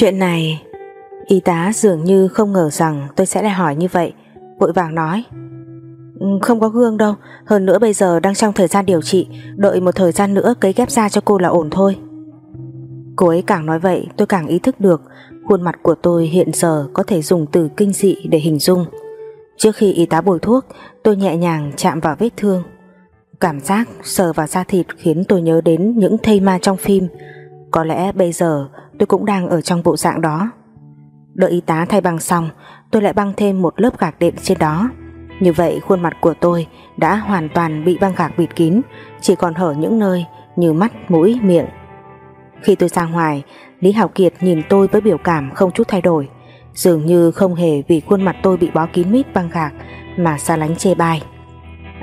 Chuyện này, Y tá dường như không ngờ rằng tôi sẽ lại hỏi như vậy, Vội vàng nói. Ừ, không có gương đâu, Hơn nữa bây giờ đang trong thời gian điều trị, Đợi một thời gian nữa cấy ghép da cho cô là ổn thôi. Cô ấy càng nói vậy, tôi càng ý thức được Khuôn mặt của tôi hiện giờ có thể dùng từ kinh dị để hình dung. Trước khi y tá bồi thuốc, Tôi nhẹ nhàng chạm vào vết thương. Cảm giác sờ vào da thịt Khiến tôi nhớ đến những thây ma trong phim. Có lẽ bây giờ tôi cũng đang ở trong bộ dạng đó. Đợi y tá thay băng xong Tôi lại băng thêm một lớp gạc đệm trên đó. Như vậy khuôn mặt của tôi Đã hoàn toàn bị băng gạc bịt kín Chỉ còn hở những nơi Như mắt, mũi, miệng. Khi tôi ra ngoài Lý Hảo Kiệt nhìn tôi với biểu cảm không chút thay đổi Dường như không hề vì khuôn mặt tôi bị bó kín mít băng gạc Mà xa lánh chê bai.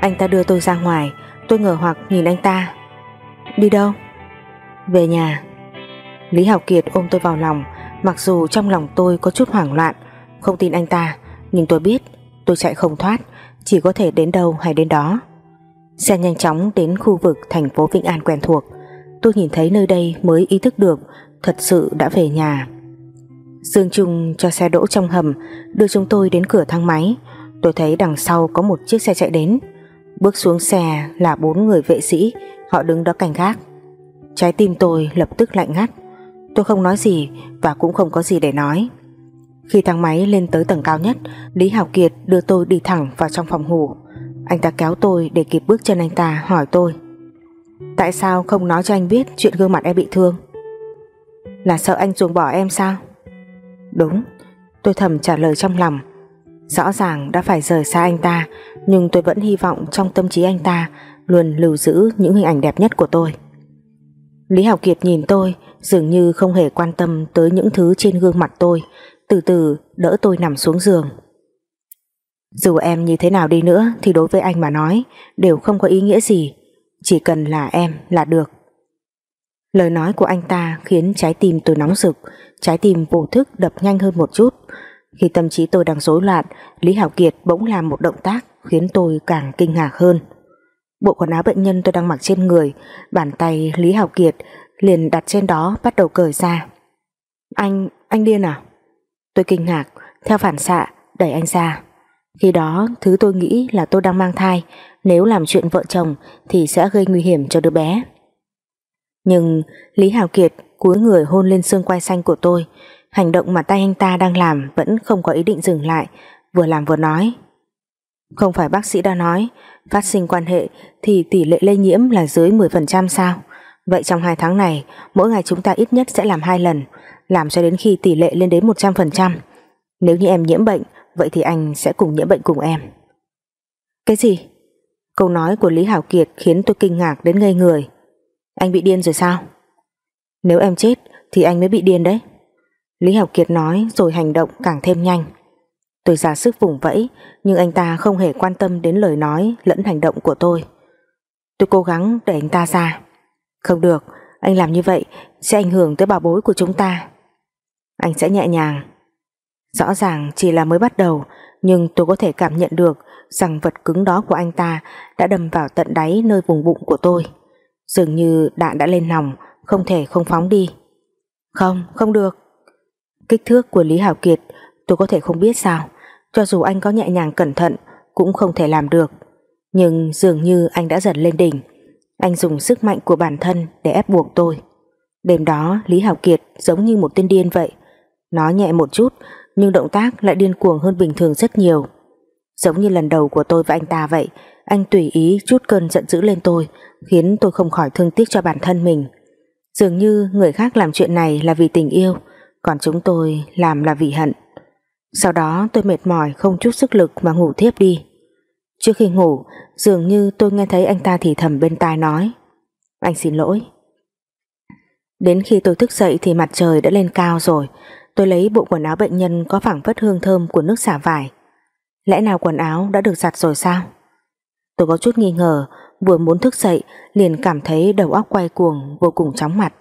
Anh ta đưa tôi ra ngoài Tôi ngờ hoặc nhìn anh ta. Đi đâu? Về nhà. Lý Hảo Kiệt ôm tôi vào lòng, Mặc dù trong lòng tôi có chút hoảng loạn. Không tin anh ta, Nhưng tôi biết tôi chạy không thoát, Chỉ có thể đến đâu hay đến đó. Xe nhanh chóng đến khu vực thành phố Vĩnh An quen thuộc. Tôi nhìn thấy nơi đây mới ý thức được Thật sự đã về nhà. Dương Trung cho xe đỗ trong hầm, Đưa chúng tôi đến cửa thang máy. Tôi thấy đằng sau có một chiếc xe chạy đến. Bước xuống xe là bốn người vệ sĩ, Họ đứng đó cảnh gác. Trái tim tôi lập tức lạnh ngắt. Tôi không nói gì và cũng không có gì để nói. Khi thang máy lên tới tầng cao nhất, Lý Hảo Kiệt đưa tôi đi thẳng vào trong phòng ngủ. Anh ta kéo tôi để kịp bước chân anh ta, hỏi tôi, Tại sao không nói cho anh biết chuyện gương mặt em bị thương? Là sợ anh ruồng bỏ em sao? Đúng, Tôi thầm trả lời trong lòng. Rõ ràng đã phải rời xa anh ta, Nhưng tôi vẫn hy vọng trong tâm trí anh ta Luôn lưu giữ những hình ảnh đẹp nhất của tôi. Lý Hảo Kiệt nhìn tôi, Dường như không hề quan tâm tới những thứ trên gương mặt tôi, Từ từ đỡ tôi nằm xuống giường. Dù em như thế nào đi nữa Thì đối với anh mà nói, Đều không có ý nghĩa gì, Chỉ cần là em là được. Lời nói của anh ta khiến trái tim tôi nóng rực, Trái tim vô thức đập nhanh hơn một chút. Khi tâm trí tôi đang rối loạn, Lý Hảo Kiệt bỗng làm một động tác Khiến tôi càng kinh ngạc hơn. Bộ quần áo bệnh nhân tôi đang mặc trên người Bàn tay Lý Hào Kiệt liền đặt trên đó bắt đầu cởi ra. Anh, anh điên à? Tôi kinh ngạc, theo phản xạ đẩy anh ra. Khi đó thứ tôi nghĩ là tôi đang mang thai Nếu làm chuyện vợ chồng Thì sẽ gây nguy hiểm cho đứa bé. Nhưng Lý Hào Kiệt cúi người hôn lên xương quai xanh của tôi. Hành động mà tay anh ta đang làm Vẫn không có ý định dừng lại Vừa làm vừa nói. Không phải bác sĩ đã nói Phát sinh quan hệ thì tỷ lệ lây nhiễm là dưới 10% sao? Vậy trong 2 tháng này, Mỗi ngày chúng ta ít nhất sẽ làm 2 lần, Làm cho đến khi tỷ lệ lên đến 100% Nếu như em nhiễm bệnh, Vậy thì anh sẽ cùng nhiễm bệnh cùng em. Cái gì? Câu nói của Lý Hảo Kiệt khiến tôi kinh ngạc đến ngây người. Anh bị điên rồi sao? Nếu em chết thì anh mới bị điên đấy. Lý Hảo Kiệt nói rồi hành động càng thêm nhanh. Tôi ra sức vùng vẫy Nhưng anh ta không hề quan tâm đến lời nói Lẫn hành động của tôi. Tôi cố gắng để anh ta ra. Không được, anh làm như vậy Sẽ ảnh hưởng tới bảo bối của chúng ta. Anh sẽ nhẹ nhàng. Rõ ràng chỉ là mới bắt đầu Nhưng tôi có thể cảm nhận được Rằng vật cứng đó của anh ta Đã đâm vào tận đáy nơi vùng bụng của tôi. Dường như đạn đã lên nòng Không thể không phóng đi. Không, không được. Kích thước của Lý Hảo Kiệt Tôi có thể không biết sao cho dù anh có nhẹ nhàng cẩn thận, Cũng không thể làm được. Nhưng dường như anh đã dần lên đỉnh. Anh dùng sức mạnh của bản thân Để ép buộc tôi. Đêm đó, Lý Hảo Kiệt giống như một tên điên vậy. Nó nhẹ một chút, Nhưng động tác lại điên cuồng hơn bình thường rất nhiều. Giống như lần đầu của tôi và anh ta vậy, Anh tùy ý chút cơn giận dữ lên tôi, Khiến tôi không khỏi thương tiếc cho bản thân mình. Dường như người khác làm chuyện này là vì tình yêu, Còn chúng tôi làm là vì hận sau đó tôi mệt mỏi không chút sức lực mà ngủ thiếp đi. Trước khi ngủ, dường như tôi nghe thấy anh ta thì thầm bên tai nói Anh xin lỗi. Đến khi tôi thức dậy thì mặt trời đã lên cao rồi. Tôi lấy bộ quần áo bệnh nhân có phảng phất hương thơm của nước xả vải. Lẽ nào quần áo đã được giặt rồi sao? Tôi có chút nghi ngờ, vừa muốn thức dậy liền cảm thấy đầu óc quay cuồng vô cùng chóng mặt.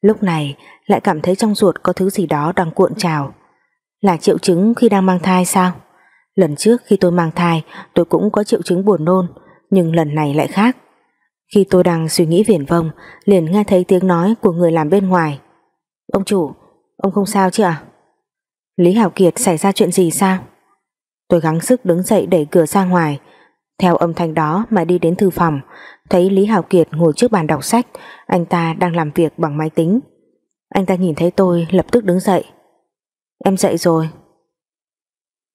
Lúc này lại cảm thấy trong ruột có thứ gì đó đang cuộn trào. Là triệu chứng khi đang mang thai sao? Lần trước khi tôi mang thai tôi cũng có triệu chứng buồn nôn nhưng lần này lại khác. Khi tôi đang suy nghĩ viển vông liền nghe thấy tiếng nói của người làm bên ngoài. Ông chủ, Ông không sao chứ à Lý Hảo Kiệt xảy ra chuyện gì sao Tôi gắng sức đứng dậy đẩy cửa ra ngoài Theo âm thanh đó mà đi đến thư phòng Thấy Lý Hảo Kiệt ngồi trước bàn đọc sách Anh ta đang làm việc bằng máy tính Anh ta nhìn thấy tôi lập tức đứng dậy Em dậy rồi.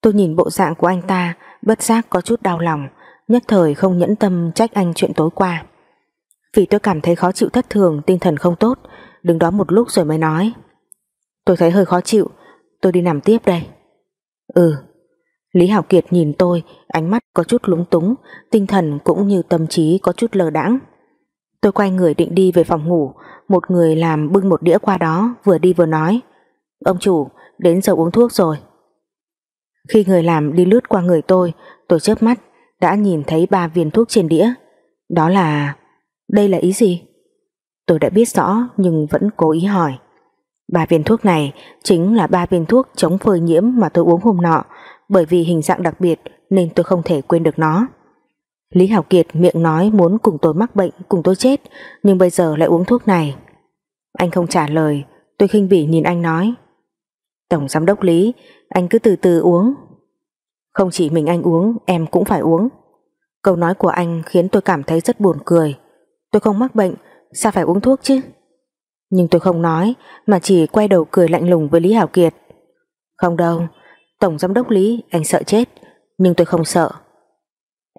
Tôi nhìn bộ dạng của anh ta, Bất giác có chút đau lòng, Nhất thời không nhẫn tâm trách anh chuyện tối qua. Vì tôi cảm thấy khó chịu thất thường, Tinh thần không tốt, Đứng đó một lúc rồi mới nói. Tôi thấy hơi khó chịu, Tôi đi nằm tiếp đây. Ừ. Lý Hảo Kiệt nhìn tôi, Ánh mắt có chút lúng túng, Tinh thần cũng như tâm trí có chút lờ đãng. Tôi quay người định đi về phòng ngủ, Một người làm bưng một đĩa qua đó, Vừa đi vừa nói. Ông chủ đến giờ uống thuốc rồi Khi người làm đi lướt qua người tôi Tôi chớp mắt Đã nhìn thấy ba viên thuốc trên đĩa Đó là... Đây là ý gì? Tôi đã biết rõ nhưng vẫn cố ý hỏi Ba viên thuốc này chính là ba viên thuốc chống phơi nhiễm mà tôi uống hôm nọ bởi vì hình dạng đặc biệt nên tôi không thể quên được nó. Lý Hảo Kiệt miệng nói muốn cùng tôi mắc bệnh, cùng tôi chết nhưng bây giờ lại uống thuốc này. Anh không trả lời, tôi khinh bỉ nhìn anh nói Tổng giám đốc Lý, anh cứ từ từ uống. Không chỉ mình anh uống, em cũng phải uống. Câu nói của anh khiến tôi cảm thấy rất buồn cười. Tôi không mắc bệnh, sao phải uống thuốc chứ? Nhưng tôi không nói Mà chỉ quay đầu cười lạnh lùng với Lý Hảo Kiệt Không đâu Tổng giám đốc Lý anh sợ chết Nhưng tôi không sợ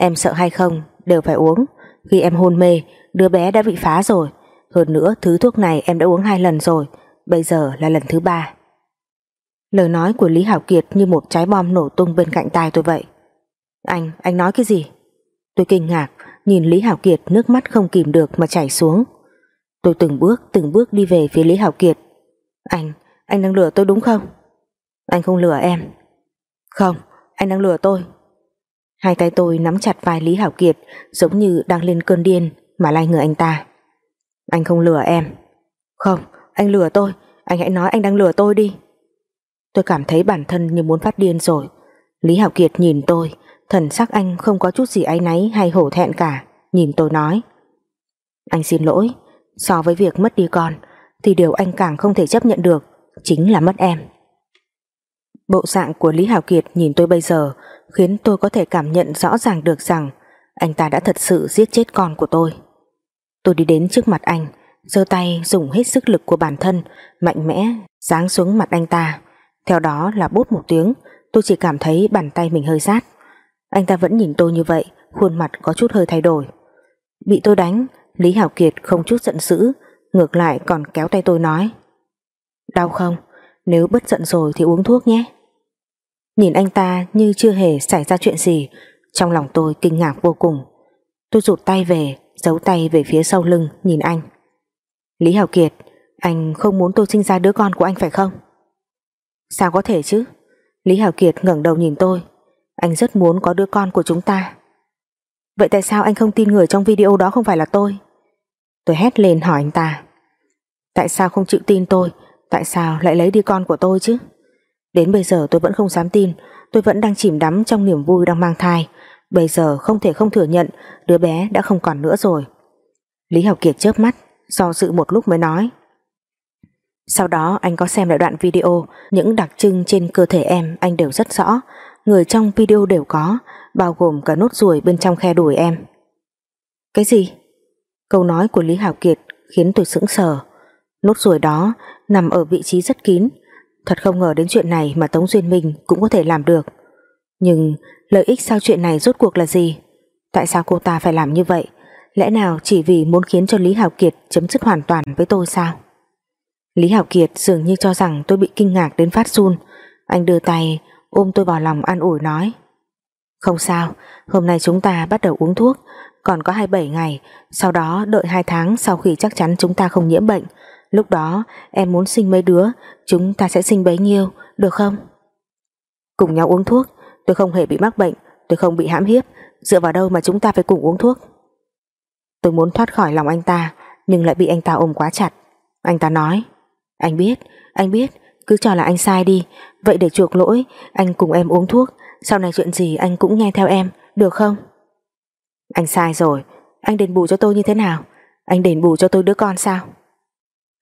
Em sợ hay không đều phải uống Khi em hôn mê đứa bé đã bị phá rồi Hơn nữa thứ thuốc này em đã uống hai lần rồi Bây giờ là lần thứ ba Lời nói của Lý Hảo Kiệt Như một trái bom nổ tung bên cạnh tai tôi vậy. Anh, anh nói cái gì? Tôi kinh ngạc Nhìn Lý Hảo Kiệt nước mắt không kìm được mà chảy xuống. Tôi từng bước từng bước đi về phía Lý Hảo Kiệt. Anh, anh đang lừa tôi đúng không? Anh không lừa em. Không, anh đang lừa tôi. Hai tay tôi nắm chặt vai Lý Hảo Kiệt Giống như đang lên cơn điên Mà lai người anh ta. Anh không lừa em. Không, anh lừa tôi. Anh hãy nói anh đang lừa tôi đi. Tôi cảm thấy bản thân như muốn phát điên rồi. Lý Hảo Kiệt nhìn tôi, Thần sắc anh không có chút gì áy náy hay hổ thẹn cả, Nhìn tôi nói. Anh xin lỗi, So với việc mất đi con, Thì điều anh càng không thể chấp nhận được, Chính là mất em. Bộ dạng của Lý Hảo Kiệt nhìn tôi bây giờ, Khiến tôi có thể cảm nhận rõ ràng được rằng, Anh ta đã thật sự giết chết con của tôi. Tôi đi đến trước mặt anh, giơ tay dùng hết sức lực của bản thân, Mạnh mẽ, Giáng xuống mặt anh ta. Theo đó là bút một tiếng, Tôi chỉ cảm thấy bàn tay mình hơi rát. Anh ta vẫn nhìn tôi như vậy, Khuôn mặt có chút hơi thay đổi. Bị tôi đánh, Lý Hảo Kiệt không chút giận dữ, Ngược lại còn kéo tay tôi nói, Đau không? Nếu bất giận rồi thì uống thuốc nhé. Nhìn anh ta như chưa hề xảy ra chuyện gì, Trong lòng tôi kinh ngạc vô cùng. Tôi rụt tay về, Giấu tay về phía sau lưng, nhìn anh. Lý Hảo Kiệt, Anh không muốn tôi sinh ra đứa con của anh phải không? Sao có thể chứ? Lý Hảo Kiệt ngẩng đầu nhìn tôi. Anh rất muốn có đứa con của chúng ta. Vậy tại sao anh không tin người trong video đó không phải là tôi? Tôi hét lên hỏi anh ta. Tại sao không chịu tin tôi? Tại sao lại lấy đi con của tôi chứ? Đến bây giờ tôi vẫn không dám tin. Tôi vẫn đang chìm đắm trong niềm vui đang mang thai. Bây giờ không thể không thừa nhận, Đứa bé đã không còn nữa rồi. Lý Học Kiệt chớp mắt, Do dự một lúc mới nói. Sau đó anh có xem lại đoạn video, Những đặc trưng trên cơ thể em Anh đều rất rõ Người trong video đều có, Bao gồm cả nốt ruồi bên trong khe đùi em Cái gì Câu nói của Lý Hảo Kiệt khiến tôi sững sờ. Nốt ruồi đó nằm ở vị trí rất kín. Thật không ngờ đến chuyện này mà Tống Duyên Minh cũng có thể làm được. Nhưng lợi ích sau chuyện này rốt cuộc là gì? Tại sao cô ta phải làm như vậy? Lẽ nào chỉ vì muốn khiến cho Lý Hảo Kiệt chấm dứt hoàn toàn với tôi sao? Lý Hảo Kiệt dường như cho rằng tôi bị kinh ngạc đến phát run. Anh đưa tay ôm tôi vào lòng an ủi nói Không sao, hôm nay chúng ta bắt đầu uống thuốc còn có 27 ngày, sau đó đợi 2 tháng sau khi chắc chắn chúng ta không nhiễm bệnh. Lúc đó em muốn sinh mấy đứa, chúng ta sẽ sinh bấy nhiêu, được không? Cùng nhau uống thuốc, tôi không hề bị mắc bệnh, tôi không bị hãm hiếp, dựa vào đâu mà chúng ta phải cùng uống thuốc? Tôi muốn thoát khỏi lòng anh ta, nhưng lại bị anh ta ôm quá chặt. Anh ta nói, anh biết, anh biết, cứ cho là anh sai đi, vậy để chuộc lỗi, anh cùng em uống thuốc, sau này chuyện gì anh cũng nghe theo em, được không? Anh sai rồi. Anh đền bù cho tôi như thế nào? Anh đền bù cho tôi đứa con sao?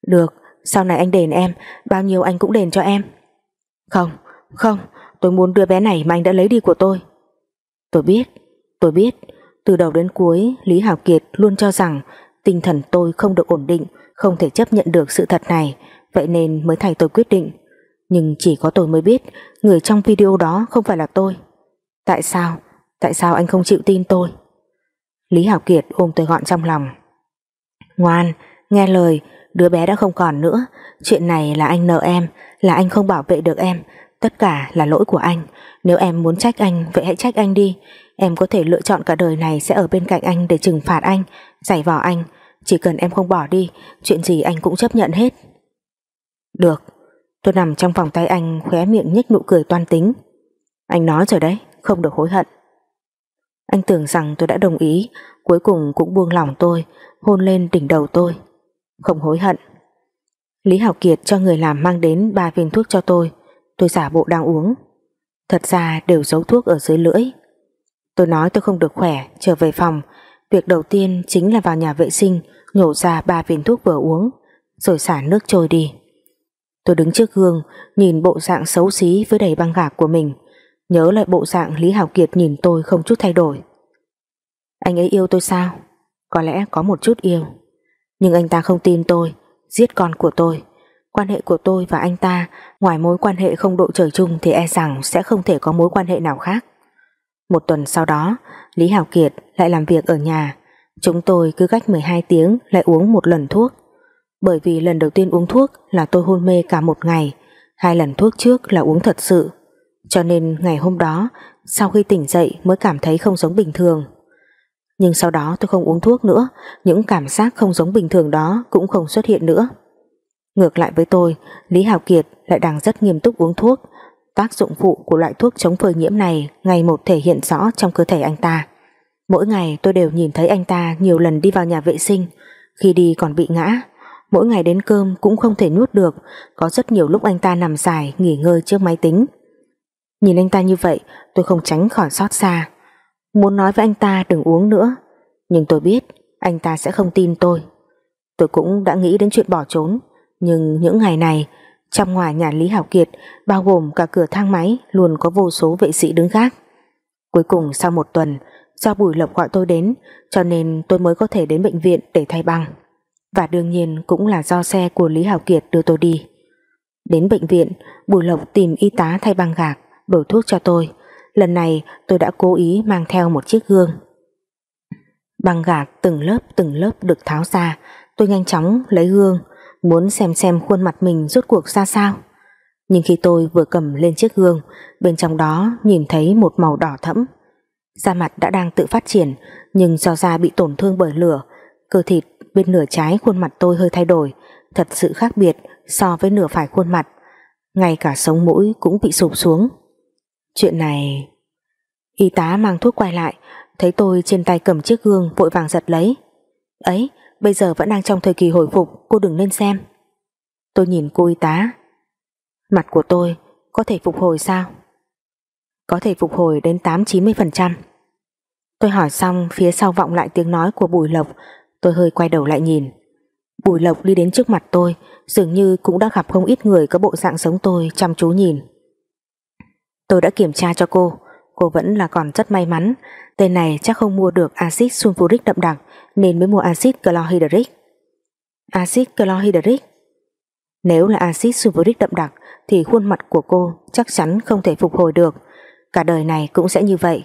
Được Sau này anh đền em Bao nhiêu anh cũng đền cho em. Không, không Tôi muốn đứa bé này mà anh đã lấy đi của tôi. Tôi biết, tôi biết. Từ đầu đến cuối Lý Hảo Kiệt luôn cho rằng Tinh thần tôi không được ổn định Không thể chấp nhận được sự thật này. Vậy nên mới thay tôi quyết định. Nhưng chỉ có tôi mới biết Người trong video đó không phải là tôi. Tại sao? Tại sao anh không chịu tin tôi? Lý Hảo Kiệt ôm tôi gọn trong lòng. Ngoan, nghe lời Đứa bé đã không còn nữa. Chuyện này là anh nợ em Là anh không bảo vệ được em. Tất cả là lỗi của anh. Nếu em muốn trách anh Vậy hãy trách anh đi. Em có thể lựa chọn cả đời này sẽ ở bên cạnh anh Để trừng phạt anh Giải vỏ anh. Chỉ cần em không bỏ đi Chuyện gì anh cũng chấp nhận hết. Được. Tôi nằm trong vòng tay anh, khóe miệng nhếch nụ cười toan tính. Anh nói rồi đấy, Không được hối hận. Anh tưởng rằng tôi đã đồng ý, Cuối cùng cũng buông lòng tôi, Hôn lên đỉnh đầu tôi. Không hối hận. Lý Hảo Kiệt cho người làm mang đến ba viên thuốc cho tôi. Tôi giả bộ đang uống. Thật ra đều giấu thuốc ở dưới lưỡi. Tôi nói tôi không được khỏe, Trở về phòng. Việc đầu tiên chính là vào nhà vệ sinh, Nhổ ra ba viên thuốc vừa uống, Rồi xả nước trôi đi. Tôi đứng trước gương, Nhìn bộ dạng xấu xí với đầy băng gạc của mình. Nhớ lại bộ dạng Lý Hảo Kiệt nhìn tôi không chút thay đổi. Anh ấy yêu tôi sao? Có lẽ có một chút yêu. Nhưng anh ta không tin tôi, Giết con của tôi. Quan hệ của tôi và anh ta, Ngoài mối quan hệ không độ trời chung Thì e rằng sẽ không thể có mối quan hệ nào khác. Một tuần sau đó, Lý Hảo Kiệt lại làm việc ở nhà. Chúng tôi cứ cách 12 tiếng Lại uống một lần thuốc. Bởi vì lần đầu tiên uống thuốc Là tôi hôn mê cả một ngày Hai lần thuốc trước là uống thật sự Cho nên ngày hôm đó Sau khi tỉnh dậy mới cảm thấy không giống bình thường Nhưng sau đó tôi không uống thuốc nữa Những cảm giác không giống bình thường đó Cũng không xuất hiện nữa Ngược lại với tôi, Lý Hào Kiệt lại đang rất nghiêm túc uống thuốc. Tác dụng phụ của loại thuốc chống phơi nhiễm này ngày một thể hiện rõ trong cơ thể anh ta. Mỗi ngày tôi đều nhìn thấy anh ta nhiều lần đi vào nhà vệ sinh, khi đi còn bị ngã. Mỗi ngày đến cơm cũng không thể nuốt được, có rất nhiều lúc anh ta nằm dài nghỉ ngơi trước máy tính. Nhìn anh ta như vậy, tôi không tránh khỏi xót xa. Muốn nói với anh ta đừng uống nữa, nhưng tôi biết anh ta sẽ không tin tôi. Tôi cũng đã nghĩ đến chuyện bỏ trốn, nhưng những ngày này, trong ngoài nhà Lý Hảo Kiệt, bao gồm cả cửa thang máy, luôn có vô số vệ sĩ đứng gác. Cuối cùng sau một tuần, do Bùi Lộc gọi tôi đến, cho nên tôi mới có thể đến bệnh viện để thay băng. Và đương nhiên cũng là do xe của Lý Hảo Kiệt đưa tôi đi. Đến bệnh viện, Bùi Lộc tìm y tá thay băng gạc, đổi thuốc cho tôi. Lần này tôi đã cố ý mang theo một chiếc gương. Băng gạc từng lớp từng lớp được tháo ra, tôi nhanh chóng lấy gương, muốn xem xem khuôn mặt mình rốt cuộc ra sao. Nhưng khi tôi vừa cầm lên chiếc gương, bên trong đó nhìn thấy một màu đỏ thẫm. Da mặt đã đang tự phát triển, nhưng do da bị tổn thương bởi lửa, cơ thịt bên nửa trái khuôn mặt tôi hơi thay đổi, thật sự khác biệt so với nửa phải khuôn mặt. Ngay cả sống mũi cũng bị sụp xuống. Chuyện này... Y tá mang thuốc quay lại, thấy tôi trên tay cầm chiếc gương vội vàng giật lấy. Ấy, Bây giờ vẫn đang trong thời kỳ hồi phục Cô đừng lên xem Tôi nhìn cô y tá Mặt của tôi có thể phục hồi sao Có thể phục hồi đến 8-90% Tôi hỏi xong Phía sau vọng lại tiếng nói của Bùi Lộc Tôi hơi quay đầu lại nhìn Bùi Lộc đi đến trước mặt tôi, Dường như cũng đã gặp không ít người Có bộ dạng giống tôi, chăm chú nhìn Tôi đã kiểm tra cho cô Cô vẫn là còn rất may mắn Tên này chắc không mua được axit sulfuric đậm đặc, nên mới mua axit chlorhydric. Axit chlorhydric Nếu là axit sulfuric đậm đặc, thì khuôn mặt của cô chắc chắn không thể phục hồi được. Cả đời này cũng sẽ như vậy.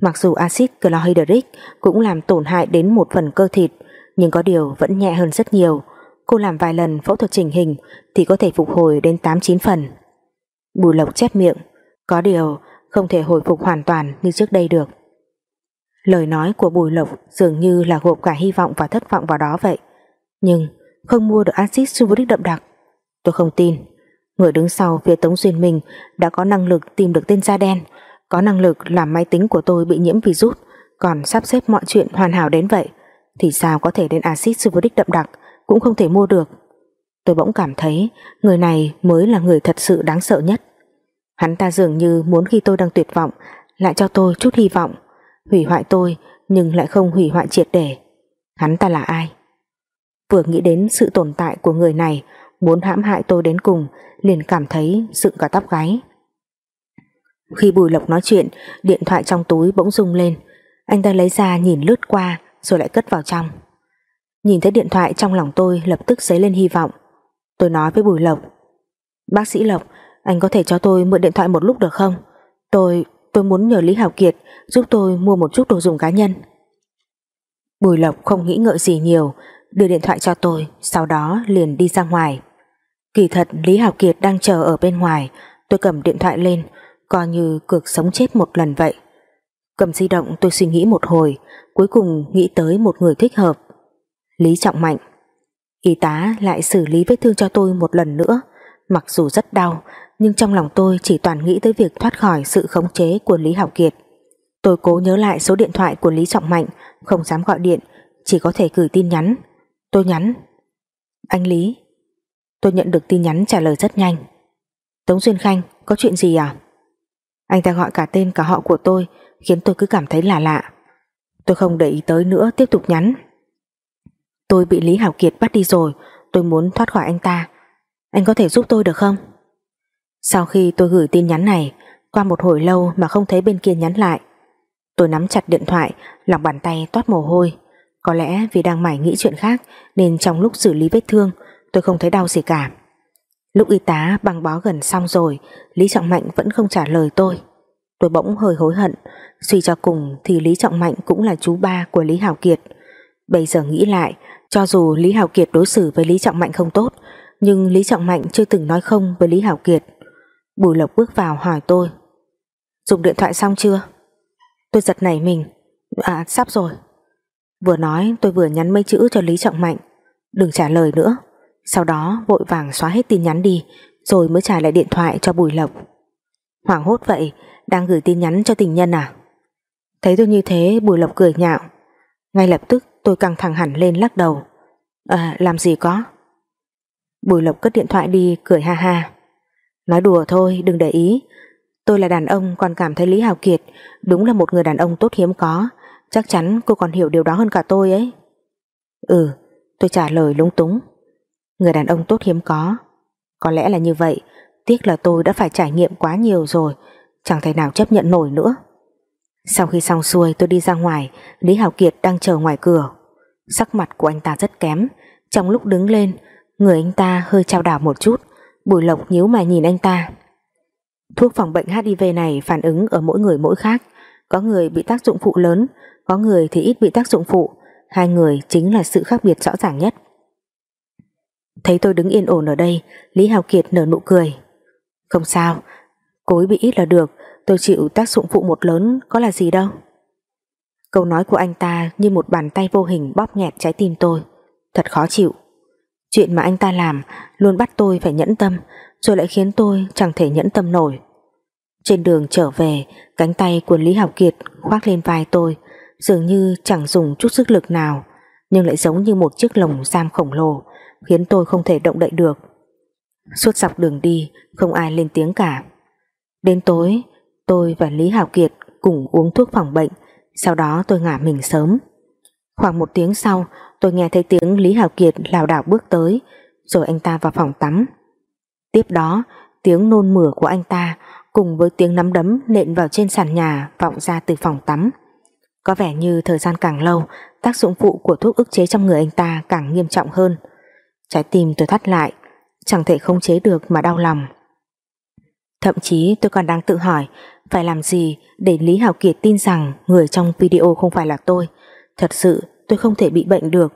Mặc dù axit chlorhydric cũng làm tổn hại đến một phần cơ thịt nhưng có điều vẫn nhẹ hơn rất nhiều. Cô làm vài lần phẫu thuật chỉnh hình thì có thể phục hồi đến 8-9 phần. Bùi Lộc chép miệng có điều không thể hồi phục hoàn toàn như trước đây được. Lời nói của Bùi Lộc dường như là gộp cả hy vọng và thất vọng vào đó vậy. Nhưng không mua được axit sulfuric đậm đặc. Tôi không tin. Người đứng sau phía Tống Duyên Minh đã có năng lực tìm được tên da đen, có năng lực làm máy tính của tôi bị nhiễm virus, còn sắp xếp mọi chuyện hoàn hảo đến vậy. Thì sao có thể đến axit sulfuric đậm đặc cũng không thể mua được. Tôi bỗng cảm thấy người này mới là người thật sự đáng sợ nhất. Hắn ta dường như muốn khi tôi đang tuyệt vọng lại cho tôi chút hy vọng hủy hoại tôi nhưng lại không hủy hoại triệt để. Hắn ta là ai? Vừa nghĩ đến sự tồn tại của người này, muốn hãm hại tôi đến cùng, liền cảm thấy dựng cả tóc gáy. Khi Bùi Lộc nói chuyện, điện thoại trong túi bỗng rung lên. Anh ta lấy ra nhìn lướt qua rồi lại cất vào trong. Nhìn thấy điện thoại trong lòng tôi lập tức dấy lên hy vọng. Tôi nói với Bùi Lộc. Bác sĩ Lộc, anh có thể cho tôi mượn điện thoại một lúc được không? Tôi, tôi muốn nhờ Lý Hảo Kiệt giúp tôi mua một chút đồ dùng cá nhân. Bùi Lộc không nghĩ ngợi gì nhiều, đưa điện thoại cho tôi, sau đó liền đi ra ngoài. Kỳ thật Lý Hảo Kiệt đang chờ ở bên ngoài, tôi cầm điện thoại lên, coi như cược sống chết một lần vậy. Cầm di động tôi suy nghĩ một hồi, cuối cùng nghĩ tới một người thích hợp. Lý Trọng Mạnh. Y tá lại xử lý vết thương cho tôi một lần nữa, mặc dù rất đau, nhưng trong lòng tôi chỉ toàn nghĩ tới việc thoát khỏi sự khống chế của Lý Hảo Kiệt. Tôi cố nhớ lại số điện thoại của Lý Trọng Mạnh, không dám gọi điện, chỉ có thể gửi tin nhắn. Tôi nhắn. Anh Lý. Tôi nhận được tin nhắn trả lời rất nhanh. Tống Duyên Khanh, có chuyện gì à? Anh ta gọi cả tên cả họ của tôi, khiến tôi cứ cảm thấy lạ lạ. Tôi không để ý tới nữa, tiếp tục nhắn. Tôi bị Lý Hảo Kiệt bắt đi rồi, tôi muốn thoát khỏi anh ta. Anh có thể giúp tôi được không? Sau khi tôi gửi tin nhắn này, qua một hồi lâu mà không thấy bên kia nhắn lại, Tôi nắm chặt điện thoại, lòng bàn tay toát mồ hôi. Có lẽ vì đang mải nghĩ chuyện khác nên trong lúc xử lý vết thương tôi không thấy đau gì cả. Lúc y tá băng bó gần xong rồi, Lý Trọng Mạnh vẫn không trả lời tôi. Tôi bỗng hơi hối hận, suy cho cùng thì Lý Trọng Mạnh cũng là chú ba của Lý hảo Kiệt. Bây giờ nghĩ lại, cho dù Lý hảo Kiệt đối xử với Lý Trọng Mạnh không tốt, nhưng Lý Trọng Mạnh chưa từng nói không với Lý hảo Kiệt. Bùi Lộc bước vào hỏi tôi, dùng điện thoại xong chưa? Tôi giật nảy mình À sắp rồi Vừa nói tôi vừa nhắn mấy chữ cho Lý Trọng Mạnh Đừng trả lời nữa Sau đó vội vàng xóa hết tin nhắn đi Rồi mới trả lại điện thoại cho Bùi Lộc Hoảng hốt vậy đang gửi tin nhắn cho tình nhân à Thấy tôi như thế Bùi Lộc cười nhạo Ngay lập tức tôi căng thẳng hẳn lên lắc đầu À làm gì có Bùi Lộc cất điện thoại đi cười ha ha Nói đùa thôi đừng để ý Tôi là đàn ông còn cảm thấy Lý Hào Kiệt đúng là một người đàn ông tốt hiếm có. Chắc chắn cô còn hiểu điều đó hơn cả tôi ấy. Ừ, tôi trả lời lúng túng. Người đàn ông tốt hiếm có. Có lẽ là như vậy, tiếc là tôi đã phải trải nghiệm quá nhiều rồi, chẳng thể nào chấp nhận nổi nữa. Sau khi xong xuôi tôi đi ra ngoài, Lý Hào Kiệt đang chờ ngoài cửa. Sắc mặt của anh ta rất kém, trong lúc đứng lên, người anh ta hơi trao đảo một chút, Bùi Lộc nhíu mày nhìn anh ta. Thuốc phòng bệnh HIV này phản ứng ở mỗi người mỗi khác, có người bị tác dụng phụ lớn, có người thì ít bị tác dụng phụ, hai người chính là sự khác biệt rõ ràng nhất. Thấy tôi đứng yên ổn ở đây, Lý Hào Kiệt nở nụ cười. Không sao, cối bị ít là được, tôi chịu tác dụng phụ một lớn có là gì đâu. Câu nói của anh ta như một bàn tay vô hình bóp nghẹt trái tim tôi, thật khó chịu. Chuyện mà anh ta làm luôn bắt tôi phải nhẫn tâm, rồi lại khiến tôi chẳng thể nhẫn tâm nổi. Trên đường trở về, cánh tay của Lý Học Kiệt khoác lên vai tôi, dường như chẳng dùng chút sức lực nào, nhưng lại giống như một chiếc lồng giam khổng lồ, khiến tôi không thể động đậy được. Suốt dọc đường đi, không ai lên tiếng cả. Đến tối, tôi và Lý Hảo Kiệt cùng uống thuốc phòng bệnh, sau đó tôi ngả mình sớm. Khoảng một tiếng sau, tôi nghe thấy tiếng Lý Hảo Kiệt lảo đảo bước tới, rồi anh ta vào phòng tắm. Tiếp đó, tiếng nôn mửa của anh ta cùng với tiếng nắm đấm nện vào trên sàn nhà vọng ra từ phòng tắm. Có vẻ như thời gian càng lâu, tác dụng phụ của thuốc ức chế trong người anh ta càng nghiêm trọng hơn. Trái tim tôi thắt lại, chẳng thể không chế được mà đau lòng. Thậm chí tôi còn đang tự hỏi phải làm gì để Lý Hảo Kiệt tin rằng người trong video không phải là tôi. Thật sự tôi không thể bị bệnh được.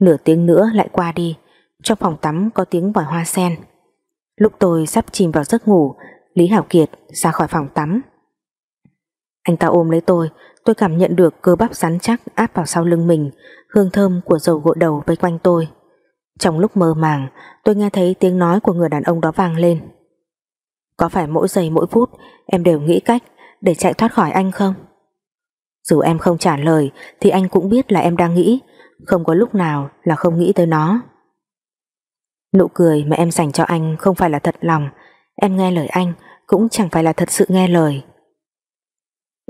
Nửa tiếng nữa lại qua đi, trong phòng tắm có tiếng vòi hoa sen. Lúc tôi sắp chìm vào giấc ngủ Lý Hảo Kiệt ra khỏi phòng tắm Anh ta ôm lấy tôi Tôi cảm nhận được cơ bắp rắn chắc áp vào sau lưng mình Hương thơm của dầu gội đầu vây quanh tôi Trong lúc mơ màng Tôi nghe thấy tiếng nói của người đàn ông đó vang lên có phải mỗi giây mỗi phút Em đều nghĩ cách Để chạy thoát khỏi anh không? Dù em không trả lời, Thì anh cũng biết là em đang nghĩ. Không có lúc nào là không nghĩ tới nó. Nụ cười mà em dành cho anh không phải là thật lòng. Em nghe lời anh cũng chẳng phải là thật sự nghe lời.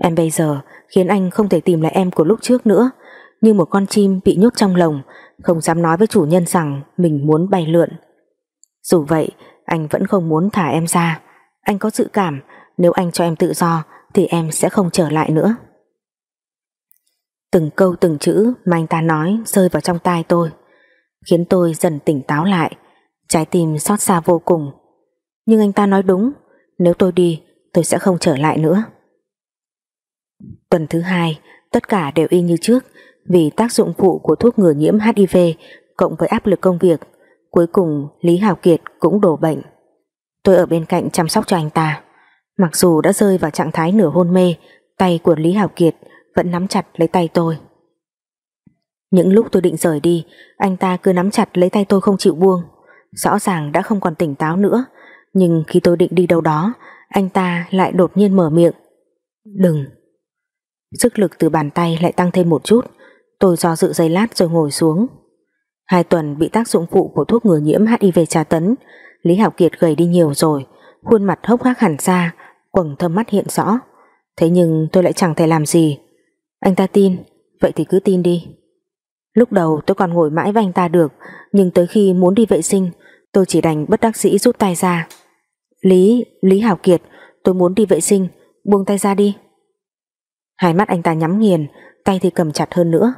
Em bây giờ khiến anh không thể tìm lại em của lúc trước nữa. Như một con chim bị nhốt trong lồng, Không dám nói với chủ nhân rằng mình muốn bay lượn. Dù vậy, anh vẫn không muốn thả em ra. Anh có dự cảm, Nếu anh cho em tự do, Thì em sẽ không trở lại nữa. Từng câu từng chữ mà anh ta nói rơi vào trong tai tôi, Khiến tôi dần tỉnh táo lại, Trái tim xót xa vô cùng. Nhưng anh ta nói đúng, Nếu tôi đi, tôi sẽ không trở lại nữa. Tuần thứ hai, Tất cả đều y như trước, Vì tác dụng phụ của thuốc ngừa nhiễm HIV Cộng với áp lực công việc, Cuối cùng Lý Hào Kiệt cũng đổ bệnh. Tôi ở bên cạnh chăm sóc cho anh ta. Mặc dù đã rơi vào trạng thái nửa hôn mê, Tay của Lý Hào Kiệt Vẫn nắm chặt lấy tay tôi. Những lúc tôi định rời đi, Anh ta cứ nắm chặt lấy tay tôi không chịu buông. Rõ ràng đã không còn tỉnh táo nữa, Nhưng khi tôi định đi đâu đó, Anh ta lại đột nhiên mở miệng. Đừng. Sức lực từ bàn tay lại tăng thêm một chút. Tôi do dự giây lát rồi ngồi xuống. Hai tuần bị tác dụng phụ của thuốc ngừa nhiễm HIV trà tấn Lý Hảo Kiệt gầy đi nhiều rồi Khuôn mặt hốc hác hẳn ra Quầng thâm mắt hiện rõ. Thế nhưng tôi lại chẳng thể làm gì. Anh ta tin, vậy thì cứ tin đi. Lúc đầu tôi còn ngồi mãi với anh ta được Nhưng tới khi muốn đi vệ sinh Tôi chỉ đành bất đắc dĩ rút tay ra. Lý, Lý Hảo Kiệt Tôi muốn đi vệ sinh Buông tay ra đi. Hai mắt anh ta nhắm nghiền Tay thì cầm chặt hơn nữa.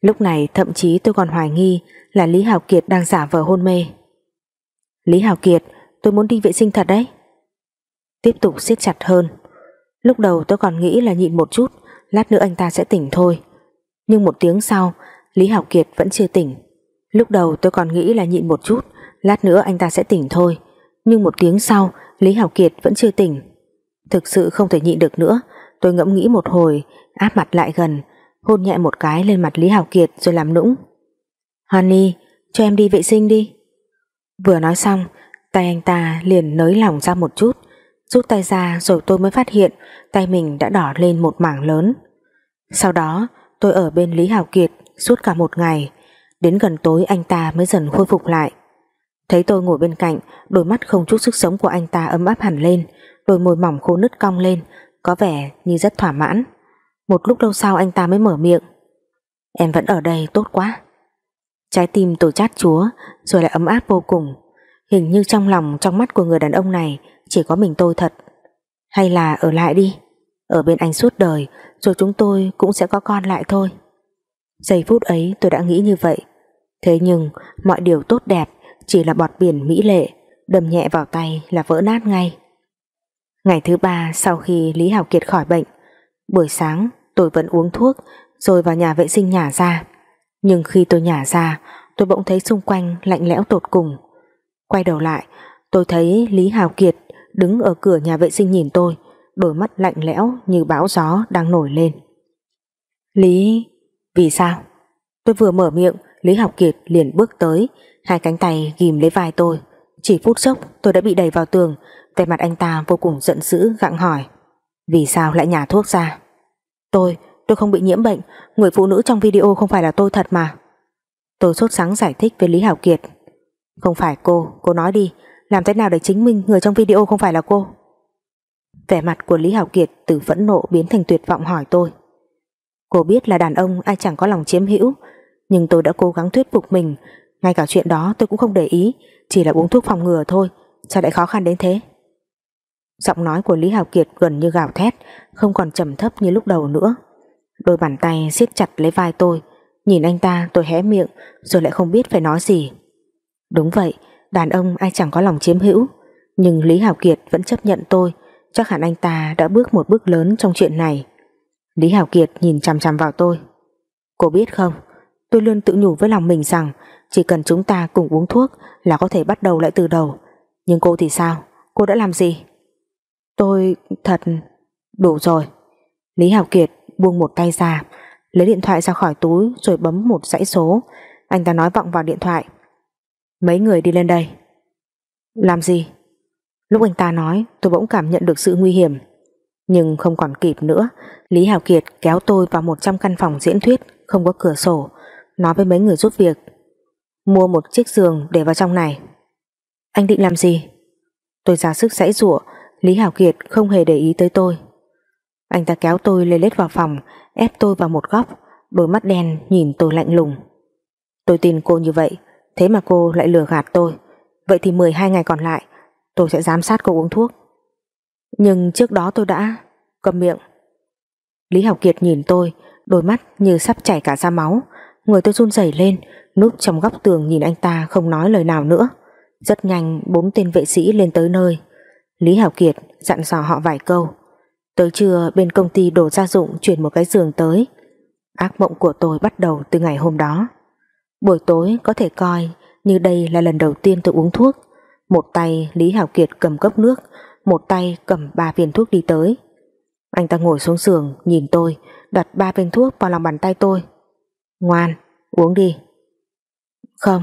Lúc này thậm chí tôi còn hoài nghi Là Lý Hảo Kiệt đang giả vờ hôn mê. Lý Hào Kiệt, Tôi muốn đi vệ sinh thật đấy. Tiếp tục siết chặt hơn. Lúc đầu tôi còn nghĩ là nhịn một chút, Lát nữa anh ta sẽ tỉnh thôi. Nhưng một tiếng sau, Lý Hào Kiệt vẫn chưa tỉnh. Lúc đầu tôi còn nghĩ là nhịn một chút, Lát nữa anh ta sẽ tỉnh thôi. Nhưng một tiếng sau, Lý Hào Kiệt vẫn chưa tỉnh. Thực sự không thể nhịn được nữa, Tôi ngẫm nghĩ một hồi, Áp mặt lại gần, Hôn nhẹ một cái lên mặt Lý Hào Kiệt rồi làm nũng. Honey, cho em đi vệ sinh đi. Vừa nói xong, Tay anh ta liền nới lỏng ra một chút. Rút tay ra rồi tôi mới phát hiện Tay mình đã đỏ lên một mảng lớn. Sau đó, tôi ở bên Lý Hảo Kiệt Suốt cả một ngày. Đến gần tối anh ta mới dần khôi phục lại. Thấy tôi ngồi bên cạnh, Đôi mắt không chút sức sống của anh ta ấm áp hẳn lên, Đôi môi mỏng khô nứt cong lên, Có vẻ như rất thỏa mãn. Một lúc lâu sau anh ta mới mở miệng. Em vẫn ở đây tốt quá. Trái tim tôi chát chúa, Rồi lại ấm áp vô cùng. Hình như trong lòng, trong mắt của người đàn ông này, Chỉ có mình tôi thật. Hay là ở lại đi, Ở bên anh suốt đời, Rồi chúng tôi cũng sẽ có con lại thôi. Giây phút ấy tôi đã nghĩ như vậy. Thế nhưng, mọi điều tốt đẹp Chỉ là bọt biển mỹ lệ đầm nhẹ vào tay là vỡ nát ngay. Ngày thứ ba sau khi Lý Hảo Kiệt khỏi bệnh, Buổi sáng tôi vẫn uống thuốc, Rồi vào nhà vệ sinh nhả ra. Nhưng khi tôi nhả ra Tôi bỗng thấy xung quanh lạnh lẽo tột cùng. Quay đầu lại Tôi thấy Lý Hào Kiệt Đứng ở cửa nhà vệ sinh nhìn tôi Đôi mắt lạnh lẽo như bão gió đang nổi lên. Lý Vì sao? Tôi vừa mở miệng Lý Học Kiệt liền bước tới Hai cánh tay ghim lấy vai tôi. Chỉ phút chốc tôi đã bị đẩy vào tường Vẻ mặt anh ta vô cùng giận dữ gặng hỏi Vì sao lại nhả thuốc ra? Tôi, tôi không bị nhiễm bệnh. Người phụ nữ trong video không phải là tôi thật mà. Tôi sốt sáng giải thích với Lý Hảo Kiệt. Không phải cô, cô nói đi. Làm thế nào để chứng minh người trong video không phải là cô? Vẻ mặt của Lý Hảo Kiệt từ phẫn nộ biến thành tuyệt vọng hỏi tôi. Cô biết là đàn ông ai chẳng có lòng chiếm hữu Nhưng tôi đã cố gắng thuyết phục mình. Ngay cả chuyện đó tôi cũng không để ý Chỉ là uống thuốc phòng ngừa thôi. Sao lại khó khăn đến thế? Giọng nói của Lý Hảo Kiệt gần như gào thét Không còn trầm thấp như lúc đầu nữa. Đôi bàn tay siết chặt lấy vai tôi. Nhìn anh ta, tôi hé miệng, Rồi lại không biết phải nói gì. Đúng vậy, đàn ông ai chẳng có lòng chiếm hữu. Nhưng Lý Hảo Kiệt vẫn chấp nhận tôi. Chắc hẳn anh ta đã bước một bước lớn trong chuyện này. Lý Hảo Kiệt nhìn chằm chằm vào tôi. Cô biết không, Tôi luôn tự nhủ với lòng mình rằng Chỉ cần chúng ta cùng uống thuốc Là có thể bắt đầu lại từ đầu. Nhưng cô thì sao? Cô đã làm gì? Tôi thật Đủ rồi. Lý Hảo Kiệt buông một tay ra, Lấy điện thoại ra khỏi túi rồi bấm một dãy số. Anh ta nói vọng vào điện thoại. Mấy người đi lên đây. Làm gì? Lúc anh ta nói, tôi bỗng cảm nhận được sự nguy hiểm. Nhưng không còn kịp nữa, Lý Hào Kiệt kéo tôi vào một trong căn phòng diễn thuyết, Không có cửa sổ, Nói với mấy người giúp việc. Mua một chiếc giường để vào trong này. Anh định làm gì? Tôi ra sức giãy giụa, Lý Hảo Kiệt không hề để ý tới tôi. Anh ta kéo tôi lê lết vào phòng, Ép tôi vào một góc. Đôi mắt đen nhìn tôi lạnh lùng. Tôi tin cô như vậy, Thế mà cô lại lừa gạt tôi. Vậy thì 12 ngày còn lại, Tôi sẽ giám sát cô uống thuốc. Nhưng trước đó tôi đã Cầm miệng. Lý Học Kiệt nhìn tôi, Đôi mắt như sắp chảy cả ra máu. Người tôi run rẩy lên, Núp trong góc tường nhìn anh ta không nói lời nào nữa. Rất nhanh, bốn tên vệ sĩ lên tới nơi. Lý Hảo Kiệt dặn dò họ vài câu. Tới trưa, bên công ty đồ gia dụng chuyển một cái giường tới. Ác mộng của tôi bắt đầu từ ngày hôm đó. Buổi tối có thể coi như đây là lần đầu tiên tôi uống thuốc. Một tay Lý Hảo Kiệt cầm cốc nước, Một tay cầm ba viên thuốc đi tới. Anh ta ngồi xuống giường, nhìn tôi, Đặt ba viên thuốc vào lòng bàn tay tôi. Ngoan, uống đi. Không.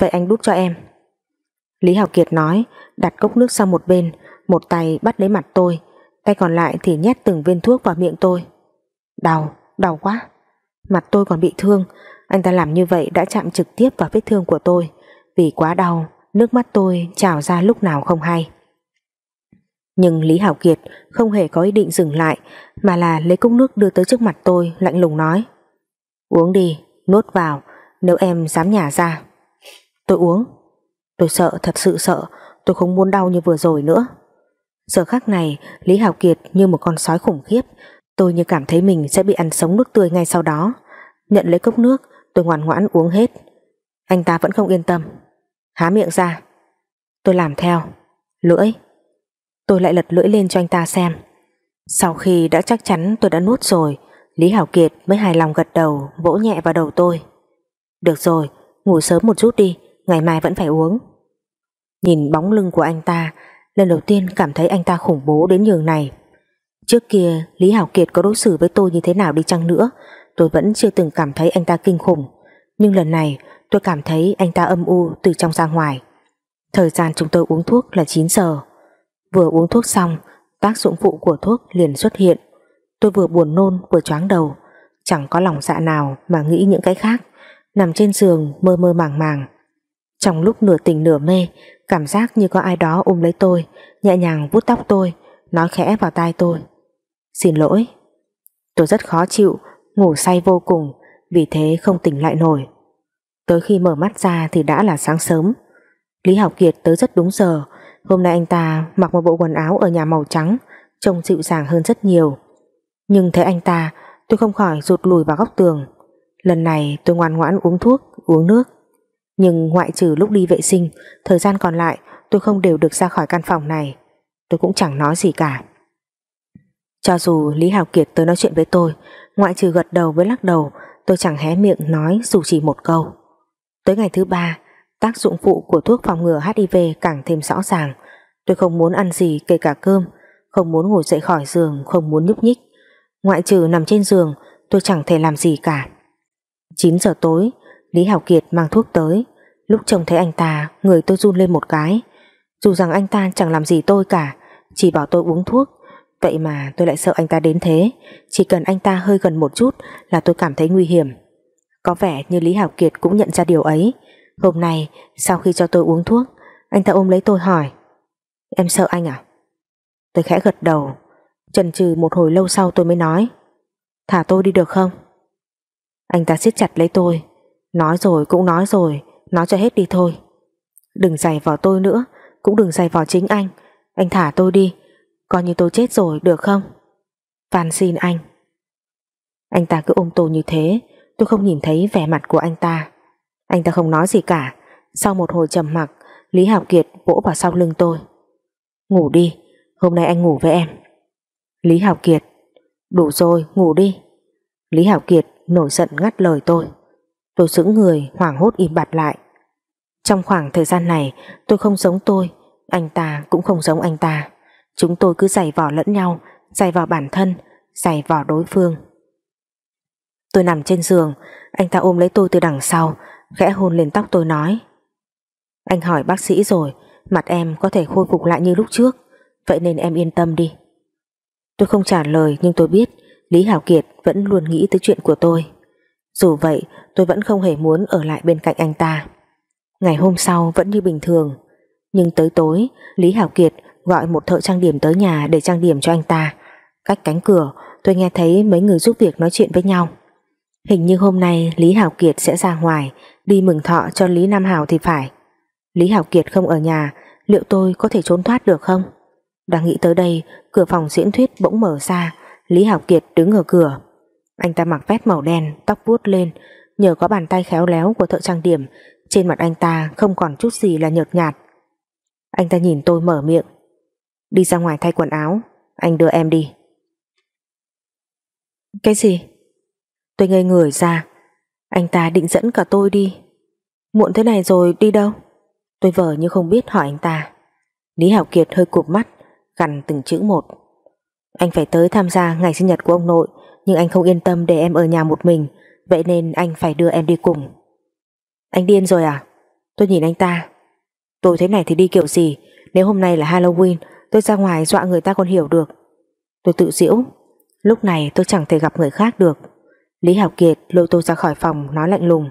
Vậy anh đút cho em. Lý Hảo Kiệt nói, đặt cốc nước sang một bên, Một tay bắt lấy mặt tôi Tay còn lại thì nhét từng viên thuốc vào miệng tôi. Đau, đau quá. Mặt tôi còn bị thương. Anh ta làm như vậy đã chạm trực tiếp vào vết thương của tôi. Vì quá đau Nước mắt tôi trào ra lúc nào không hay. Nhưng Lý Hảo Kiệt không hề có ý định dừng lại Mà là lấy cốc nước đưa tới trước mặt tôi Lạnh lùng nói. Uống đi, nuốt vào Nếu em dám nhả ra. Tôi uống. Tôi sợ, thật sự sợ. Tôi không muốn đau như vừa rồi nữa. Giờ khắc này Lý Hảo Kiệt như một con sói khủng khiếp. Tôi như cảm thấy mình sẽ bị ăn sống nuốt tươi ngay sau đó. Nhận lấy cốc nước Tôi ngoan ngoãn uống hết. Anh ta vẫn không yên tâm. Há miệng ra. Tôi làm theo. Lưỡi. Tôi lại lật lưỡi lên cho anh ta xem. Sau khi đã chắc chắn tôi đã nuốt rồi Lý Hảo Kiệt mới hài lòng gật đầu Vỗ nhẹ vào đầu tôi. Được rồi, ngủ sớm một chút đi Ngày mai vẫn phải uống. Nhìn bóng lưng của anh ta Lần đầu tiên cảm thấy anh ta khủng bố đến nhường này. Trước kia, Lý Hảo Kiệt có đối xử với tôi như thế nào đi chăng nữa, Tôi vẫn chưa từng cảm thấy anh ta kinh khủng. Nhưng lần này, tôi cảm thấy anh ta âm u từ trong ra ngoài. Thời gian chúng tôi uống thuốc là 9 giờ. Vừa uống thuốc xong, Tác dụng phụ của thuốc liền xuất hiện. Tôi vừa buồn nôn, vừa choáng đầu. Chẳng có lòng dạ nào mà nghĩ những cái khác. Nằm trên giường, mơ mơ màng màng. Trong lúc nửa tỉnh nửa mê Cảm giác như có ai đó ôm lấy tôi, Nhẹ nhàng vuốt tóc tôi, Nói khẽ vào tai tôi. Xin lỗi. Tôi rất khó chịu, Ngủ say vô cùng, Vì thế không tỉnh lại nổi. Tới khi mở mắt ra thì đã là sáng sớm. Lý Học Kiệt tới rất đúng giờ. Hôm nay anh ta mặc một bộ quần áo ở nhà màu trắng, Trông dịu dàng hơn rất nhiều. Nhưng thấy anh ta, Tôi không khỏi rụt lùi vào góc tường. Lần này tôi ngoan ngoãn uống thuốc, Uống nước. Nhưng ngoại trừ lúc đi vệ sinh, Thời gian còn lại, tôi không đều được ra khỏi căn phòng này. Tôi cũng chẳng nói gì cả. Cho dù Lý Hào Kiệt tới nói chuyện với tôi, Ngoại trừ gật đầu với lắc đầu, Tôi chẳng hé miệng nói dù chỉ một câu. Tới ngày thứ ba, Tác dụng phụ của thuốc phòng ngừa HIV càng thêm rõ ràng. Tôi không muốn ăn gì kể cả cơm, Không muốn ngồi dậy khỏi giường, Không muốn nhúc nhích. Ngoại trừ nằm trên giường, tôi chẳng thể làm gì cả. 9 giờ tối, Lý Hảo Kiệt mang thuốc tới. Lúc trông thấy anh ta, Người tôi run lên một cái. Dù rằng anh ta chẳng làm gì tôi cả, Chỉ bảo tôi uống thuốc. Vậy mà tôi lại sợ anh ta đến thế. Chỉ cần anh ta hơi gần một chút Là tôi cảm thấy nguy hiểm. Có vẻ như Lý Hảo Kiệt cũng nhận ra điều ấy. Hôm nay, sau khi cho tôi uống thuốc, Anh ta ôm lấy tôi hỏi, Em sợ anh à? Tôi khẽ gật đầu. Chần chừ một hồi lâu sau tôi mới nói, Thả tôi đi được không? Anh ta siết chặt lấy tôi. Nói rồi, cũng nói rồi. Nói cho hết đi thôi. Đừng giày vào tôi nữa, Cũng đừng giày vào chính anh. Anh thả tôi đi, Coi như tôi chết rồi, được không? Van xin anh. Anh ta cứ ôm tôi như thế, Tôi không nhìn thấy vẻ mặt của anh ta. Anh ta không nói gì cả. Sau một hồi trầm mặc, Lý Hạo Kiệt vỗ vào sau lưng tôi. Ngủ đi, Hôm nay anh ngủ với em. Lý Hạo Kiệt, Đủ rồi, ngủ đi. Lý Hạo Kiệt nổi giận ngắt lời tôi. Tôi sững người, hoảng hốt im bặt lại. Trong khoảng thời gian này, Tôi không giống tôi, Anh ta cũng không giống anh ta. Chúng tôi cứ giày vò lẫn nhau, Giày vò bản thân, Giày vò đối phương. Tôi nằm trên giường, Anh ta ôm lấy tôi từ đằng sau, Khẽ hôn lên tóc tôi nói. Anh hỏi bác sĩ rồi, Mặt em có thể khôi phục lại như lúc trước, Vậy nên em yên tâm đi. Tôi không trả lời nhưng tôi biết Lý Hảo Kiệt vẫn luôn nghĩ tới chuyện của tôi. Dù vậy, tôi vẫn không hề muốn ở lại bên cạnh anh ta. Ngày hôm sau vẫn như bình thường. Nhưng tới tối, Lý Hảo Kiệt gọi một thợ trang điểm tới nhà để trang điểm cho anh ta. Cách cánh cửa, tôi nghe thấy mấy người giúp việc nói chuyện với nhau. Hình như hôm nay Lý Hảo Kiệt sẽ ra ngoài, Đi mừng thọ cho Lý Nam Hảo thì phải. Lý Hảo Kiệt không ở nhà, Liệu tôi có thể trốn thoát được không? Đang nghĩ tới đây, Cửa phòng diễn thuyết bỗng mở ra, Lý Hảo Kiệt đứng ở cửa. Anh ta mặc vest màu đen, Tóc vuốt lên, Nhờ có bàn tay khéo léo của thợ trang điểm trên mặt anh ta không còn chút gì là nhợt nhạt. Anh ta nhìn tôi mở miệng. Đi ra ngoài thay quần áo. Anh đưa em đi. Cái gì? Tôi ngây người ra. Anh ta định dẫn cả tôi đi. Muộn thế này rồi đi đâu? Tôi vờ như không biết hỏi anh ta. Lý Hảo Kiệt hơi cụp mắt, Gằn từng chữ một. Anh phải tới tham gia ngày sinh nhật của ông nội, Nhưng anh không yên tâm để em ở nhà một mình, Vậy nên anh phải đưa em đi cùng. Anh điên rồi à? Tôi nhìn anh ta. Tôi thế này thì đi kiểu gì? Nếu hôm nay là Halloween, Tôi ra ngoài dọa người ta còn hiểu được. Tôi tự diễu Lúc này tôi chẳng thể gặp người khác được. Lý Học Kiệt lôi tôi ra khỏi phòng, nói lạnh lùng.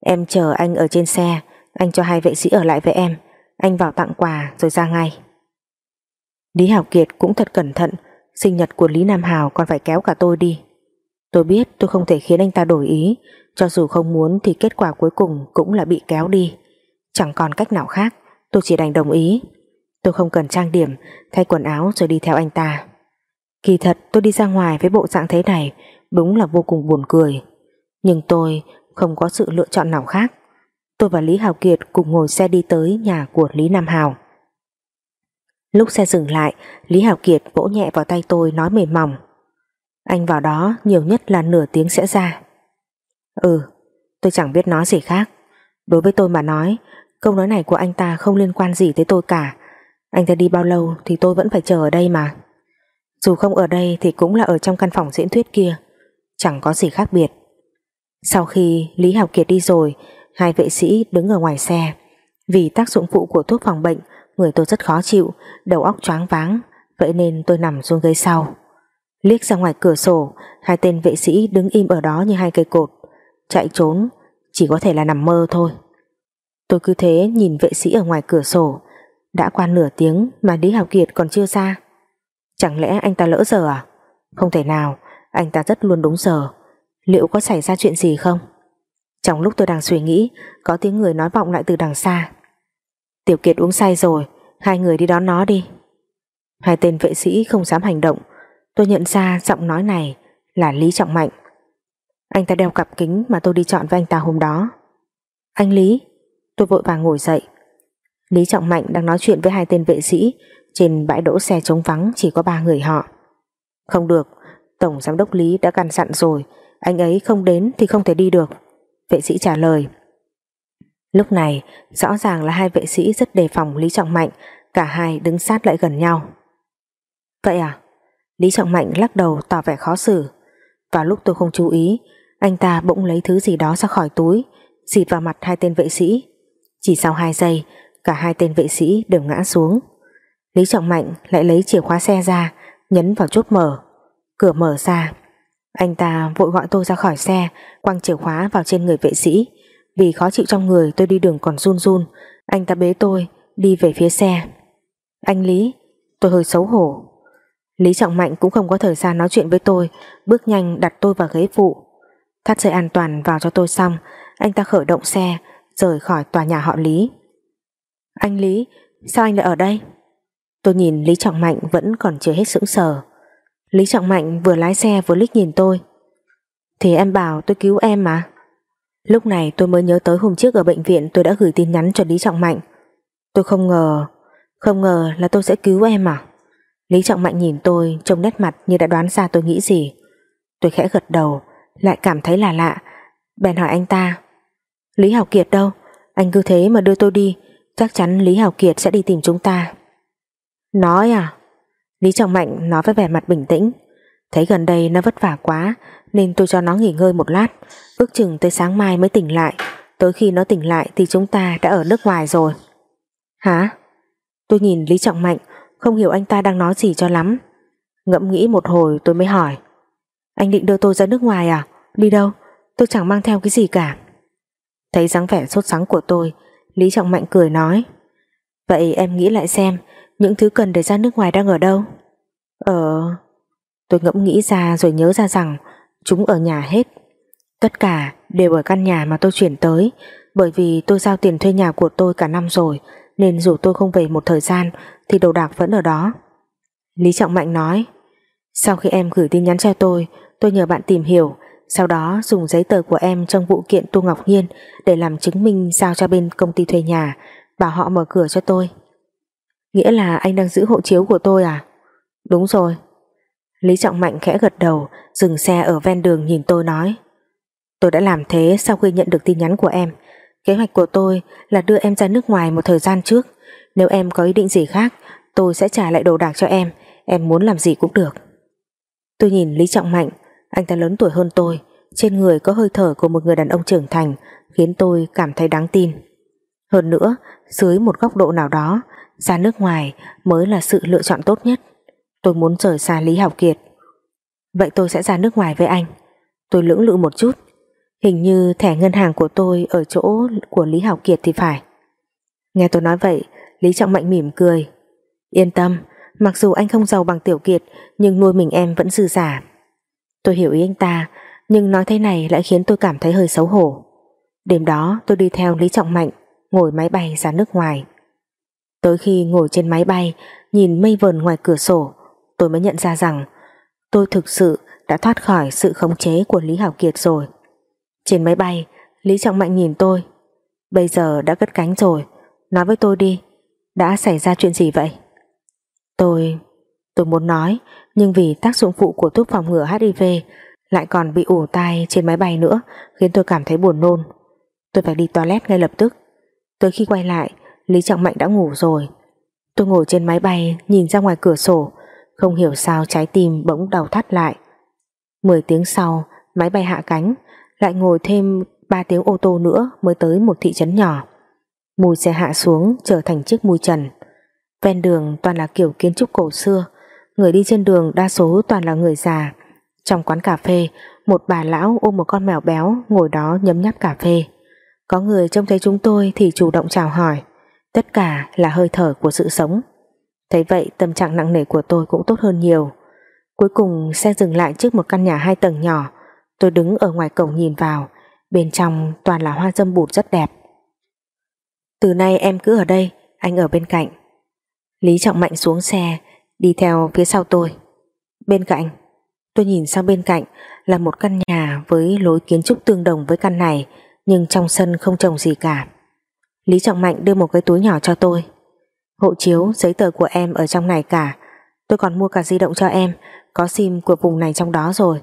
Em chờ anh ở trên xe, Anh cho hai vệ sĩ ở lại với em. Anh vào tặng quà rồi ra ngay. Lý Hảo Kiệt cũng thật cẩn thận. Sinh nhật của Lý Nam Hào còn phải kéo cả tôi đi. Tôi biết tôi không thể khiến anh ta đổi ý. Cho dù không muốn thì kết quả cuối cùng Cũng là bị kéo đi. Chẳng còn cách nào khác, Tôi chỉ đành đồng ý. Tôi không cần trang điểm, Thay quần áo rồi đi theo anh ta. Kỳ thật, tôi đi ra ngoài với bộ dạng thế này Đúng là vô cùng buồn cười. Nhưng tôi không có sự lựa chọn nào khác. Tôi và Lý Hào Kiệt cùng ngồi xe đi tới nhà của Lý Nam Hào. Lúc xe dừng lại, Lý Hào Kiệt vỗ nhẹ vào tay tôi nói mềm mỏng. Anh vào đó nhiều nhất là nửa tiếng sẽ ra. Ừ Tôi chẳng biết nói gì khác. Đối với tôi mà nói, Câu nói này của anh ta không liên quan gì tới tôi cả. Anh ta đi bao lâu thì tôi vẫn phải chờ ở đây mà. Dù không ở đây thì cũng là ở trong căn phòng diễn thuyết kia, Chẳng có gì khác biệt. Sau khi Lý Học Kiệt đi rồi, Hai vệ sĩ đứng ở ngoài xe. Vì tác dụng phụ của thuốc phòng bệnh, Người tôi rất khó chịu, Đầu óc choáng váng, Vậy nên tôi nằm xuống ghế sau. Liếc ra ngoài cửa sổ, Hai tên vệ sĩ đứng im ở đó như hai cây cột. Chạy trốn, Chỉ có thể là nằm mơ thôi. Tôi cứ thế nhìn vệ sĩ ở ngoài cửa sổ, Đã qua nửa tiếng Mà Lý Hào Kiệt còn chưa ra. Chẳng lẽ anh ta lỡ giờ à? Không thể nào, Anh ta rất luôn đúng giờ. Liệu có xảy ra chuyện gì không? Trong lúc tôi đang suy nghĩ, Có tiếng người nói vọng lại từ đằng xa. Tiểu Kiệt uống say rồi, Hai người đi đón nó đi. Hai tên vệ sĩ không dám hành động. Tôi nhận ra giọng nói này Là Lý Trọng Mạnh anh ta đeo cặp kính mà tôi đi chọn với anh ta hôm đó. Anh Lý Tôi vội vàng ngồi dậy. Lý Trọng Mạnh đang nói chuyện với hai tên vệ sĩ Trên bãi đỗ xe trống vắng Chỉ có ba người họ. Không được, Tổng Giám đốc Lý đã căn sẵn rồi Anh ấy không đến thì không thể đi được. Vệ sĩ trả lời. Lúc này rõ ràng là hai vệ sĩ rất đề phòng Lý Trọng Mạnh Cả hai đứng sát lại gần nhau. Vậy à? Lý Trọng Mạnh lắc đầu tỏ vẻ khó xử. Vào lúc tôi không chú ý anh ta bỗng lấy thứ gì đó ra khỏi túi, Xịt vào mặt hai tên vệ sĩ. Chỉ sau 2 giây, Cả hai tên vệ sĩ đều ngã xuống. Lý Trọng Mạnh lại lấy chìa khóa xe ra, Nhấn vào chốt mở. Cửa mở ra. Anh ta vội gọi tôi ra khỏi xe, Quăng chìa khóa vào trên người vệ sĩ. Vì khó chịu trong người, tôi đi đường còn run run. Anh ta bế tôi, Đi về phía xe. Anh Lý, Tôi hơi xấu hổ. Lý Trọng Mạnh cũng không có thời gian nói chuyện với tôi, Bước nhanh đặt tôi vào ghế phụ. Thắt dây an toàn vào cho tôi xong Anh ta khởi động xe rời khỏi tòa nhà họ Lý. Anh Lý, sao anh lại ở đây? Tôi nhìn Lý Trọng Mạnh vẫn còn chưa hết sững sờ. Lý Trọng Mạnh vừa lái xe vừa liếc nhìn tôi. Thì em bảo tôi cứu em mà. Lúc này tôi mới nhớ tới hôm trước ở bệnh viện tôi đã gửi tin nhắn cho Lý Trọng Mạnh. Tôi không ngờ, không ngờ là tôi sẽ cứu em à. Lý Trọng Mạnh nhìn tôi trông nét mặt như đã đoán ra tôi nghĩ gì. Tôi khẽ gật đầu, lại cảm thấy là lạ. Bèn hỏi anh ta, Lý Hảo Kiệt đâu? Anh cứ thế mà đưa tôi đi Chắc chắn Lý Hảo Kiệt sẽ đi tìm chúng ta. Nói à? Lý Trọng Mạnh nói với vẻ mặt bình tĩnh Thấy gần đây nó vất vả quá Nên tôi cho nó nghỉ ngơi một lát Ước chừng tới sáng mai mới tỉnh lại. Tới khi nó tỉnh lại thì chúng ta đã ở nước ngoài rồi. Hả? Tôi nhìn Lý Trọng Mạnh Không hiểu anh ta đang nói gì cho lắm. Ngẫm nghĩ một hồi tôi mới hỏi anh định đưa tôi ra nước ngoài à? Đi đâu? Tôi chẳng mang theo cái gì cả. Thấy dáng vẻ sốt sắng của tôi, Lý Trọng Mạnh cười nói, Vậy em nghĩ lại xem, Những thứ cần để ra nước ngoài đang ở đâu? Ờ. Tôi ngẫm nghĩ ra rồi nhớ ra rằng Chúng ở nhà hết. Tất cả đều ở căn nhà mà tôi chuyển tới, Bởi vì tôi giao tiền thuê nhà của tôi cả năm rồi, Nên dù tôi không về một thời gian Thì đồ đạc vẫn ở đó. Lý Trọng Mạnh nói, Sau khi em gửi tin nhắn cho tôi Tôi nhờ bạn tìm hiểu, Sau đó dùng giấy tờ của em trong vụ kiện Tu Ngọc Nhiên Để làm chứng minh giao cho bên công ty thuê nhà, Bảo họ mở cửa cho tôi. Nghĩa là anh đang giữ hộ chiếu của tôi à? Đúng rồi. Lý Trọng Mạnh khẽ gật đầu, Dừng xe ở ven đường nhìn tôi nói. Tôi đã làm thế sau khi nhận được tin nhắn của em. Kế hoạch của tôi là đưa em ra nước ngoài một thời gian trước. Nếu em có ý định gì khác, Tôi sẽ trả lại đồ đạc cho em. Em muốn làm gì cũng được. Tôi nhìn Lý Trọng Mạnh anh ta lớn tuổi hơn tôi. Trên người có hơi thở của một người đàn ông trưởng thành, Khiến tôi cảm thấy đáng tin. Hơn nữa, dưới một góc độ nào đó, ra nước ngoài mới là sự lựa chọn tốt nhất. Tôi muốn rời xa Lý Học Kiệt. Vậy tôi sẽ ra nước ngoài với anh. Tôi lưỡng lự một chút. Hình như thẻ ngân hàng của tôi ở chỗ của Lý Học Kiệt thì phải. Nghe tôi nói vậy, Lý Trọng Mạnh mỉm cười. Yên tâm, mặc dù anh không giàu bằng Tiểu Kiệt, nhưng nuôi mình em vẫn dư giả tôi hiểu ý anh ta, nhưng nói thế này lại khiến tôi cảm thấy hơi xấu hổ. Đêm đó, tôi đi theo Lý Trọng Mạnh, ngồi máy bay ra nước ngoài. Tới khi ngồi trên máy bay, Nhìn mây vờn ngoài cửa sổ, Tôi mới nhận ra rằng Tôi thực sự đã thoát khỏi sự khống chế của Lý Hảo Kiệt rồi. Trên máy bay, Lý Trọng Mạnh nhìn tôi. Bây giờ đã cất cánh rồi, Nói với tôi đi, Đã xảy ra chuyện gì vậy? Tôi Tôi muốn nói nhưng vì tác dụng phụ của thuốc phòng ngừa HIV Lại còn bị ủ tai trên máy bay nữa, Khiến tôi cảm thấy buồn nôn. Tôi phải đi toilet ngay lập tức. Tới khi quay lại, Lý Trọng Mạnh đã ngủ rồi. Tôi ngồi trên máy bay, nhìn ra ngoài cửa sổ, Không hiểu sao trái tim bỗng đau thắt lại. 10 tiếng sau, Máy bay hạ cánh, Lại ngồi thêm 3 tiếng ô tô nữa Mới tới một thị trấn nhỏ. Mùi xe hạ xuống trở thành chiếc mùi trần. Ven đường toàn là kiểu kiến trúc cổ xưa Người đi trên đường đa số toàn là người già. Trong quán cà phê, Một bà lão ôm một con mèo béo Ngồi đó nhấm nháp cà phê. Có người trông thấy chúng tôi thì chủ động chào hỏi. Tất cả là hơi thở của sự sống. Thấy vậy, tâm trạng nặng nề của tôi cũng tốt hơn nhiều. Cuối cùng, xe dừng lại trước một căn nhà hai tầng nhỏ. Tôi đứng ở ngoài cổng nhìn vào. Bên trong toàn là hoa dâm bụt rất đẹp. Từ nay em cứ ở đây, Anh ở bên cạnh. Lý Trọng Mạnh xuống xe Đi theo phía sau tôi. Bên cạnh Tôi nhìn sang bên cạnh Là một căn nhà với lối kiến trúc tương đồng với căn này Nhưng trong sân không trồng gì cả. Lý Trọng Mạnh đưa một cái túi nhỏ cho tôi. Hộ chiếu, giấy tờ của em ở trong này cả. Tôi còn mua cả di động cho em Có sim của vùng này trong đó rồi.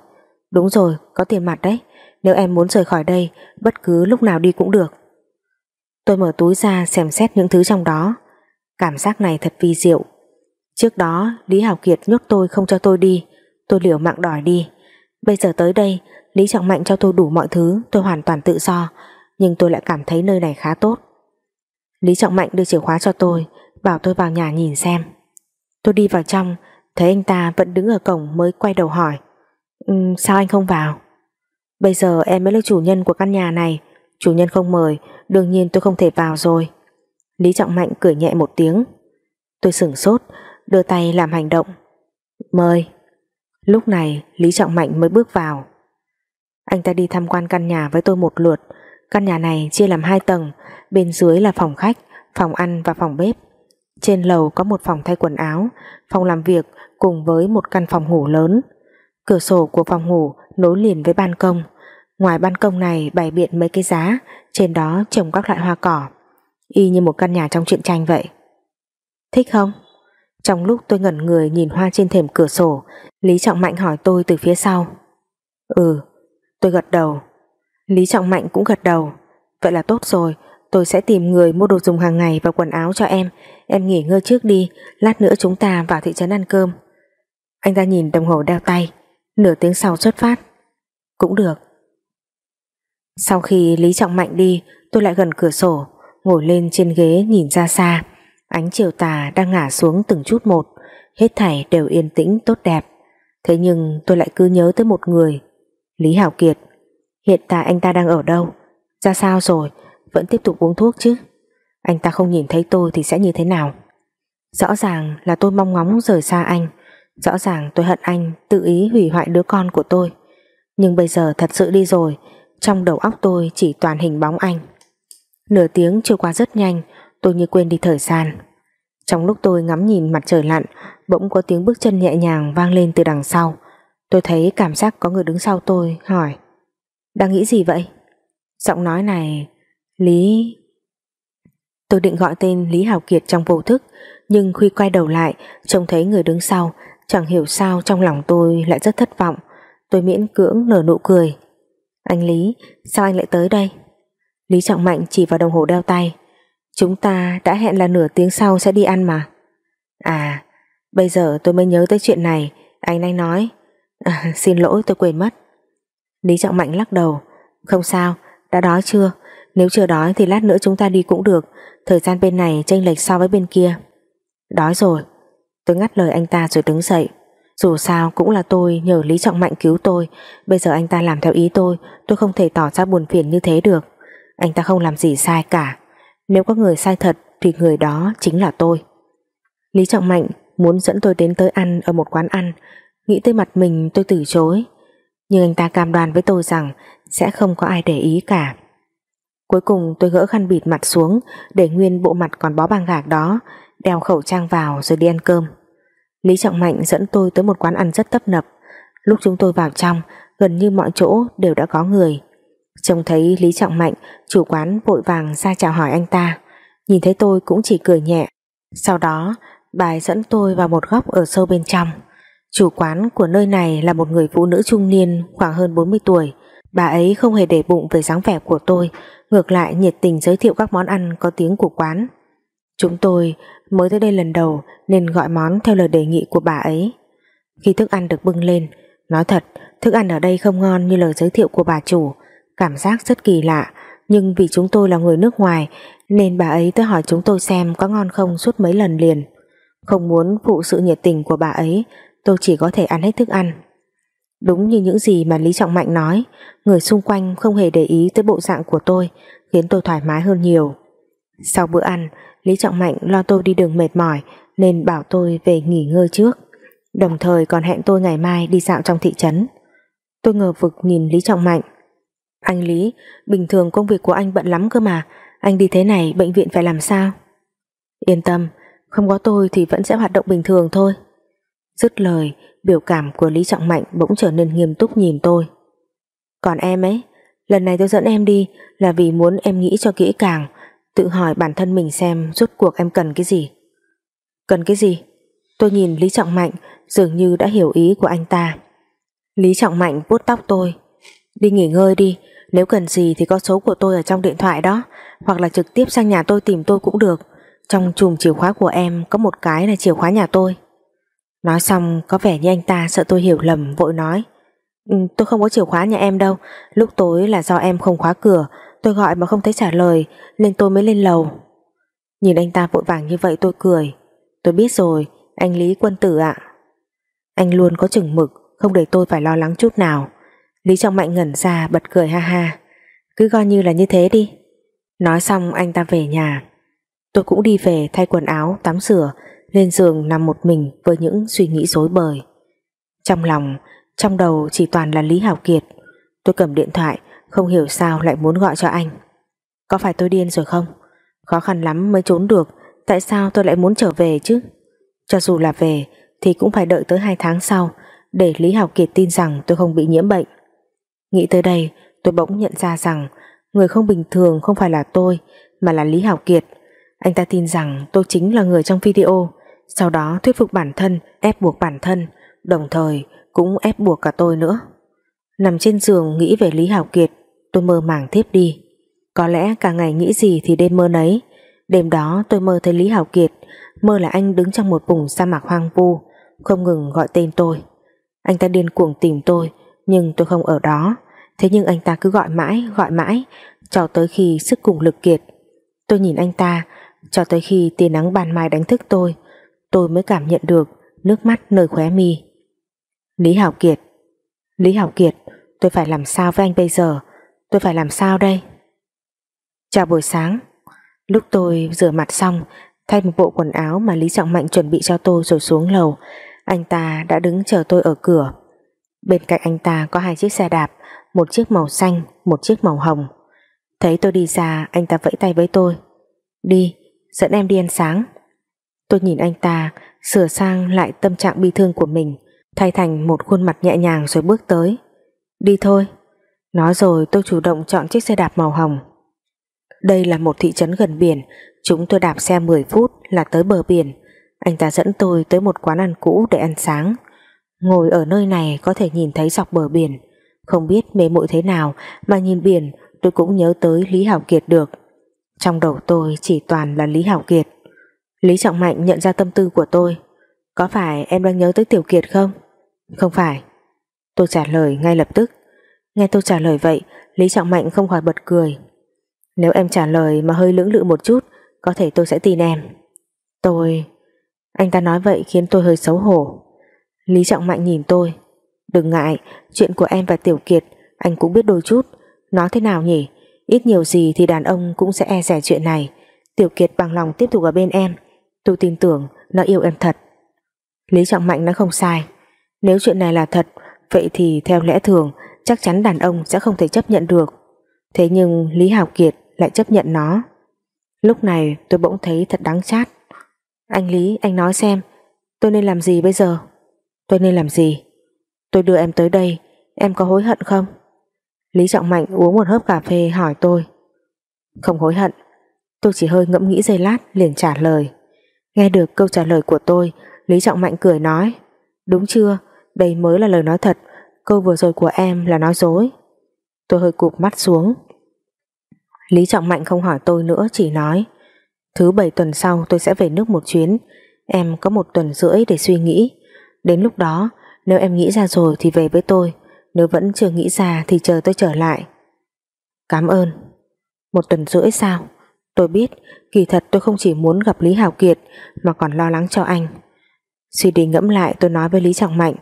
Đúng rồi, có tiền mặt đấy. Nếu em muốn rời khỏi đây Bất cứ lúc nào đi cũng được. Tôi mở túi ra xem xét những thứ trong đó. Cảm giác này thật vi diệu. Trước đó Lý Hảo Kiệt nhốt tôi không cho tôi đi. Tôi liều mạng đòi đi. Bây giờ tới đây Lý Trọng Mạnh cho tôi đủ mọi thứ Tôi hoàn toàn tự do. Nhưng tôi lại cảm thấy nơi này khá tốt. Lý Trọng Mạnh đưa chìa khóa cho tôi Bảo tôi vào nhà nhìn xem. Tôi đi vào trong Thấy anh ta vẫn đứng ở cổng mới quay đầu hỏi. Um, Sao anh không vào? Bây giờ em mới là chủ nhân của căn nhà này. Chủ nhân không mời Đương nhiên tôi không thể vào rồi. Lý Trọng Mạnh cười nhẹ một tiếng. Tôi sửng sốt Đưa tay làm hành động Mời Lúc này Lý Trọng Mạnh mới bước vào Anh ta đi tham quan căn nhà với tôi một lượt Căn nhà này chia làm hai tầng Bên dưới là phòng khách, phòng ăn và phòng bếp. Trên lầu có một phòng thay quần áo, phòng làm việc cùng với một căn phòng ngủ lớn. Cửa sổ của phòng ngủ nối liền với ban công. Ngoài ban công này bày biện mấy cái giá, trên đó trồng các loại hoa cỏ. Y như một căn nhà trong truyện tranh vậy. Thích không? Trong lúc tôi ngẩn người nhìn hoa trên thềm cửa sổ, Lý Trọng Mạnh hỏi tôi từ phía sau. Ừ, tôi gật đầu. Lý Trọng Mạnh cũng gật đầu. Vậy là tốt rồi, Tôi sẽ tìm người mua đồ dùng hàng ngày và quần áo cho em Em nghỉ ngơi trước đi Lát nữa chúng ta vào thị trấn ăn cơm Anh ta nhìn đồng hồ đeo tay Nửa tiếng sau xuất phát Cũng được Sau khi Lý Trọng Mạnh đi Tôi lại gần cửa sổ Ngồi lên trên ghế nhìn ra xa Ánh chiều tà đang ngả xuống từng chút một, Hết thảy đều yên tĩnh, tốt đẹp. Thế nhưng tôi lại cứ nhớ tới một người, Lý Hảo Kiệt. Hiện tại anh ta đang ở đâu? Ra sao rồi? Vẫn tiếp tục uống thuốc chứ? Anh ta không nhìn thấy tôi thì sẽ như thế nào? Rõ ràng là tôi mong ngóng rời xa anh. Rõ ràng tôi hận anh, Tự ý hủy hoại đứa con của tôi. Nhưng bây giờ thật sự đi rồi, Trong đầu óc tôi chỉ toàn hình bóng anh. Nửa tiếng trôi qua rất nhanh Tôi như quên đi thời gian. Trong lúc tôi ngắm nhìn mặt trời lặn, Bỗng có tiếng bước chân nhẹ nhàng vang lên từ đằng sau. Tôi thấy cảm giác có người đứng sau tôi, Hỏi, Đang nghĩ gì vậy? Giọng nói này, Lý Tôi định gọi tên Lý Hào Kiệt trong vô thức, Nhưng khi quay đầu lại, Trông thấy người đứng sau, Chẳng hiểu sao trong lòng tôi lại rất thất vọng. Tôi miễn cưỡng nở nụ cười. Anh Lý, Sao anh lại tới đây? Lý Trọng Mạnh chỉ vào đồng hồ đeo tay. Chúng ta đã hẹn là nửa tiếng sau sẽ đi ăn mà. À Bây giờ tôi mới nhớ tới chuyện này Anh anh nói. À, Xin lỗi tôi quên mất. Lý Trọng Mạnh lắc đầu. Không sao, đã đói chưa? Nếu chưa đói thì lát nữa chúng ta đi cũng được. Thời gian bên này chênh lệch so với bên kia. Đói rồi. Tôi ngắt lời anh ta rồi đứng dậy. Dù sao cũng là tôi nhờ Lý Trọng Mạnh cứu tôi. Bây giờ anh ta làm theo ý tôi Tôi không thể tỏ ra buồn phiền như thế được. Anh ta không làm gì sai cả. Nếu có người sai thật Thì người đó chính là tôi. Lý Trọng Mạnh muốn dẫn tôi đến tới ăn Ở một quán ăn, Nghĩ tới mặt mình tôi từ chối. Nhưng anh ta cam đoan với tôi rằng Sẽ không có ai để ý cả. Cuối cùng tôi gỡ khăn bịt mặt xuống Để nguyên bộ mặt còn bó băng gạc đó, Đeo khẩu trang vào rồi đi ăn cơm. Lý Trọng Mạnh dẫn tôi tới một quán ăn rất tấp nập. Lúc chúng tôi vào trong, Gần như mọi chỗ đều đã có người. Trông thấy Lý Trọng Mạnh Chủ quán vội vàng ra chào hỏi anh ta. Nhìn thấy tôi cũng chỉ cười nhẹ. Sau đó bài dẫn tôi vào một góc ở sâu bên trong. Chủ quán của nơi này là một người phụ nữ trung niên khoảng hơn 40 tuổi. Bà ấy không hề để bụng về dáng vẻ của tôi Ngược lại nhiệt tình giới thiệu các món ăn có tiếng của quán. Chúng tôi mới tới đây lần đầu nên gọi món theo lời đề nghị của bà ấy. Khi thức ăn được bưng lên, nói thật, thức ăn ở đây không ngon như lời giới thiệu của bà chủ, cảm giác rất kỳ lạ, nhưng vì chúng tôi là người nước ngoài nên bà ấy tới hỏi chúng tôi xem có ngon không suốt mấy lần liền. Không muốn phụ sự nhiệt tình của bà ấy, tôi chỉ có thể ăn hết thức ăn. Đúng như những gì mà Lý Trọng Mạnh nói, người xung quanh không hề để ý tới bộ dạng của tôi, khiến tôi thoải mái hơn nhiều. Sau bữa ăn, Lý Trọng Mạnh lo tôi đi đường mệt mỏi nên bảo tôi về nghỉ ngơi trước. Đồng thời còn hẹn tôi ngày mai đi dạo trong thị trấn. Tôi ngờ vực nhìn Lý Trọng Mạnh. Anh Lý, bình thường công việc của anh bận lắm cơ mà, anh đi thế này bệnh viện phải làm sao? Yên tâm, không có tôi thì vẫn sẽ hoạt động bình thường thôi. Dứt lời, biểu cảm của Lý Trọng Mạnh bỗng trở nên nghiêm túc nhìn tôi. Còn em ấy, lần này tôi dẫn em đi là vì muốn em nghĩ cho kỹ càng, Tự hỏi bản thân mình xem rốt cuộc em cần cái gì Cần cái gì Tôi nhìn Lý Trọng Mạnh Dường như đã hiểu ý của anh ta Lý Trọng Mạnh vuốt tóc tôi Đi nghỉ ngơi đi nếu cần gì thì có số của tôi ở trong điện thoại đó Hoặc là trực tiếp sang nhà tôi tìm tôi cũng được. Trong chùm chìa khóa của em Có một cái là chìa khóa nhà tôi. Nói xong có vẻ như anh ta sợ tôi hiểu lầm Vội nói ừ, Tôi không có chìa khóa nhà em đâu. Lúc tối là do em không khóa cửa Tôi gọi mà không thấy trả lời Nên tôi mới lên lầu. Nhìn anh ta vội vàng như vậy tôi cười. Tôi biết rồi anh Lý quân tử ạ. Anh luôn có chừng mực Không để tôi phải lo lắng chút nào. Lý Trọng Mạnh ngẩn ra, bật cười ha ha. Cứ coi như là như thế đi. Nói xong, anh ta về nhà. Tôi cũng đi về, thay quần áo, Tắm rửa, Lên giường nằm một mình với những suy nghĩ rối bời. Trong lòng, Trong đầu chỉ toàn là Lý Hảo Kiệt. Tôi cầm điện thoại, không hiểu sao lại muốn gọi cho anh. Có phải tôi điên rồi không? Khó khăn lắm mới trốn được, Tại sao tôi lại muốn trở về chứ? Cho dù là về, Thì cũng phải đợi tới 2 tháng sau Để Lý Hảo Kiệt tin rằng tôi không bị nhiễm bệnh. Nghĩ tới đây Tôi bỗng nhận ra rằng Người không bình thường không phải là tôi Mà là Lý Hảo Kiệt Anh ta tin rằng tôi chính là người trong video Sau đó thuyết phục bản thân Ép buộc bản thân Đồng thời cũng ép buộc cả tôi nữa Nằm trên giường nghĩ về Lý Hảo Kiệt tôi mơ màng tiếp đi. Có lẽ cả ngày nghĩ gì thì đêm mơ nấy. Đêm đó tôi mơ thấy Lý Hảo Kiệt, mơ là anh đứng trong một vùng sa mạc hoang vu, không ngừng gọi tên tôi. Anh ta điên cuồng tìm tôi, nhưng tôi không ở đó. Thế nhưng anh ta cứ gọi mãi, gọi mãi, cho tới khi sức cùng lực kiệt. Tôi nhìn anh ta, cho tới khi tia nắng ban mai đánh thức tôi, tôi mới cảm nhận được nước mắt nơi khóe mi. Lý Hảo Kiệt Lý Hảo Kiệt, tôi phải làm sao với anh bây giờ? Tôi phải làm sao đây? Chào buổi sáng Lúc tôi rửa mặt xong Thay một bộ quần áo mà Lý Trọng Mạnh chuẩn bị cho tôi rồi xuống lầu Anh ta đã đứng chờ tôi ở cửa Bên cạnh anh ta có hai chiếc xe đạp Một chiếc màu xanh Một chiếc màu hồng. Thấy tôi đi ra anh ta vẫy tay với tôi. Đi, dẫn em đi ăn sáng. Tôi nhìn anh ta Sửa sang lại tâm trạng bi thương của mình Thay thành một khuôn mặt nhẹ nhàng rồi bước tới. Đi thôi. Nói rồi tôi chủ động chọn chiếc xe đạp màu hồng. Đây là một thị trấn gần biển Chúng tôi đạp xe 10 phút là tới bờ biển. Anh ta dẫn tôi tới một quán ăn cũ để ăn sáng. Ngồi ở nơi này có thể nhìn thấy dọc bờ biển. Không biết mê muội thế nào Mà nhìn biển, tôi cũng nhớ tới Lý Hảo Kiệt được. Trong đầu tôi chỉ toàn là Lý Hảo Kiệt. Lý Trọng Mạnh nhận ra tâm tư của tôi. Có phải em đang nhớ tới Tiểu Kiệt không? Không phải. Tôi trả lời ngay lập tức. Nghe tôi trả lời vậy, Lý Trọng Mạnh không khỏi bật cười. Nếu em trả lời mà hơi lưỡng lự một chút, Có thể tôi sẽ tin em. Tôi... Anh ta nói vậy khiến tôi hơi xấu hổ. Lý Trọng Mạnh nhìn tôi. Đừng ngại, chuyện của em và Tiểu Kiệt Anh cũng biết đôi chút. Nói thế nào nhỉ? Ít nhiều gì thì đàn ông cũng sẽ e rẻ chuyện này. Tiểu Kiệt bằng lòng tiếp tục ở bên em. Tôi tin tưởng nó yêu em thật. Lý Trọng Mạnh nói không sai. Nếu chuyện này là thật Vậy thì theo lẽ thường Chắc chắn đàn ông sẽ không thể chấp nhận được. Thế nhưng Lý Hào Kiệt lại chấp nhận nó. Lúc này tôi bỗng thấy thật đáng chát. Anh Lý anh nói xem Tôi nên làm gì bây giờ? Tôi nên làm gì? Tôi đưa em tới đây Em có hối hận không? Lý Trọng Mạnh uống một hớp cà phê hỏi tôi. Không hối hận Tôi chỉ hơi ngẫm nghĩ giây lát liền trả lời. Nghe được câu trả lời của tôi Lý Trọng Mạnh cười nói Đúng chưa, đây mới là lời nói thật. Câu vừa rồi của em là nói dối. Tôi hơi cụp mắt xuống. Lý Trọng Mạnh không hỏi tôi nữa Chỉ nói Thứ bảy tuần sau tôi sẽ về nước một chuyến. Em có một tuần rưỡi để suy nghĩ. Đến lúc đó, Nếu em nghĩ ra rồi thì về với tôi, Nếu vẫn chưa nghĩ ra thì chờ tôi trở lại. Cảm ơn. Một tuần rưỡi sao Tôi biết kỳ thật tôi không chỉ muốn gặp Lý Hào Kiệt Mà còn lo lắng cho anh. Suy đi ngẫm lại tôi nói với Lý Trọng Mạnh,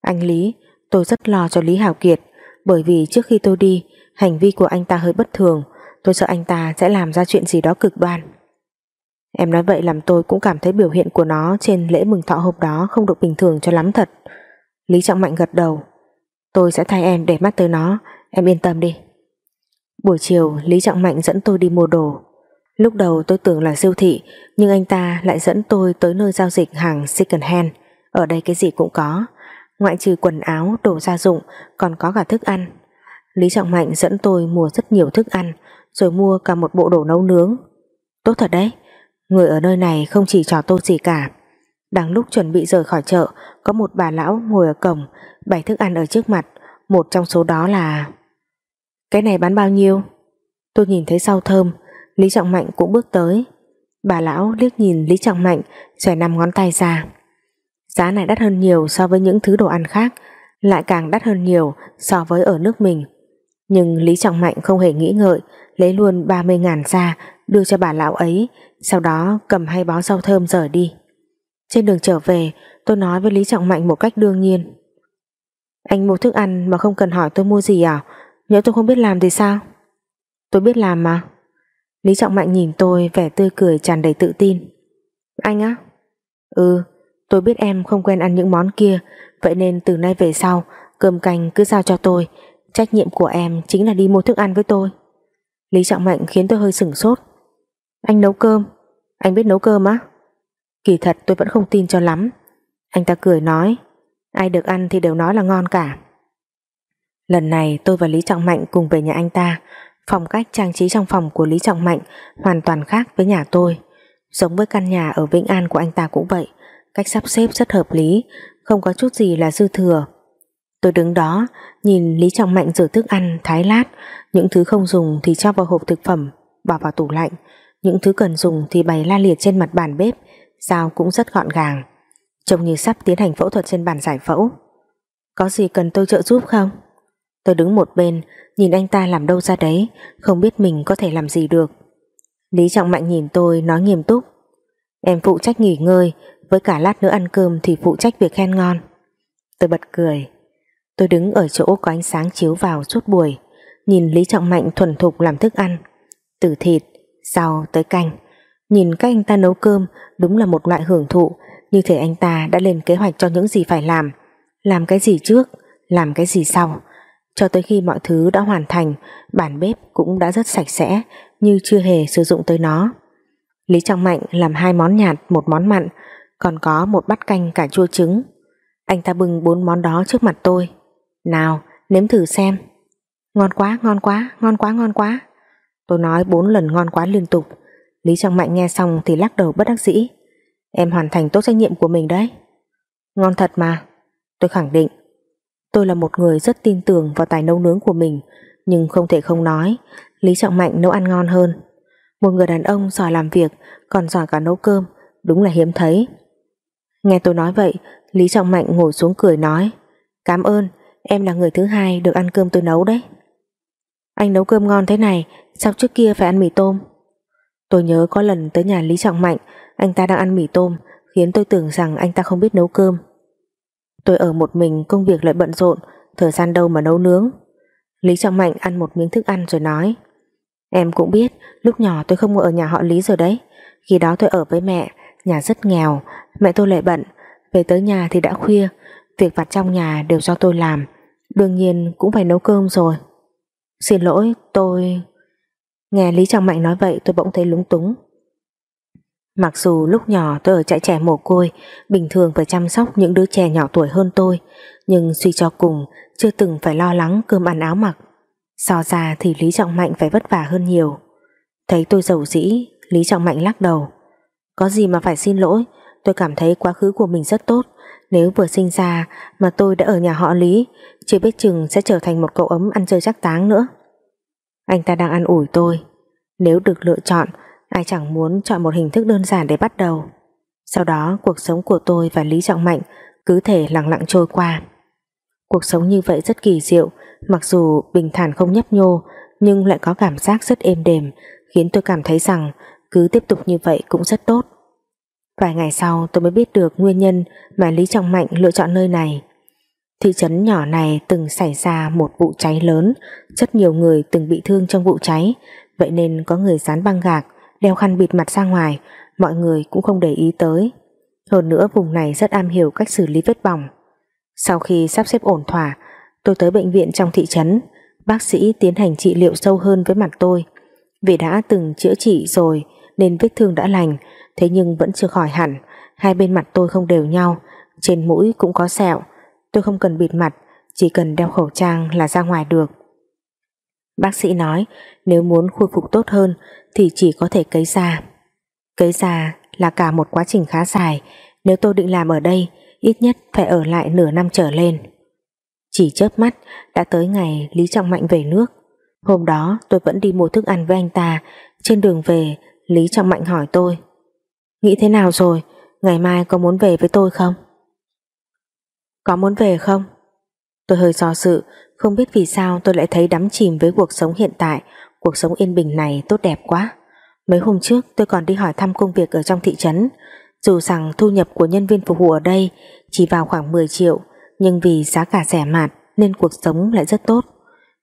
Anh Lý, Tôi rất lo cho Lý Hào Kiệt, Bởi vì trước khi tôi đi, Hành vi của anh ta hơi bất thường, Tôi sợ anh ta sẽ làm ra chuyện gì đó cực đoan. Em nói vậy làm tôi cũng cảm thấy biểu hiện của nó Trên lễ mừng thọ hôm đó Không được bình thường cho lắm thật. Lý Trọng Mạnh gật đầu. Tôi sẽ thay em để mắt tới nó. Em yên tâm đi. Buổi chiều Lý Trọng Mạnh dẫn tôi đi mua đồ. Lúc đầu tôi tưởng là siêu thị Nhưng anh ta lại dẫn tôi tới nơi giao dịch hàng second hand. Ở đây cái gì cũng có. Ngoại trừ quần áo, đồ gia dụng Còn có cả thức ăn. Lý Trọng Mạnh dẫn tôi mua rất nhiều thức ăn Rồi mua cả một bộ đồ nấu nướng. Tốt thật đấy. Người ở nơi này không chỉ trò tô gì cả. Đang lúc chuẩn bị rời khỏi chợ, Có một bà lão ngồi ở cổng, Bày thức ăn ở trước mặt. Một trong số đó là, Cái này bán bao nhiêu? Tôi nhìn thấy sau thơm, Lý Trọng Mạnh cũng bước tới. Bà lão liếc nhìn Lý Trọng Mạnh, Xòe năm ngón tay ra. Giá này đắt hơn nhiều so với những thứ đồ ăn khác, Lại càng đắt hơn nhiều So với ở nước mình. Nhưng Lý Trọng Mạnh không hề nghĩ ngợi, Lấy luôn 30 ngàn ra Đưa cho bà lão ấy sau đó, cầm hai bó rau thơm rời đi. Trên đường trở về, Tôi nói với Lý Trọng Mạnh một cách đương nhiên. Anh mua thức ăn mà không cần hỏi tôi mua gì à? Nếu tôi không biết làm thì sao? Tôi biết làm mà. Lý Trọng Mạnh nhìn tôi, vẻ tươi cười tràn đầy tự tin. Anh á? Ừ tôi biết em không quen ăn những món kia. Vậy nên từ nay về sau, Cơm canh cứ giao cho tôi. Trách nhiệm của em chính là đi mua thức ăn với tôi. Lý Trọng Mạnh khiến tôi hơi sửng sốt. Anh nấu cơm. Anh biết nấu cơm á? Kỳ thật tôi vẫn không tin cho lắm. Anh ta cười nói Ai được ăn thì đều nói là ngon cả. Lần này tôi và Lý Trọng Mạnh cùng về nhà anh ta. Phong cách trang trí trong phòng của Lý Trọng Mạnh hoàn toàn khác với nhà tôi. Giống với căn nhà ở Vĩnh An của anh ta cũng vậy, cách sắp xếp rất hợp lý, không có chút gì là dư thừa. Tôi đứng đó, nhìn Lý Trọng Mạnh rửa thức ăn, thái lát, những thứ không dùng thì cho vào hộp thực phẩm, bỏ vào tủ lạnh, những thứ cần dùng thì bày la liệt trên mặt bàn bếp, dao cũng rất gọn gàng. Trông như sắp tiến hành phẫu thuật trên bàn giải phẫu. Có gì cần tôi trợ giúp không? Tôi đứng một bên Nhìn anh ta làm đâu ra đấy Không biết mình có thể làm gì được Lý Trọng Mạnh nhìn tôi nói nghiêm túc Em phụ trách nghỉ ngơi Với cả lát nữa ăn cơm thì phụ trách việc khen ngon Tôi bật cười Tôi đứng ở chỗ có ánh sáng chiếu vào suốt buổi Nhìn Lý Trọng Mạnh thuần thục làm thức ăn Từ thịt, rau tới canh Nhìn các anh ta nấu cơm Đúng là một loại hưởng thụ Như thể anh ta đã lên kế hoạch cho những gì phải làm Làm cái gì trước Làm cái gì sau Cho tới khi mọi thứ đã hoàn thành, bản bếp cũng đã rất sạch sẽ, như chưa hề sử dụng tới nó. Lý Trọng Mạnh làm hai món nhạt, một món mặn, còn có một bát canh cả chua trứng. Anh ta bưng bốn món đó trước mặt tôi. Nào, nếm thử xem. Ngon quá, ngon quá, ngon quá, ngon quá. Tôi nói bốn lần ngon quá liên tục. Lý Trọng Mạnh nghe xong thì lắc đầu bất đắc dĩ. Em hoàn thành tốt trách nhiệm của mình đấy. Ngon thật mà. Tôi khẳng định. Tôi là một người rất tin tưởng vào tài nấu nướng của mình, nhưng không thể không nói, Lý Trọng Mạnh nấu ăn ngon hơn. Một người đàn ông giỏi làm việc, còn giỏi cả nấu cơm, đúng là hiếm thấy. Nghe tôi nói vậy, Lý Trọng Mạnh ngồi xuống cười nói, cảm ơn, em là người thứ hai được ăn cơm tôi nấu đấy. Anh nấu cơm ngon thế này, sao trước kia phải ăn mì tôm? Tôi nhớ có lần tới nhà Lý Trọng Mạnh, anh ta đang ăn mì tôm, khiến tôi tưởng rằng anh ta không biết nấu cơm. Tôi ở một mình công việc lại bận rộn, thời gian đâu mà nấu nướng. Lý Trọng Mạnh ăn một miếng thức ăn rồi nói, em cũng biết, lúc nhỏ tôi không ở nhà họ Lý rồi đấy. Khi đó tôi ở với mẹ, nhà rất nghèo, mẹ tôi lại bận, về tới nhà thì đã khuya, việc vặt trong nhà đều do tôi làm, đương nhiên cũng phải nấu cơm rồi. Xin lỗi, tôi... Nghe Lý Trọng Mạnh nói vậy tôi bỗng thấy lúng túng. Mặc dù lúc nhỏ tôi ở trại trẻ mồ côi, bình thường phải chăm sóc những đứa trẻ nhỏ tuổi hơn tôi, nhưng suy cho cùng chưa từng phải lo lắng cơm ăn áo mặc. So ra thì Lý Trọng Mạnh phải vất vả hơn nhiều. Thấy tôi giàu dĩ, Lý Trọng Mạnh lắc đầu. Có gì mà phải xin lỗi, tôi cảm thấy quá khứ của mình rất tốt. Nếu vừa sinh ra mà tôi đã ở nhà họ Lý, chưa biết chừng sẽ trở thành một cậu ấm ăn chơi chắc táng nữa. Anh ta đang ăn ủi tôi. Nếu được lựa chọn, ai chẳng muốn chọn một hình thức đơn giản để bắt đầu. Sau đó cuộc sống của tôi và Lý Trọng Mạnh cứ thể lặng lặng trôi qua. Cuộc sống như vậy rất kỳ diệu, mặc dù bình thản không nhấp nhô, nhưng lại có cảm giác rất êm đềm, khiến tôi cảm thấy rằng cứ tiếp tục như vậy cũng rất tốt. Vài ngày sau tôi mới biết được nguyên nhân mà Lý Trọng Mạnh lựa chọn nơi này. Thị trấn nhỏ này từng xảy ra một vụ cháy lớn, rất nhiều người từng bị thương trong vụ cháy, vậy nên có người dán băng gạc, đeo khăn bịt mặt ra ngoài, mọi người cũng không để ý tới. Hơn nữa vùng này rất am hiểu cách xử lý vết bỏng. Sau khi sắp xếp ổn thỏa, tôi tới bệnh viện trong thị trấn, bác sĩ tiến hành trị liệu sâu hơn với mặt tôi. Vì đã từng chữa trị rồi nên vết thương đã lành, thế nhưng vẫn chưa khỏi hẳn, hai bên mặt tôi không đều nhau, trên mũi cũng có sẹo, tôi không cần bịt mặt, chỉ cần đeo khẩu trang là ra ngoài được. Bác sĩ nói nếu muốn khôi phục tốt hơn thì chỉ có thể cấy da. Cấy da là cả một quá trình khá dài, nếu tôi định làm ở đây, ít nhất phải ở lại nửa năm trở lên. Chỉ chớp mắt đã tới ngày Lý Trọng Mạnh về nước. Hôm đó tôi vẫn đi mua thức ăn với anh ta, trên đường về Lý Trọng Mạnh hỏi tôi Nghĩ thế nào rồi, ngày mai có muốn về với tôi không? Có muốn về không? Tôi hơi do sự, không biết vì sao tôi lại thấy đắm chìm với cuộc sống hiện tại, cuộc sống yên bình này tốt đẹp quá. Mấy hôm trước tôi còn đi hỏi thăm công việc ở trong thị trấn, dù rằng thu nhập của nhân viên phục vụ ở đây chỉ vào khoảng 10 triệu, nhưng vì giá cả rẻ mạt nên cuộc sống lại rất tốt.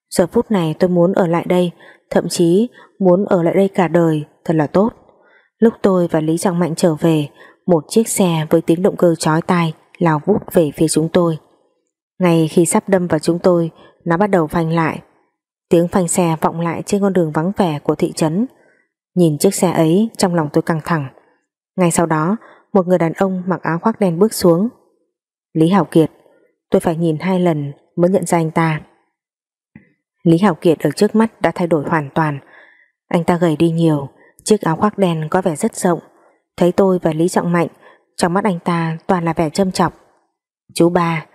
Giờ phút này tôi muốn ở lại đây, thậm chí muốn ở lại đây cả đời, thật là tốt. Lúc tôi và Lý Trọng Mạnh trở về, một chiếc xe với tiếng động cơ chói tai lao vút về phía chúng tôi. Ngay khi sắp đâm vào chúng tôi, nó bắt đầu phanh lại. Tiếng phanh xe vọng lại trên con đường vắng vẻ của thị trấn. Nhìn chiếc xe ấy, trong lòng tôi căng thẳng. Ngay sau đó, một người đàn ông mặc áo khoác đen bước xuống. Lý Hảo Kiệt, tôi phải nhìn hai lần mới nhận ra anh ta. Lý Hảo Kiệt ở trước mắt đã thay đổi hoàn toàn. Anh ta gầy đi nhiều, chiếc áo khoác đen có vẻ rất rộng. Thấy tôi và Lý Trọng Mạnh, trong mắt anh ta toàn là vẻ châm chọc. Chú ba,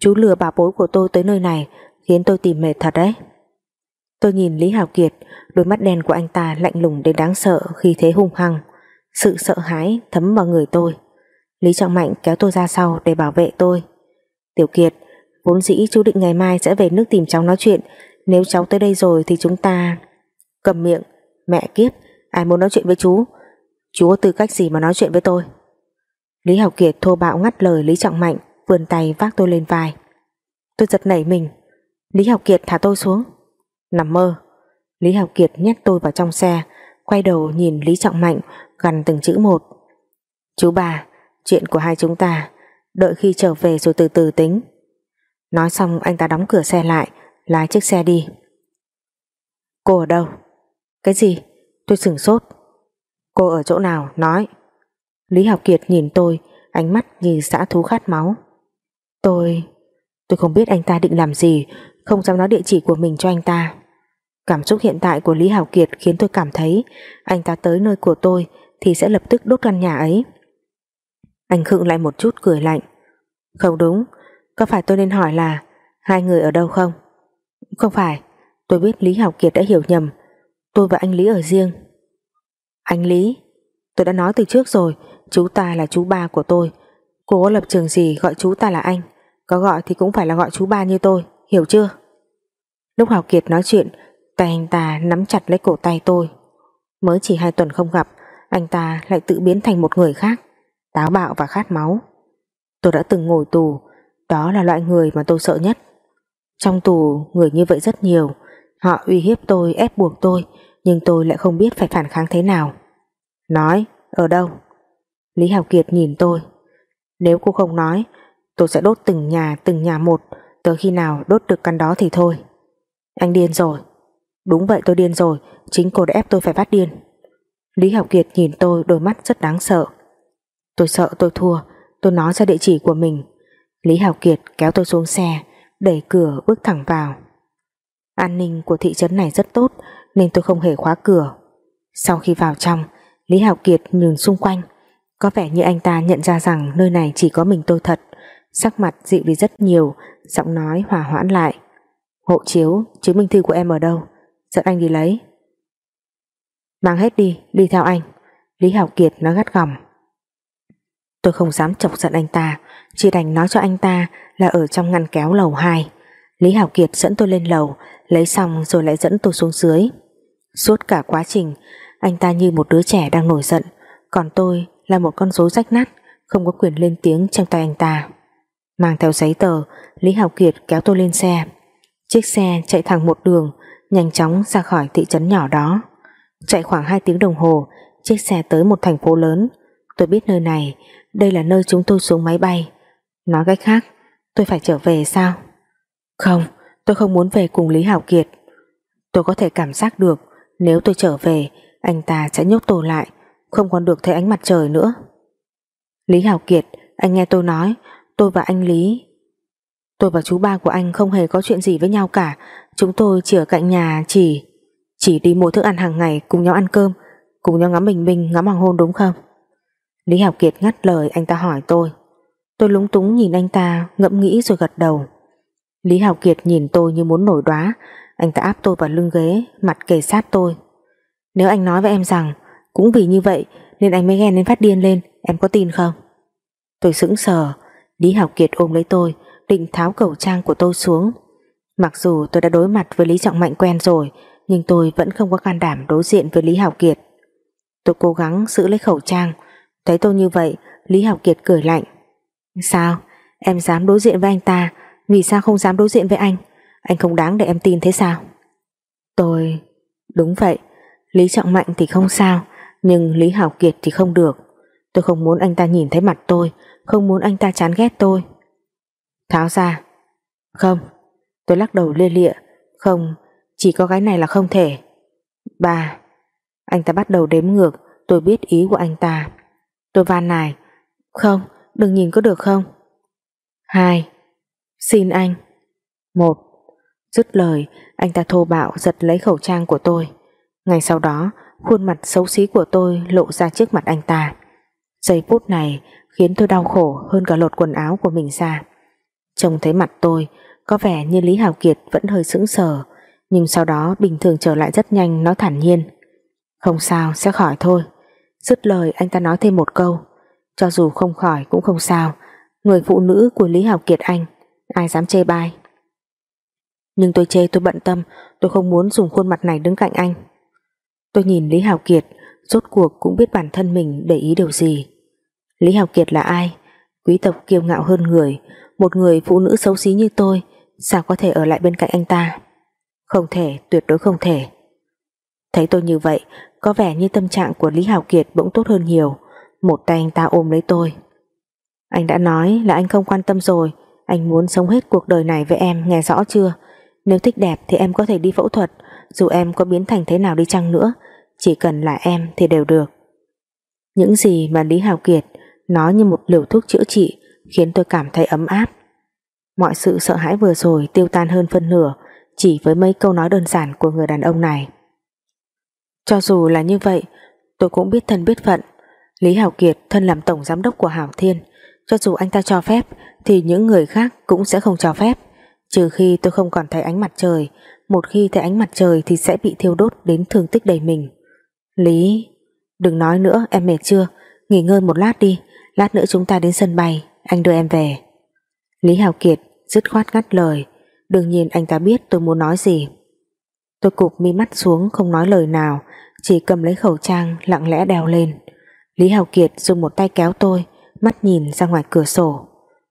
chú lừa bà bối của tôi tới nơi này khiến tôi tìm mệt thật đấy. Tôi nhìn Lý Hảo Kiệt, đôi mắt đen của anh ta lạnh lùng đến đáng sợ khi thế hung hăng. Sự sợ hãi thấm vào người tôi. Lý Trọng Mạnh kéo tôi ra sau để bảo vệ tôi. Tiểu Kiệt, vốn dĩ chú định ngày mai sẽ về nước tìm cháu nói chuyện, nếu cháu tới đây rồi thì chúng ta... Cầm miệng, mẹ kiếp, ai muốn nói chuyện với chú? Chú có tư cách gì mà nói chuyện với tôi? Lý Học Kiệt thô bạo ngắt lời Lý Trọng Mạnh, vươn tay vác tôi lên vai. Tôi giật nảy mình. Lý Học Kiệt thả tôi xuống. Nằm mơ. Lý Học Kiệt nhét tôi vào trong xe, quay đầu nhìn Lý Trọng Mạnh, gần từng chữ một. Chú bà, chuyện của hai chúng ta, đợi khi trở về rồi từ từ tính. Nói xong anh ta đóng cửa xe lại, Lái chiếc xe đi Cô ở đâu? Cái gì? Tôi sửng sốt Cô ở chỗ nào? Nói Lý Học Kiệt nhìn tôi Ánh mắt như xã thú khát máu Tôi... Tôi không biết anh ta định làm gì Không dám nói địa chỉ của mình cho anh ta Cảm xúc hiện tại của Lý Hảo Kiệt khiến tôi cảm thấy anh ta tới nơi của tôi thì sẽ lập tức đốt căn nhà ấy. Anh khựng lại một chút cười lạnh. Không đúng, có phải tôi nên hỏi là hai người ở đâu không? Không phải, tôi biết Lý Hảo Kiệt đã hiểu nhầm. Tôi và anh Lý ở riêng. Anh Lý, tôi đã nói từ trước rồi, chú ta là chú ba của tôi. Cô có lập trường gì gọi chú ta là anh, có gọi thì cũng phải là gọi chú ba như tôi, hiểu chưa? Lúc Hảo Kiệt nói chuyện, Tay anh ta nắm chặt lấy cổ tay tôi Mới chỉ hai tuần không gặp Anh ta lại tự biến thành một người khác Táo bạo và khát máu Tôi đã từng ngồi tù Đó là loại người mà tôi sợ nhất Trong tù người như vậy rất nhiều Họ uy hiếp tôi, ép buộc tôi, Nhưng tôi lại không biết phải phản kháng thế nào. Nói, Ở đâu? Lý Hào Kiệt nhìn tôi. Nếu cô không nói, Tôi sẽ đốt từng nhà từng nhà một, Tới khi nào đốt được căn đó thì thôi. Anh điên rồi. Đúng vậy, tôi điên rồi, Chính cô đã ép tôi phải phát điên. Lý Hảo Kiệt nhìn tôi, đôi mắt rất đáng sợ. Tôi sợ, tôi thua, Tôi nói ra địa chỉ của mình. Lý Hảo Kiệt kéo tôi xuống xe, Đẩy cửa bước thẳng vào. An ninh của thị trấn này rất tốt Nên tôi không hề khóa cửa. Sau khi vào trong Lý Hảo Kiệt nhìn xung quanh. Có vẻ như anh ta nhận ra rằng nơi này chỉ có mình tôi thật. Sắc mặt dịu đi rất nhiều Giọng nói hòa hoãn lại. Hộ chiếu, chứng minh thư của em ở đâu? Dẫn anh đi lấy. Mang hết đi, đi theo anh. Lý Hảo Kiệt nói gắt gỏng. Tôi không dám chọc giận anh ta Chỉ đành nói cho anh ta Là ở trong ngăn kéo lầu 2 Lý Hảo Kiệt dẫn tôi lên lầu Lấy xong rồi lại dẫn tôi xuống dưới Suốt cả quá trình Anh ta như một đứa trẻ đang nổi giận Còn tôi là một con rối rách nát Không có quyền lên tiếng trong tay anh ta Mang theo giấy tờ Lý Hảo Kiệt kéo tôi lên xe Chiếc xe chạy thẳng một đường nhanh chóng ra khỏi thị trấn nhỏ đó. Chạy khoảng 2 tiếng đồng hồ, chiếc xe tới một thành phố lớn. Tôi biết nơi này, đây là nơi chúng tôi xuống máy bay. Nói cách khác, tôi phải trở về sao? Không, tôi không muốn về cùng Lý Hảo Kiệt. Tôi có thể cảm giác được, nếu tôi trở về, anh ta sẽ nhốt tôi lại, không còn được thấy ánh mặt trời nữa. Lý Hảo Kiệt, anh nghe tôi nói, tôi và anh Lý Tôi và chú ba của anh không hề có chuyện gì với nhau cả Chúng tôi chỉ ở cạnh nhà chỉ Chỉ đi mua thức ăn hàng ngày Cùng nhau ăn cơm Cùng nhau ngắm bình minh ngắm hoàng hôn đúng không Lý hảo Kiệt ngắt lời anh ta hỏi tôi Tôi lúng túng nhìn anh ta Ngẫm nghĩ rồi gật đầu Lý Hào Kiệt nhìn tôi như muốn nổi đoá Anh ta áp tôi vào lưng ghế Mặt kề sát tôi Nếu anh nói với em rằng Cũng vì như vậy nên anh mới ghen đến phát điên lên Em có tin không Tôi sững sờ Lý Hào Kiệt ôm lấy tôi định tháo khẩu trang của tôi xuống. Mặc dù tôi đã đối mặt với Lý Trọng Mạnh quen rồi, nhưng tôi vẫn không có can đảm đối diện với Lý Hào Kiệt. Tôi cố gắng giữ lấy khẩu trang, thấy tôi như vậy, Lý Hào Kiệt cười lạnh. Sao? Em dám đối diện với anh ta, vì sao không dám đối diện với anh? Anh không đáng để em tin thế sao? Tôi... Đúng vậy, Lý Trọng Mạnh thì không sao, nhưng Lý Hảo Kiệt thì không được. Tôi không muốn anh ta nhìn thấy mặt tôi, không muốn anh ta chán ghét tôi. Tháo ra. Không. Tôi lắc đầu lia lịa. Không Chỉ có cái này là không thể. Ba. Anh ta bắt đầu đếm ngược Tôi biết ý của anh ta. Tôi van nài. Không Đừng nhìn có được không? Hai. Xin anh. Một, Dứt lời, Anh ta thô bạo giật lấy khẩu trang của tôi. Ngay sau đó, Khuôn mặt xấu xí của tôi lộ ra trước mặt anh ta. Giây phút này khiến tôi đau khổ hơn cả lột quần áo của mình ra. Trông thấy mặt tôi, Có vẻ như Lý Hào Kiệt vẫn hơi sững sờ, Nhưng sau đó bình thường trở lại rất nhanh Nói thản nhiên. Không sao, sẽ khỏi thôi. Dứt lời, anh ta nói thêm một câu. Cho dù không khỏi cũng không sao. Người phụ nữ của Lý Hào Kiệt anh. Ai dám chê bai. Nhưng tôi chê tôi bận tâm Tôi không muốn dùng khuôn mặt này đứng cạnh anh. Tôi nhìn Lý Hào Kiệt Rốt cuộc cũng biết bản thân mình để ý điều gì. Lý Hào Kiệt là ai? Quý tộc kiêu ngạo hơn người một người phụ nữ xấu xí như tôi Sao có thể ở lại bên cạnh anh ta? Không thể, tuyệt đối không thể. Thấy tôi như vậy Có vẻ như tâm trạng của Lý Hào Kiệt Bỗng tốt hơn nhiều. Một tay anh ta ôm lấy tôi. Anh đã nói là anh không quan tâm rồi anh muốn sống hết cuộc đời này với em, Nghe rõ chưa? Nếu thích đẹp thì em có thể đi phẫu thuật, Dù em có biến thành thế nào đi chăng nữa, Chỉ cần là em thì đều được. Những gì mà Lý Hào Kiệt Nói như một liều thuốc chữa trị Khiến tôi cảm thấy ấm áp. Mọi sự sợ hãi vừa rồi tiêu tan hơn phân nửa Chỉ với mấy câu nói đơn giản của người đàn ông này. Cho dù là như vậy, Tôi cũng biết thân biết phận. Lý Hào Kiệt thân làm tổng giám đốc của Hảo Thiên. Cho dù anh ta cho phép thì những người khác cũng sẽ không cho phép. Trừ khi tôi không còn thấy ánh mặt trời, Một khi thấy ánh mặt trời Thì sẽ bị thiêu đốt đến thương tích đầy mình. Lý, Đừng nói nữa, em mệt chưa? Nghỉ ngơi một lát đi, Lát nữa chúng ta đến sân bay, Anh đưa em về. Lý Hào Kiệt dứt khoát ngắt lời. Đương nhiên anh ta biết tôi muốn nói gì. Tôi cụp mi mắt xuống không nói lời nào, Chỉ cầm lấy khẩu trang lặng lẽ đeo lên. Lý Hào Kiệt dùng một tay kéo tôi, Mắt nhìn ra ngoài cửa sổ.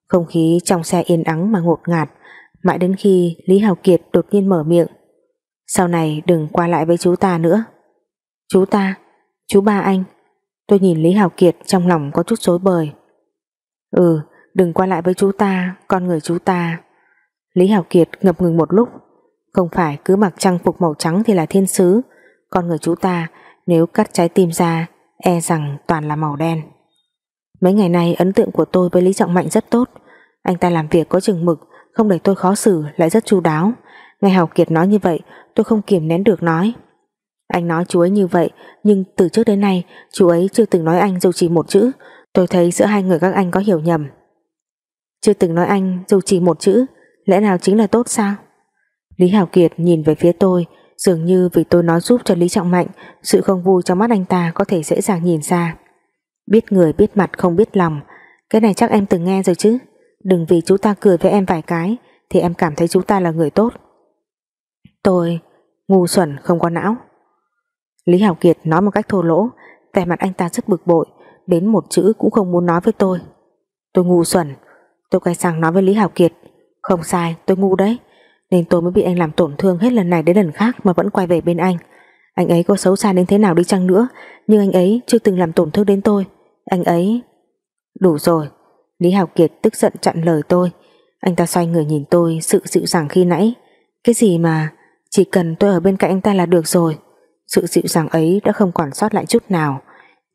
Không khí trong xe yên ắng mà ngột ngạt, Mãi đến khi Lý Hào Kiệt đột nhiên mở miệng. Sau này đừng qua lại với chú ta nữa. Chú ta? Chú ba anh? Tôi nhìn Lý Hào Kiệt trong lòng có chút rối bời. Ừ Đừng qua lại với chú ta, Con người chú ta. Lý Hào Kiệt ngập ngừng một lúc. Không phải cứ mặc trang phục màu trắng thì là thiên sứ. Con người chú ta, Nếu cắt trái tim ra E rằng toàn là màu đen. Mấy ngày nay, ấn tượng của tôi với Lý Trọng Mạnh rất tốt. Anh ta làm việc có chừng mực, Không để tôi khó xử, lại rất chu đáo. Nghe Hào Kiệt nói như vậy, Tôi không kiềm nén được nói. Anh nói chú ấy như vậy, Nhưng từ trước đến nay, chú ấy chưa từng nói anh dù chỉ một chữ. Tôi thấy giữa hai người các anh có hiểu nhầm. Chưa từng nói anh dù chỉ một chữ, Lẽ nào chính là tốt sao? Lý Hào Kiệt nhìn về phía tôi, Dường như vì tôi nói giúp cho Lý Trọng Mạnh, Sự không vui trong mắt anh ta có thể dễ dàng nhìn ra. Biết người, biết mặt, không biết lòng. Cái này chắc em từng nghe rồi chứ. Đừng vì chú ta cười với em vài cái, Thì em cảm thấy chú ta là người tốt. Tôi, ngu xuẩn, không có não. Lý Hảo Kiệt nói một cách thô lỗ, Vẻ mặt anh ta rất bực bội, Đến một chữ cũng không muốn nói với tôi. Tôi ngu xuẩn, Tôi quay sang nói với Lý Hảo Kiệt. Không sai, tôi ngu đấy, Nên tôi mới bị anh làm tổn thương hết lần này đến lần khác Mà vẫn quay về bên anh. Anh ấy có xấu xa đến thế nào đi chăng nữa, Nhưng anh ấy chưa từng làm tổn thương đến tôi. Anh ấy Đủ rồi Lý Hào Kiệt tức giận chặn lời tôi Anh ta xoay người nhìn tôi sự dịu dàng khi nãy Cái gì mà Chỉ cần tôi ở bên cạnh anh ta là được rồi Sự dịu dàng ấy đã không còn sót lại chút nào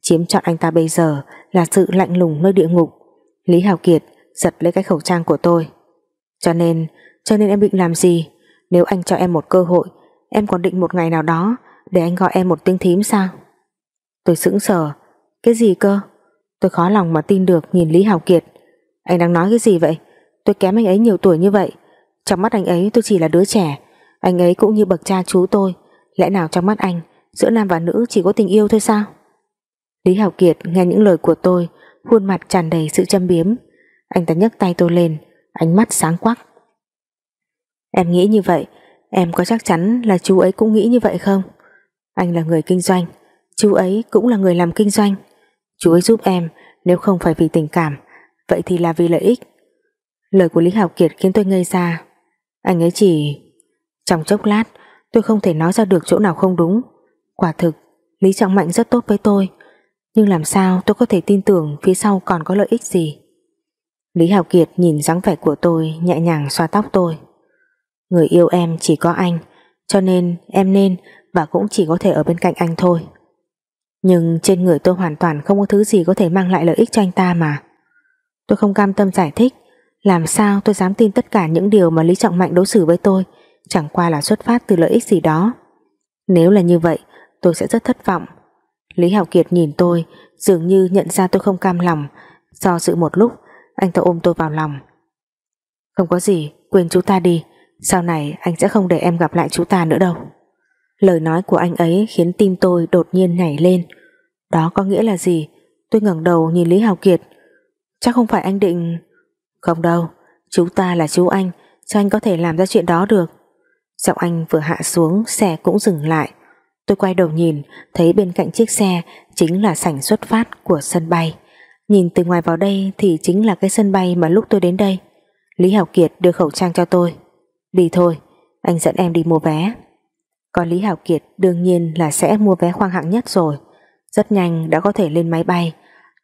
Chiếm chọn anh ta bây giờ Là sự lạnh lùng nơi địa ngục Lý Hào Kiệt giật lấy cái khẩu trang của tôi. Cho nên, cho nên em định làm gì? Nếu anh cho em một cơ hội, em còn định một ngày nào đó để anh gọi em một tiếng thím sao? Tôi sững sờ. Cái gì cơ? Tôi khó lòng mà tin được nhìn Lý Hào Kiệt. Anh đang nói cái gì vậy? Tôi kém anh ấy nhiều tuổi như vậy. Trong mắt anh ấy tôi chỉ là đứa trẻ. Anh ấy cũng như bậc cha chú tôi. Lẽ nào trong mắt anh, giữa nam và nữ chỉ có tình yêu thôi sao? Lý Hào Kiệt nghe những lời của tôi, khuôn mặt tràn đầy sự châm biếm. Anh ta nhấc tay tôi lên Ánh mắt sáng quắc Em nghĩ như vậy Em có chắc chắn là chú ấy cũng nghĩ như vậy không Anh là người kinh doanh Chú ấy cũng là người làm kinh doanh Chú ấy giúp em Nếu không phải vì tình cảm Vậy thì là vì lợi ích Lời của Lý Hảo Kiệt khiến tôi ngây ra Anh ấy chỉ Trong chốc lát tôi không thể nói ra được chỗ nào không đúng Quả thực Lý Trọng Mạnh rất tốt với tôi Nhưng làm sao tôi có thể tin tưởng Phía sau còn có lợi ích gì Lý Hảo Kiệt nhìn dáng vẻ của tôi nhẹ nhàng xoa tóc tôi. Người yêu em chỉ có anh, cho nên em nên và cũng chỉ có thể ở bên cạnh anh thôi. Nhưng trên người tôi hoàn toàn không có thứ gì có thể mang lại lợi ích cho anh ta mà. Tôi không cam tâm giải thích, làm sao tôi dám tin tất cả những điều mà Lý Trọng Mạnh đối xử với tôi chẳng qua là xuất phát từ lợi ích gì đó. Nếu là như vậy, tôi sẽ rất thất vọng. Lý Hảo Kiệt nhìn tôi, dường như nhận ra tôi không cam lòng, do sự một lúc anh ta ôm tôi vào lòng Không có gì Quên chú ta đi Sau này anh sẽ không để em gặp lại chú ta nữa đâu Lời nói của anh ấy khiến tim tôi đột nhiên nhảy lên Đó có nghĩa là gì Tôi ngẩng đầu nhìn Lý Hào Kiệt Chắc không phải anh định Không đâu Chú ta là chú anh Sao anh có thể làm ra chuyện đó được Giọng anh vừa hạ xuống Xe cũng dừng lại Tôi quay đầu nhìn Thấy bên cạnh chiếc xe Chính là sảnh xuất phát của sân bay Nhìn từ ngoài vào đây thì chính là cái sân bay mà lúc tôi đến đây. Lý Hảo Kiệt đưa khẩu trang cho tôi. Đi thôi, anh dẫn em đi mua vé. Còn Lý Hảo Kiệt đương nhiên là sẽ mua vé khoang hạng nhất rồi. Rất nhanh đã có thể lên máy bay.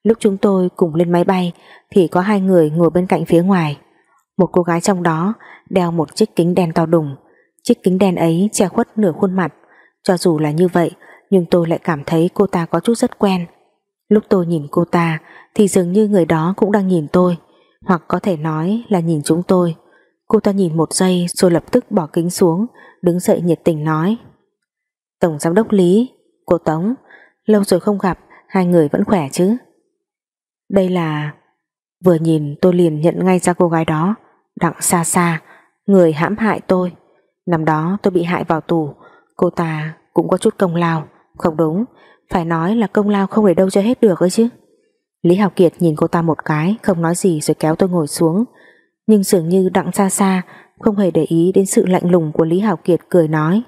Lúc chúng tôi cùng lên máy bay thì có hai người ngồi bên cạnh phía ngoài. Một cô gái trong đó đeo một chiếc kính đen to đùng, Chiếc kính đen ấy che khuất nửa khuôn mặt Cho dù là như vậy Nhưng tôi lại cảm thấy cô ta có chút rất quen Lúc tôi nhìn cô ta Thì dường như người đó cũng đang nhìn tôi Hoặc có thể nói là nhìn chúng tôi Cô ta nhìn một giây rồi lập tức bỏ kính xuống Đứng dậy nhiệt tình nói. Tổng giám đốc Lý, Cô Tống, Lâu rồi không gặp, Hai người vẫn khỏe chứ? Đây là, Vừa nhìn tôi liền nhận ngay ra cô gái đó, Đặng xa xa Người hãm hại tôi. Năm đó tôi bị hại vào tù, Cô ta cũng có chút công lao. Không đúng, Phải nói là công lao không để đâu cho hết được ấy chứ. Lý học Kiệt nhìn cô ta một cái, Không nói gì rồi kéo tôi ngồi xuống. Nhưng dường như đặng xa xa không hề để ý đến sự lạnh lùng của Lý Hảo Kiệt cười nói.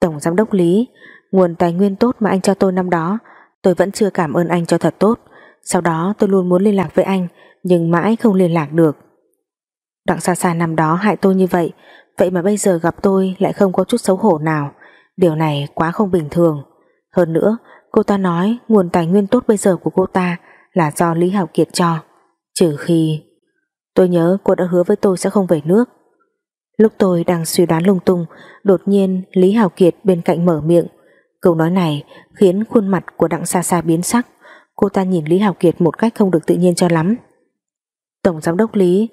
Tổng giám đốc Lý, Nguồn tài nguyên tốt mà anh cho tôi năm đó, Tôi vẫn chưa cảm ơn anh cho thật tốt. Sau đó tôi luôn muốn liên lạc với anh, Nhưng mãi không liên lạc được. Đặng xa xa năm đó hại tôi như vậy Vậy mà bây giờ gặp tôi lại không có chút xấu hổ nào. Điều này quá không bình thường. Hơn nữa, cô ta nói Nguồn tài nguyên tốt bây giờ của cô ta Là do Lý Hảo Kiệt cho. Trừ khi, Tôi nhớ cô đã hứa với tôi sẽ không về nước. Lúc tôi đang suy đoán lung tung, Đột nhiên Lý hào Kiệt bên cạnh mở miệng. Câu nói này khiến khuôn mặt của Đặng Sa Sa biến sắc. Cô ta nhìn Lý hào Kiệt một cách không được tự nhiên cho lắm. Tổng giám đốc Lý,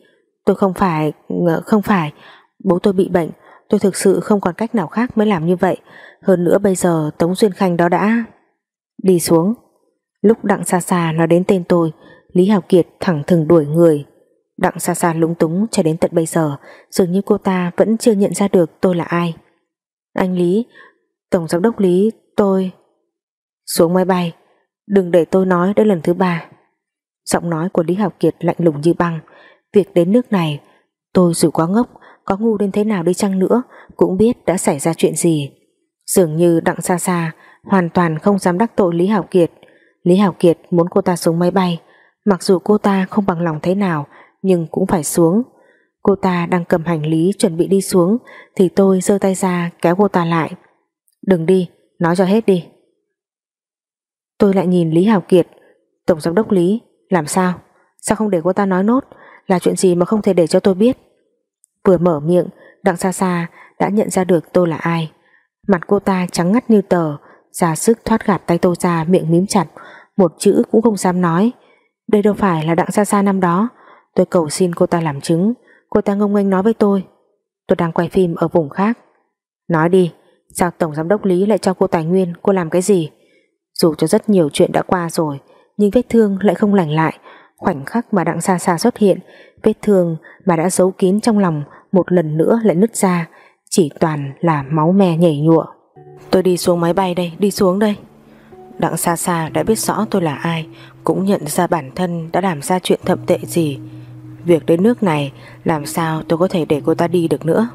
Tôi không phải ờ, Không phải. Bố tôi bị bệnh, Tôi thực sự không còn cách nào khác mới làm như vậy. Hơn nữa bây giờ Tống Duyên Khanh đó đã Đi xuống. Lúc Đặng Sa Sa nói đến tên tôi, Lý hào Kiệt thẳng thừng đuổi người. Đặng xa xa lúng túng cho đến tận bây giờ, Dường như cô ta vẫn chưa nhận ra được tôi là ai. Anh Lý, Tổng giám đốc Lý, tôi. Xuống máy bay, Đừng để tôi nói đến lần thứ ba. Giọng nói của Lý Học Kiệt lạnh lùng như băng. Việc đến nước này, Tôi dù quá ngốc, Có ngu đến thế nào đi chăng nữa, Cũng biết đã xảy ra chuyện gì. Dường như Đặng xa xa Hoàn toàn không dám đắc tội Lý Hảo Kiệt. Lý Hảo Kiệt muốn cô ta xuống máy bay. Mặc dù cô ta không bằng lòng thế nào nhưng cũng phải xuống. Cô ta đang cầm hành lý chuẩn bị đi xuống Thì tôi giơ tay ra kéo cô ta lại. Đừng đi, nói cho hết đi. Tôi lại nhìn Lý Hảo Kiệt Tổng giám đốc Lý. Làm sao, sao không để cô ta nói nốt? Là chuyện gì mà không thể để cho tôi biết? Vừa mở miệng Đặng xa xa đã nhận ra được tôi là ai. Mặt cô ta trắng ngắt như tờ ra sức thoát gạt tay tôi ra miệng mím chặt. Một chữ cũng không dám nói. Đây đâu phải là đặng xa xa năm đó Tôi cầu xin cô ta làm chứng. Cô ta ngông nghênh nói với tôi. Tôi đang quay phim ở vùng khác. Nói đi, Sao Tổng Giám đốc Lý lại cho cô tài nguyên, Cô làm cái gì? Dù cho rất nhiều chuyện đã qua rồi, Nhưng vết thương lại không lành lại. Khoảnh khắc mà Đặng Sa Sa xuất hiện, Vết thương mà đã giấu kín trong lòng Một lần nữa lại nứt ra, Chỉ toàn là máu me nhảy nhụa. Tôi đi xuống máy bay đây, Đi xuống đây. Đặng Sa Sa đã biết rõ tôi là ai, Cũng nhận ra bản thân đã làm ra chuyện thậm tệ gì. Việc đến nước này, Làm sao tôi có thể để cô ta đi được nữa?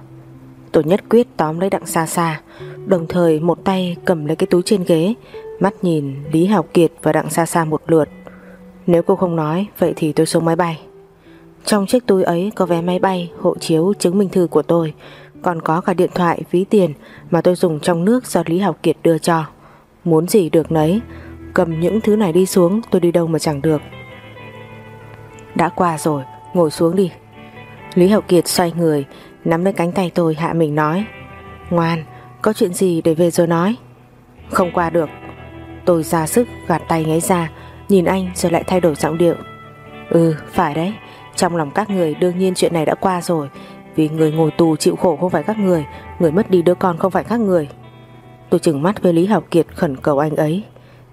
Tôi nhất quyết tóm lấy đặng xa xa Đồng thời một tay cầm lấy cái túi trên ghế, Mắt nhìn Lý Hào Kiệt và đặng xa xa một lượt. Nếu cô không nói, Vậy thì tôi xuống máy bay. Trong chiếc túi ấy có vé máy bay, Hộ chiếu chứng minh thư của tôi, Còn có cả điện thoại, ví tiền Mà tôi dùng trong nước do Lý Hào Kiệt đưa cho. Muốn gì được nấy, Cầm những thứ này đi xuống, tôi đi đâu mà chẳng được. Đã qua rồi Ngồi xuống đi. Lý Hậu Kiệt xoay người, Nắm lấy cánh tay tôi hạ mình nói, Ngoan, có chuyện gì để về rồi nói. Không qua được. Tôi ra sức gạt tay ngáy ra, Nhìn anh rồi lại thay đổi giọng điệu. Ừ phải đấy, Trong lòng các người đương nhiên chuyện này đã qua rồi, Vì người ngồi tù chịu khổ không phải các người Người mất đi đứa con không phải các người. Tôi chừng mắt với Lý Học Kiệt khẩn cầu anh ấy,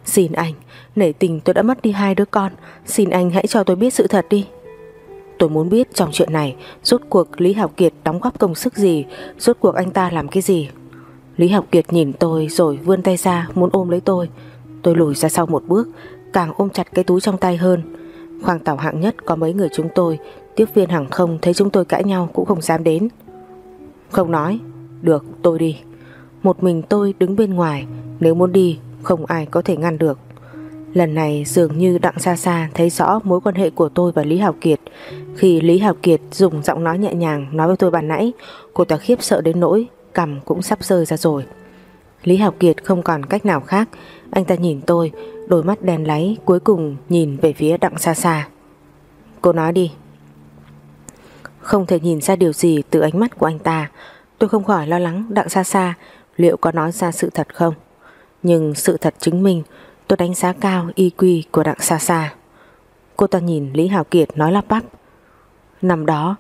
Xin anh, Nể tình tôi đã mất đi hai đứa con, Xin anh hãy cho tôi biết sự thật đi. Tôi muốn biết trong chuyện này, Rốt cuộc Lý Học Kiệt đóng góp công sức gì? Rốt cuộc anh ta làm cái gì? Lý Học Kiệt nhìn tôi rồi vươn tay ra Muốn ôm lấy tôi. Tôi lùi ra sau một bước, Càng ôm chặt cái túi trong tay hơn. Khoang tàu hạng nhất có mấy người chúng tôi, Tiếp viên hàng không thấy chúng tôi cãi nhau Cũng không dám đến. Không nói, Được, tôi đi. Một mình tôi đứng bên ngoài, Nếu muốn đi, không ai có thể ngăn được. Lần này dường như Đặng Sa Sa thấy rõ mối quan hệ của tôi và Lý Hảo Kiệt. Khi Lý Hảo Kiệt dùng giọng nói nhẹ nhàng nói với tôi bàn nãy, cô ta khiếp sợ đến nỗi cằm cũng sắp rơi ra rồi. Lý Hảo Kiệt không còn cách nào khác, anh ta nhìn tôi, đôi mắt đen láy cuối cùng nhìn về phía Đặng Sa Sa. Cô nói đi. Không thể nhìn ra điều gì từ ánh mắt của anh ta, Tôi không khỏi lo lắng Đặng Sa Sa liệu có nói ra sự thật không. Nhưng sự thật chứng minh tôi đánh giá cao y quy của Đặng Sa Sa. Cô ta nhìn Lý Hào Kiệt nói lắp bắp. Năm đó,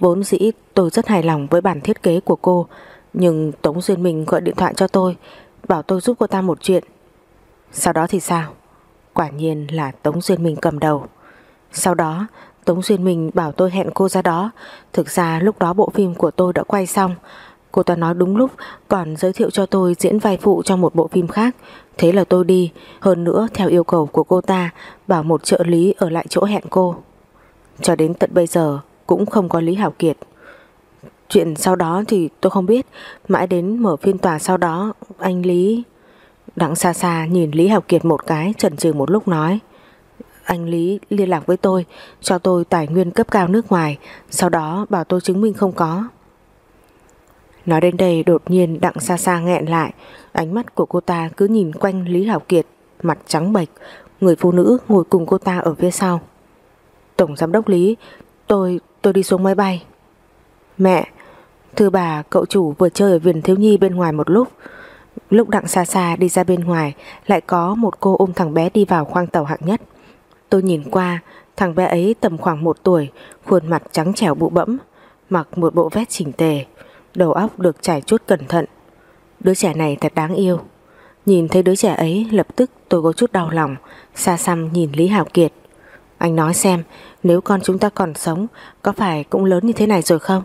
vốn dĩ tôi rất hài lòng với bản thiết kế của cô, nhưng Tống Duyên Minh gọi điện thoại cho tôi, bảo tôi giúp cô ta một chuyện. Sau đó thì sao? Quả nhiên là Tống Duyên Minh cầm đầu. Sau đó, Tống Duyên Minh bảo tôi hẹn cô ra đó. Thực ra lúc đó bộ phim của tôi đã quay xong. Cô ta nói đúng lúc còn giới thiệu cho tôi diễn vai phụ trong một bộ phim khác. Thế là tôi đi. Hơn nữa, theo yêu cầu của cô ta, bảo một trợ lý ở lại chỗ hẹn cô. Cho đến tận bây giờ, cũng không có Lý Hảo Kiệt. Chuyện sau đó thì tôi không biết. Mãi đến mở phiên tòa sau đó, anh Lý... Đặng xa xa nhìn Lý Hảo Kiệt một cái, chần chừ một lúc nói, anh Lý, liên lạc với tôi, cho tôi tài nguyên cấp cao nước ngoài, sau đó bảo tôi chứng minh không có. Nói đến đây đột nhiên đặng xa xa nghẹn lại ánh mắt của cô ta cứ nhìn quanh Lý Hảo Kiệt mặt trắng bệch người phụ nữ ngồi cùng cô ta ở phía sau. Tổng giám đốc Lý tôi, tôi đi xuống máy bay. Mẹ, thưa bà cậu chủ vừa chơi ở vườn thiếu nhi bên ngoài một lúc Lúc đặng xa xa đi ra bên ngoài lại có một cô ôm thằng bé đi vào khoang tàu hạng nhất. Tôi nhìn qua, thằng bé ấy tầm khoảng một tuổi, khuôn mặt trắng trẻo bụ bẫm, mặc một bộ vest chỉnh tề, đầu óc được trải chút cẩn thận. Đứa trẻ này thật đáng yêu. Nhìn thấy đứa trẻ ấy lập tức tôi có chút đau lòng, xa xăm nhìn Lý Hảo Kiệt. Anh nói xem, nếu con chúng ta còn sống, có phải cũng lớn như thế này rồi không?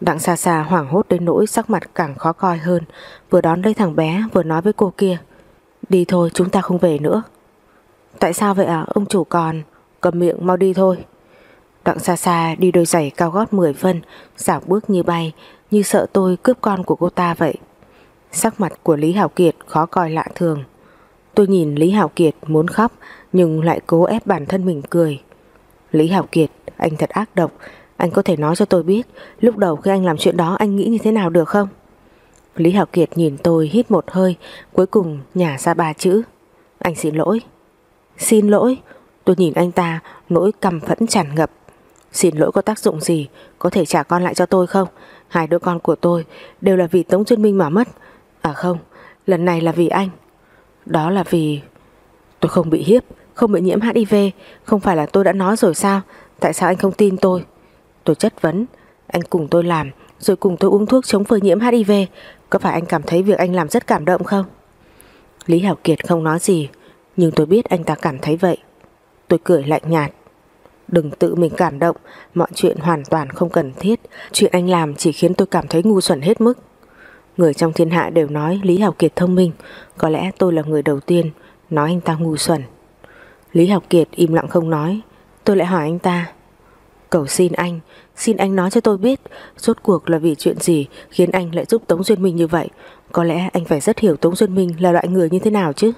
Đặng xa xa hoảng hốt đến nỗi sắc mặt càng khó coi hơn, vừa đón lấy thằng bé vừa nói với cô kia. Đi thôi, chúng ta không về nữa. Tại sao vậy ạ ông chủ còn Cầm miệng mau đi thôi Đặng xa xa đi đôi giày cao gót 10 phân Xảo bước như bay như sợ tôi cướp con của cô ta vậy. Sắc mặt của Lý Hảo Kiệt khó coi lạ thường. Tôi nhìn Lý Hảo Kiệt muốn khóc, Nhưng lại cố ép bản thân mình cười. Lý Hảo Kiệt, Anh thật ác độc. Anh có thể nói cho tôi biết, Lúc đầu khi anh làm chuyện đó, anh nghĩ như thế nào được không? Lý Hảo Kiệt nhìn tôi hít một hơi, Cuối cùng nhả ra ba chữ. Anh xin lỗi. Xin lỗi? Tôi nhìn anh ta, nỗi căm phẫn tràn ngập. Xin lỗi có tác dụng gì? Có thể trả con lại cho tôi không? Hai đứa con của tôi đều là vì Tống Trân Minh mà mất. À không, Lần này là vì anh. Đó là vì Tôi không bị hiếp, Không bị nhiễm HIV Không phải là tôi đã nói rồi sao? Tại sao anh không tin tôi? Tôi chất vấn. Anh cùng tôi làm, Rồi cùng tôi uống thuốc chống phơi nhiễm HIV Có phải anh cảm thấy việc anh làm rất cảm động không? Lý Hảo Kiệt không nói gì, nhưng tôi biết anh ta cảm thấy vậy. Tôi cười lạnh nhạt. Đừng tự mình cảm động. Mọi chuyện hoàn toàn không cần thiết. Chuyện anh làm chỉ khiến tôi cảm thấy ngu xuẩn hết mức. Người trong thiên hạ đều nói Lý Học Kiệt thông minh. Có lẽ tôi là người đầu tiên Nói anh ta ngu xuẩn. Lý Học Kiệt im lặng không nói. Tôi lại hỏi anh ta Cầu xin anh Xin anh nói cho tôi biết Rốt cuộc là vì chuyện gì Khiến anh lại giúp Tống Duyên Minh như vậy? Có lẽ anh phải rất hiểu Tống Duyên Minh là loại người như thế nào chứ?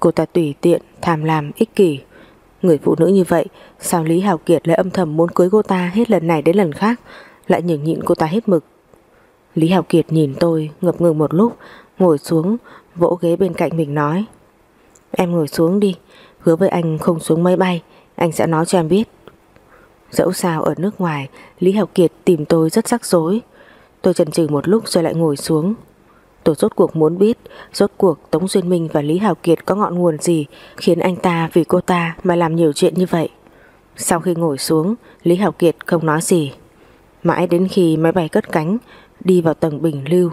Cô ta tùy tiện, tham lam, ích kỷ. Người phụ nữ như vậy, Sao Lý Hào Kiệt lại âm thầm muốn cưới cô ta Hết lần này đến lần khác, Lại nhường nhịn cô ta hết mực? Lý Hào Kiệt nhìn tôi, ngập ngừng một lúc, Ngồi xuống, vỗ ghế bên cạnh mình nói, Em ngồi xuống đi, Hứa với anh không xuống máy bay, Anh sẽ nói cho em biết. Dẫu sao ở nước ngoài, Lý Hào Kiệt tìm tôi rất rắc rối. Tôi chần chừ một lúc rồi lại ngồi xuống. Tôi rốt cuộc muốn biết, Rốt cuộc Tống Duyên Minh và Lý Hào Kiệt Có ngọn nguồn gì Khiến anh ta vì cô ta mà làm nhiều chuyện như vậy? Sau khi ngồi xuống, Lý Hào Kiệt không nói gì. Mãi đến khi máy bay cất cánh, Đi vào tầng bình lưu,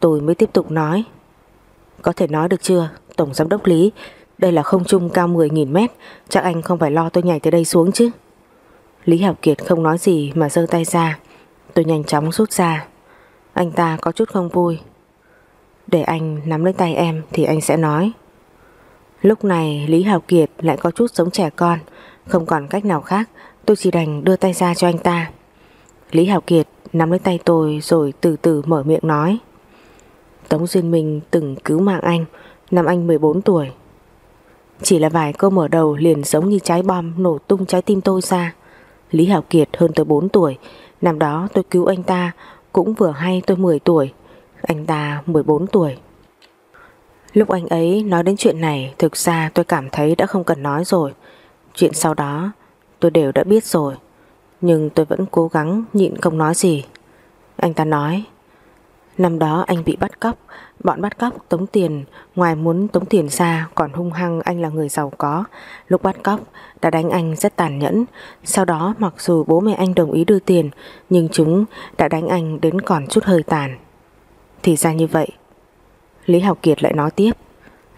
Tôi mới tiếp tục nói. Có thể nói được chưa, Tổng giám đốc Lý? Đây là không trung cao 10.000 mét, Chắc anh không phải lo tôi nhảy từ đây xuống chứ? Lý Hào Kiệt không nói gì mà giơ tay ra. Tôi nhanh chóng rút ra. Anh ta có chút không vui để anh nắm lấy tay em thì anh sẽ nói. Lúc này Lý Hào Kiệt lại có chút giống trẻ con, Không còn cách nào khác, Tôi chỉ đành đưa tay ra cho anh ta. Lý Hào Kiệt nắm lấy tay tôi Rồi từ từ mở miệng nói. Tống Duyên Minh từng cứu mạng anh Năm anh 14 tuổi. Chỉ là vài câu mở đầu liền giống như trái bom Nổ tung trái tim tôi ra. Lý Hào Kiệt hơn tới 4 tuổi, Năm đó tôi cứu anh ta Cũng vừa hay tôi 10 tuổi anh ta 14 tuổi. Lúc anh ấy nói đến chuyện này, Thực ra tôi cảm thấy đã không cần nói rồi. Chuyện sau đó, Tôi đều đã biết rồi, Nhưng tôi vẫn cố gắng nhịn không nói gì. Anh ta nói, Năm đó anh bị bắt cóc, Bọn bắt cóc tống tiền, Ngoài muốn tống tiền ra Còn hung hăng anh là người giàu có. Lúc bắt cóc, đã đánh anh rất tàn nhẫn. Sau đó, mặc dù bố mẹ anh đồng ý đưa tiền, Nhưng chúng đã đánh anh đến còn chút hơi tàn. Thì ra như vậy. Lý Học Kiệt lại nói tiếp.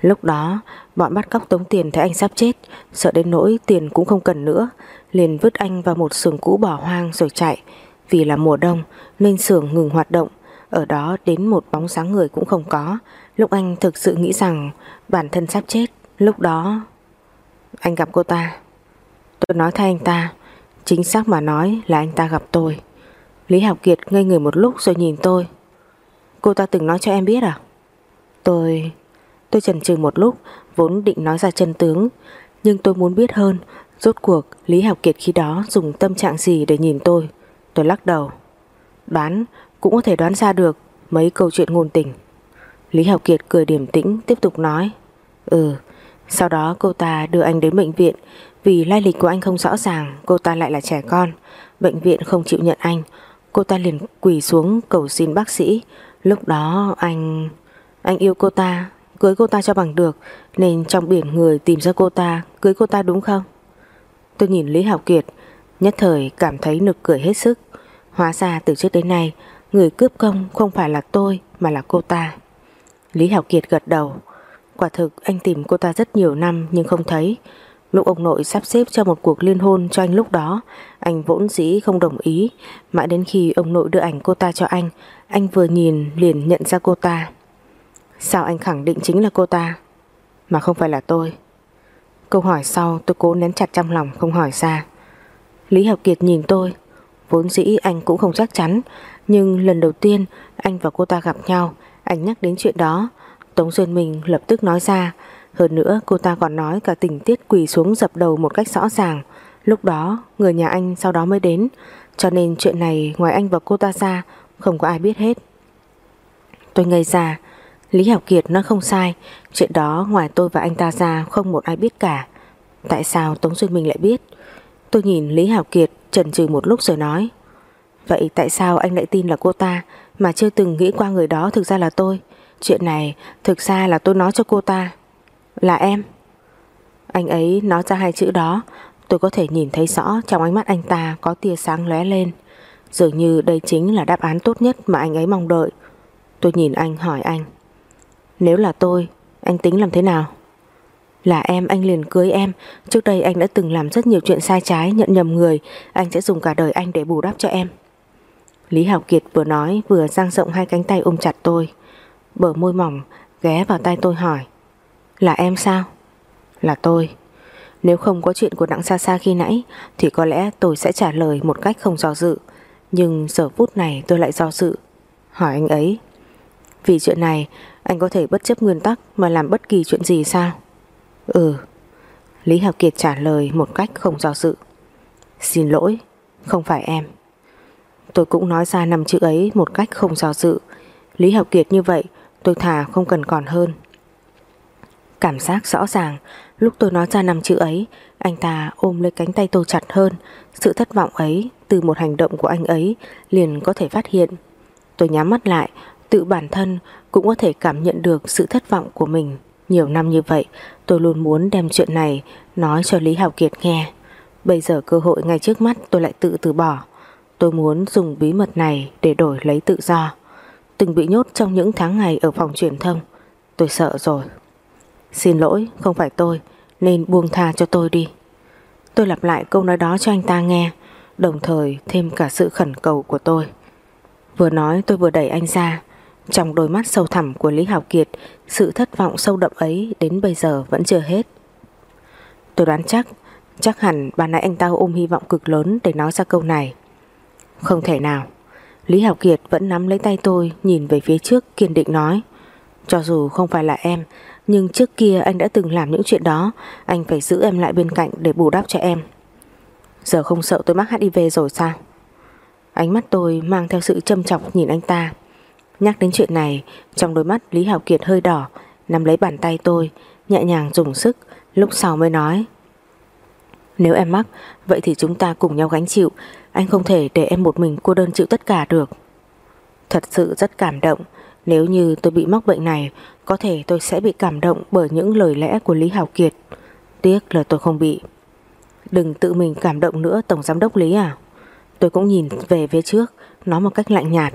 Lúc đó, bọn bắt cóc tống tiền thấy anh sắp chết, Sợ đến nỗi tiền cũng không cần nữa, Liền vứt anh vào một xưởng cũ bỏ hoang rồi chạy. Vì là mùa đông, nên xưởng ngừng hoạt động. Ở đó đến một bóng sáng người cũng không có. Lúc anh thực sự nghĩ rằng bản thân sắp chết, Lúc đó Anh gặp cô ta. Tôi nói thay anh ta, Chính xác mà nói là anh ta gặp tôi. Lý Học Kiệt ngây người một lúc rồi nhìn tôi. Cô ta từng nói cho em biết à? Tôi... Tôi chần chừ một lúc, Vốn định nói ra chân tướng. Nhưng tôi muốn biết hơn, Rốt cuộc Lý Học Kiệt khi đó dùng tâm trạng gì để nhìn tôi? Tôi lắc đầu. Đoán, cũng có thể đoán ra được Mấy câu chuyện ngôn tình. Lý Học Kiệt cười điềm tĩnh, tiếp tục nói. Ừ Sau đó cô ta đưa anh đến bệnh viện. Vì lai lịch của anh không rõ ràng, Cô ta lại là trẻ con. Bệnh viện không chịu nhận anh. Cô ta liền quỳ xuống cầu xin bác sĩ. Lúc đó anh... Anh yêu cô ta, Cưới cô ta cho bằng được, Nên trong biển người tìm ra cô ta, Cưới cô ta đúng không? Tôi nhìn Lý Hảo Kiệt, Nhất thời cảm thấy nực cười hết sức. Hóa ra từ trước đến nay, Người cướp công không phải là tôi, Mà là cô ta. Lý Hảo Kiệt gật đầu. Quả thực, anh tìm cô ta rất nhiều năm nhưng không thấy. Lúc ông nội sắp xếp cho một cuộc liên hôn cho anh lúc đó, Anh vốn dĩ không đồng ý. Mãi đến khi ông nội đưa ảnh cô ta cho anh anh vừa nhìn liền nhận ra cô ta. Sao anh khẳng định chính là cô ta? Mà không phải là tôi. Câu hỏi sau tôi cố nén chặt trong lòng không hỏi ra. Lý Học Kiệt nhìn tôi. Vốn dĩ anh cũng không chắc chắn, Nhưng lần đầu tiên anh và cô ta gặp nhau, Anh nhắc đến chuyện đó, Tống Duyên Minh lập tức nói ra. Hơn nữa, cô ta còn nói cả tình tiết quỳ xuống dập đầu một cách rõ ràng. Lúc đó, người nhà anh sau đó mới đến. Cho nên chuyện này ngoài anh và cô ta ra không có ai biết hết. Tôi ngây ra. Lý Hảo Kiệt nói không sai. Chuyện đó ngoài tôi và anh ta ra Không một ai biết cả. Tại sao Tống Duyên Minh lại biết? Tôi nhìn Lý Hảo Kiệt chần chừ một lúc rồi nói. Vậy tại sao anh lại tin là cô ta Mà chưa từng nghĩ qua người đó thực ra là tôi? Chuyện này thực ra là tôi nói cho cô ta. Là em. Anh ấy nói ra hai chữ đó. Tôi có thể nhìn thấy rõ trong ánh mắt anh ta Có tia sáng lóe lên. Dường như đây chính là đáp án tốt nhất Mà anh ấy mong đợi. Tôi nhìn anh hỏi anh, Nếu là tôi, Anh tính làm thế nào? Là em, anh liền cưới em. Trước đây anh đã từng làm rất nhiều chuyện sai trái, Nhận nhầm người. Anh sẽ dùng cả đời anh để bù đắp cho em. Lý Hảo Kiệt vừa nói, vừa dang rộng hai cánh tay ôm chặt tôi. Bờ môi mỏng, ghé vào tay tôi hỏi, Là em sao? Là tôi. Nếu không có chuyện của đặng xa xa khi nãy, Thì có lẽ tôi sẽ trả lời một cách không do dự. Nhưng giờ phút này tôi lại do sự Hỏi anh ấy, Vì chuyện này, anh có thể bất chấp nguyên tắc Mà làm bất kỳ chuyện gì sao? Ừ. Lý Học Kiệt trả lời một cách không do sự Xin lỗi, Không phải em. Tôi cũng nói ra năm chữ ấy một cách không do dự. Lý Học Kiệt như vậy, Tôi thả không cần còn hơn. Cảm giác rõ ràng Lúc tôi nói ra năm chữ ấy, Anh ta ôm lấy cánh tay tôi chặt hơn Sự thất vọng ấy Từ một hành động của anh ấy Liền có thể phát hiện Tôi nhắm mắt lại, Tự bản thân cũng có thể cảm nhận được sự thất vọng của mình nhiều năm như vậy, tôi luôn muốn đem chuyện này nói cho Lý Hào Kiệt nghe. Bây giờ cơ hội ngay trước mắt tôi lại tự từ bỏ. Tôi muốn dùng bí mật này để đổi lấy tự do. Từng bị nhốt trong những tháng ngày ở phòng truyền thông. Tôi sợ rồi. Xin lỗi, không phải tôi, nên buông tha cho tôi đi. Tôi lặp lại câu nói đó cho anh ta nghe, đồng thời thêm cả sự khẩn cầu của tôi. Vừa nói tôi vừa đẩy anh ra, trong đôi mắt sâu thẳm của Lý Hào Kiệt Sự thất vọng sâu đậm ấy Đến bây giờ vẫn chưa hết. Tôi đoán chắc Chắc hẳn bà nãy anh ta ôm hy vọng cực lớn Để nói ra câu này. Không thể nào. Lý Hào Kiệt vẫn nắm lấy tay tôi Nhìn về phía trước kiên định nói. Cho dù không phải là em nhưng trước kia anh đã từng làm những chuyện đó. Anh phải giữ em lại bên cạnh để bù đắp cho em. Giờ không sợ tôi mắc HIV rồi sao? Ánh mắt tôi mang theo sự châm chọc nhìn anh ta. Nhắc đến chuyện này, Trong đôi mắt Lý Hảo Kiệt hơi đỏ, Nắm lấy bàn tay tôi, Nhẹ nhàng dùng sức, Lúc sau mới nói. Nếu em mắc, Vậy thì chúng ta cùng nhau gánh chịu. Anh không thể để em một mình cô đơn chịu tất cả được. Thật sự rất cảm động. Nếu như tôi bị mắc bệnh này, Có thể tôi sẽ bị cảm động bởi những lời lẽ của Lý Hào Kiệt. Tiếc là tôi không bị. Đừng tự mình cảm động nữa, Tổng Giám đốc Lý à. Tôi cũng nhìn về phía trước, Nói một cách lạnh nhạt.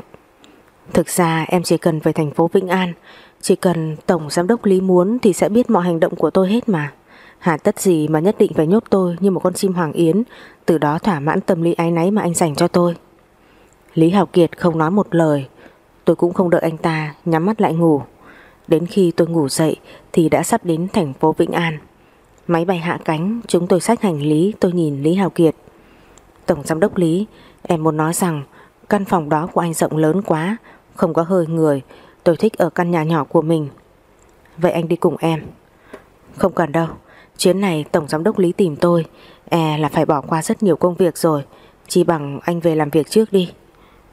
Thực ra em chỉ cần về thành phố Vĩnh An. Chỉ cần Tổng Giám đốc Lý muốn Thì sẽ biết mọi hành động của tôi hết mà. Hà tất gì mà nhất định phải nhốt tôi Như một con chim hoàng yến, Từ đó thỏa mãn tâm lý ái náy mà anh dành cho tôi. Lý Hào Kiệt không nói một lời. Tôi cũng không đợi anh ta Nhắm mắt lại ngủ. Đến khi tôi ngủ dậy Thì đã sắp đến thành phố Vĩnh An. Máy bay hạ cánh, Chúng tôi xách hành lý, Tôi nhìn Lý Hào Kiệt. Tổng giám đốc Lý, Em muốn nói rằng Căn phòng đó của anh rộng lớn quá, Không có hơi người. Tôi thích ở căn nhà nhỏ của mình. Vậy anh đi cùng em. Không cần đâu. Chuyến này Tổng Giám đốc Lý tìm tôi. E là phải bỏ qua rất nhiều công việc rồi. Chỉ bằng anh về làm việc trước đi.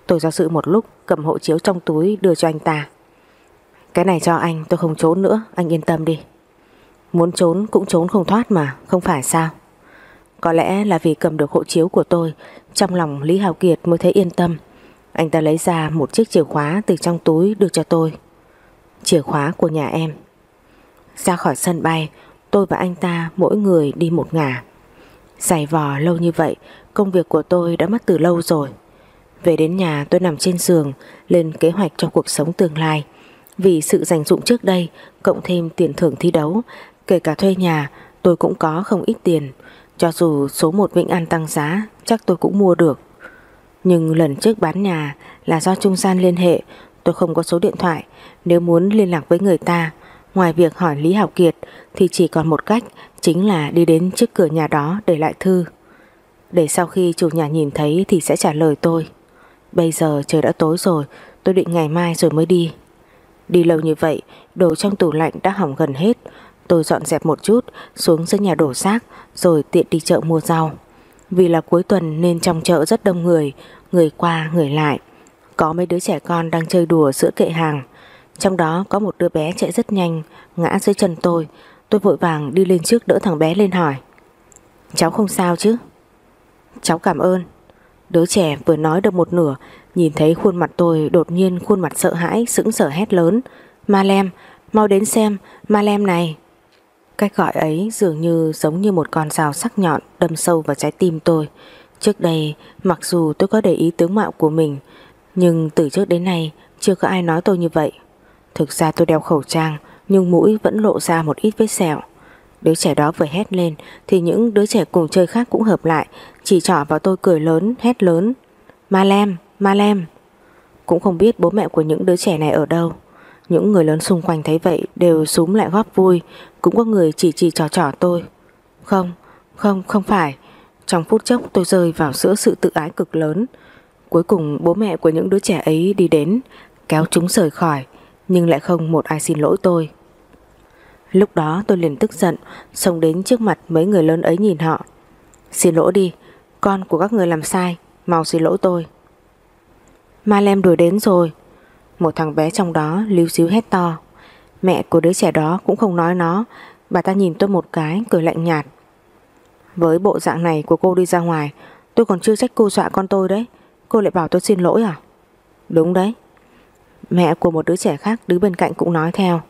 Tôi do sự một lúc cầm hộ chiếu trong túi đưa cho anh ta. Cái này cho anh, tôi không trốn nữa, Anh yên tâm đi. Muốn trốn cũng trốn không thoát mà, Không phải sao? Có lẽ là vì cầm được hộ chiếu của tôi, Trong lòng Lý Hào Kiệt mới thấy yên tâm. Anh ta lấy ra một chiếc chìa khóa Từ trong túi đưa cho tôi. Chìa khóa của nhà em. Ra khỏi sân bay, Tôi và anh ta mỗi người đi một ngả. Giày vò lâu như vậy, Công việc của tôi đã mất từ lâu rồi. Về đến nhà, tôi nằm trên giường, Lên kế hoạch cho cuộc sống tương lai Vì sự dành dụng trước đây, Cộng thêm tiền thưởng thi đấu, Kể cả thuê nhà, tôi cũng có không ít tiền Cho dù số một Vĩnh An tăng giá, Chắc tôi cũng mua được Nhưng lần trước bán nhà Là do trung gian liên hệ, Tôi không có số điện thoại Nếu muốn liên lạc với người ta, Ngoài việc hỏi Lý Hảo Kiệt, thì chỉ còn một cách, chính là đi đến trước cửa nhà đó để lại thư. Để sau khi chủ nhà nhìn thấy thì sẽ trả lời tôi. Bây giờ trời đã tối rồi, tôi định ngày mai rồi mới đi. Đi lâu như vậy, đồ trong tủ lạnh đã hỏng gần hết. Tôi dọn dẹp một chút, xuống dưới nhà đổ xác rồi tiện đi chợ mua rau. Vì là cuối tuần nên trong chợ rất đông người, người qua người lại. Có mấy đứa trẻ con đang chơi đùa giữa kệ hàng. Trong đó có một đứa bé chạy rất nhanh Ngã dưới chân tôi Tôi vội vàng đi lên trước đỡ thằng bé lên hỏi Cháu không sao chứ Cháu cảm ơn Đứa trẻ vừa nói được một nửa Nhìn thấy khuôn mặt tôi đột nhiên khuôn mặt sợ hãi Sững sờ hét lớn. Ma Lem, mau đến xem Ma Lem này. Cách gọi ấy dường như giống như một con rào sắc nhọn Đâm sâu vào trái tim tôi. Trước đây mặc dù tôi có để ý tướng mạo của mình Nhưng từ trước đến nay Chưa có ai nói tôi như vậy. Thực ra tôi đeo khẩu trang Nhưng mũi vẫn lộ ra một ít vết sẹo. Đứa trẻ đó vừa hét lên Thì những đứa trẻ cùng chơi khác cũng hợp lại Chỉ trỏ vào tôi cười lớn Hét lớn. Ma lem, ma lem. Cũng không biết bố mẹ của những đứa trẻ này ở đâu. Những người lớn xung quanh thấy vậy Đều súm lại góp vui. Cũng có người chỉ chỉ trò trò tôi. Không, không, không phải. Trong phút chốc tôi rơi vào giữa sự tự ái cực lớn. Cuối cùng bố mẹ của những đứa trẻ ấy đi đến Kéo chúng rời khỏi nhưng lại không một ai xin lỗi tôi. Lúc đó tôi liền tức giận, xông đến trước mặt mấy người lớn ấy nhìn họ. Xin lỗi đi, con của các người làm sai, mau xin lỗi tôi. Ma Lem đuổi đến rồi. Một thằng bé trong đó líu xíu hét to. Mẹ của đứa trẻ đó cũng không nói nó, bà ta nhìn tôi một cái, cười lạnh nhạt. Với bộ dạng này của cô đi ra ngoài, tôi còn chưa trách cô dọa con tôi đấy. Cô lại bảo tôi xin lỗi à? Đúng đấy, Mẹ của một đứa trẻ khác đứng bên cạnh cũng nói theo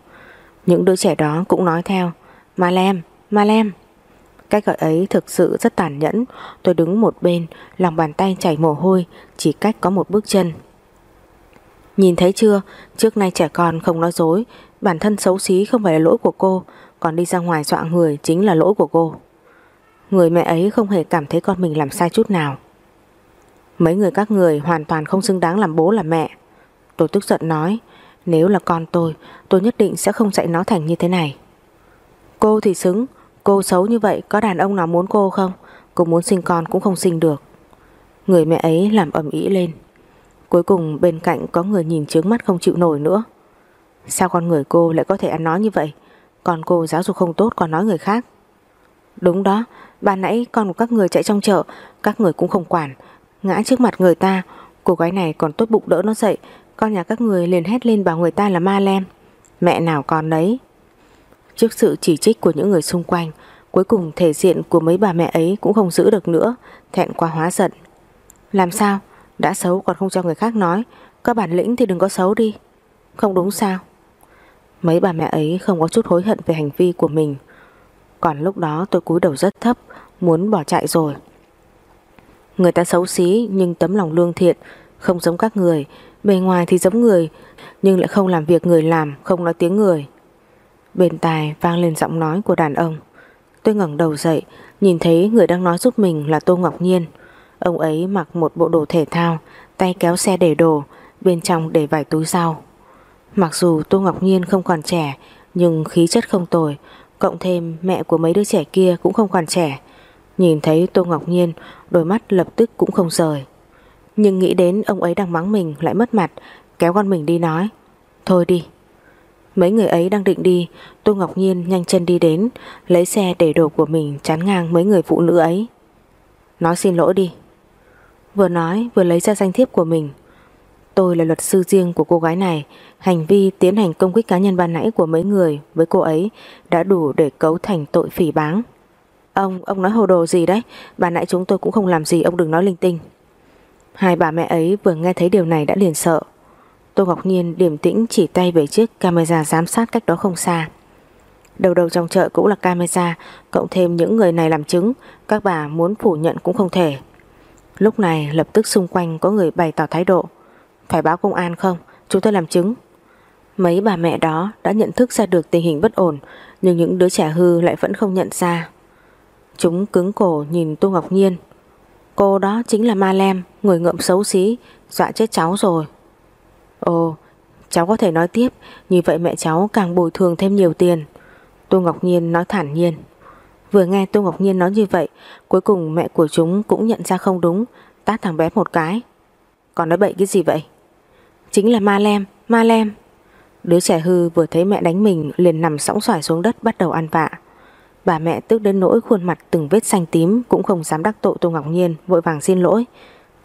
những đứa trẻ đó cũng nói theo Ma lem, ma lem Cách gọi ấy thực sự rất tàn nhẫn. Tôi đứng một bên Lòng bàn tay chảy mồ hôi Chỉ cách có một bước chân. Nhìn thấy chưa? Trước nay trẻ con không nói dối. Bản thân xấu xí không phải là lỗi của cô Còn đi ra ngoài dọa người chính là lỗi của cô. Người mẹ ấy không hề cảm thấy con mình làm sai chút nào. Mấy người các người hoàn toàn không xứng đáng làm bố làm mẹ. Tôi tức giận nói nếu là con tôi Tôi nhất định sẽ không dạy nó thành như thế này. Cô thì xứng. Cô xấu như vậy có đàn ông nào muốn cô không? Cô muốn sinh con cũng không sinh được. Người mẹ ấy làm ầm ĩ lên. Cuối cùng bên cạnh có người nhìn trướng mắt không chịu nổi nữa. Sao con người cô lại có thể ăn nói như vậy? Còn cô giáo dục không tốt còn nói người khác. Đúng đó, Ban nãy con của các người chạy trong chợ, Các người cũng không quản. Ngã trước mặt người ta, Cô gái này còn tốt bụng đỡ nó dậy con nhà các người liền hét lên bảo người ta là ma lem. Mẹ nào con đấy Trước sự chỉ trích của những người xung quanh, Cuối cùng thể diện của mấy bà mẹ ấy Cũng không giữ được nữa, Thẹn qua hóa giận. Làm sao? Đã xấu còn không cho người khác nói. Có bản lĩnh thì đừng có xấu đi. Không đúng sao? Mấy bà mẹ ấy không có chút hối hận về hành vi của mình. Còn lúc đó tôi cúi đầu rất thấp, Muốn bỏ chạy rồi. Người ta xấu xí nhưng tấm lòng lương thiện, Không giống các người Bề ngoài thì giống người, Nhưng lại không làm việc người làm, Không nói tiếng người. Bên tai vang lên giọng nói của đàn ông. Tôi ngẩng đầu dậy, Nhìn thấy người đang nói giúp mình là Tô Ngọc Nhiên. Ông ấy mặc một bộ đồ thể thao, Tay kéo xe để đồ, Bên trong để vài túi rau. Mặc dù Tô Ngọc Nhiên không còn trẻ, Nhưng khí chất không tồi, Cộng thêm mẹ của mấy đứa trẻ kia cũng không còn trẻ. Nhìn thấy Tô Ngọc Nhiên, Đôi mắt lập tức cũng không rời. Nhưng nghĩ đến ông ấy đang mắng mình Lại mất mặt Kéo con mình đi nói Thôi đi Mấy người ấy đang định đi Tô Ngọc Nhiên nhanh chân đi đến Lấy xe để đồ của mình chắn ngang mấy người phụ nữ ấy Nói xin lỗi đi Vừa nói vừa lấy ra danh thiếp của mình Tôi là luật sư riêng của cô gái này Hành vi tiến hành công kích cá nhân ban nãy của mấy người với cô ấy đã đủ để cấu thành tội phỉ báng. Ông, ông nói hồ đồ gì đấy? Bà nãy chúng tôi cũng không làm gì, ông đừng nói linh tinh. Hai bà mẹ ấy vừa nghe thấy điều này đã liền sợ. Tô Ngọc Nhiên điềm tĩnh chỉ tay về chiếc camera giám sát cách đó không xa. Đầu đầu trong chợ cũng là camera, cộng thêm những người này làm chứng, các bà muốn phủ nhận cũng không thể. Lúc này lập tức xung quanh có người bày tỏ thái độ. Phải báo công an không? Chúng tôi làm chứng. Mấy bà mẹ đó đã nhận thức ra được tình hình bất ổn, nhưng những đứa trẻ hư lại vẫn không nhận ra. Chúng cứng cổ nhìn Tô Ngọc Nhiên. Cô đó chính là Ma Lem, người ngợm xấu xí, dọa chết cháu rồi. Ồ, cháu có thể nói tiếp, như vậy mẹ cháu càng bồi thường thêm nhiều tiền. Tô Ngọc Nhiên nói thản nhiên. Vừa nghe Tô Ngọc Nhiên nói như vậy, cuối cùng mẹ của chúng cũng nhận ra không đúng, tát thằng bé một cái. Còn nói bậy cái gì vậy? Chính là Ma Lem, Ma Lem. Đứa trẻ hư vừa thấy mẹ đánh mình liền nằm sóng xoài xuống đất bắt đầu ăn vạ. Bà mẹ tức đến nỗi khuôn mặt từng vết xanh tím cũng không dám đắc tội Tô Ngọc Nhiên vội vàng xin lỗi.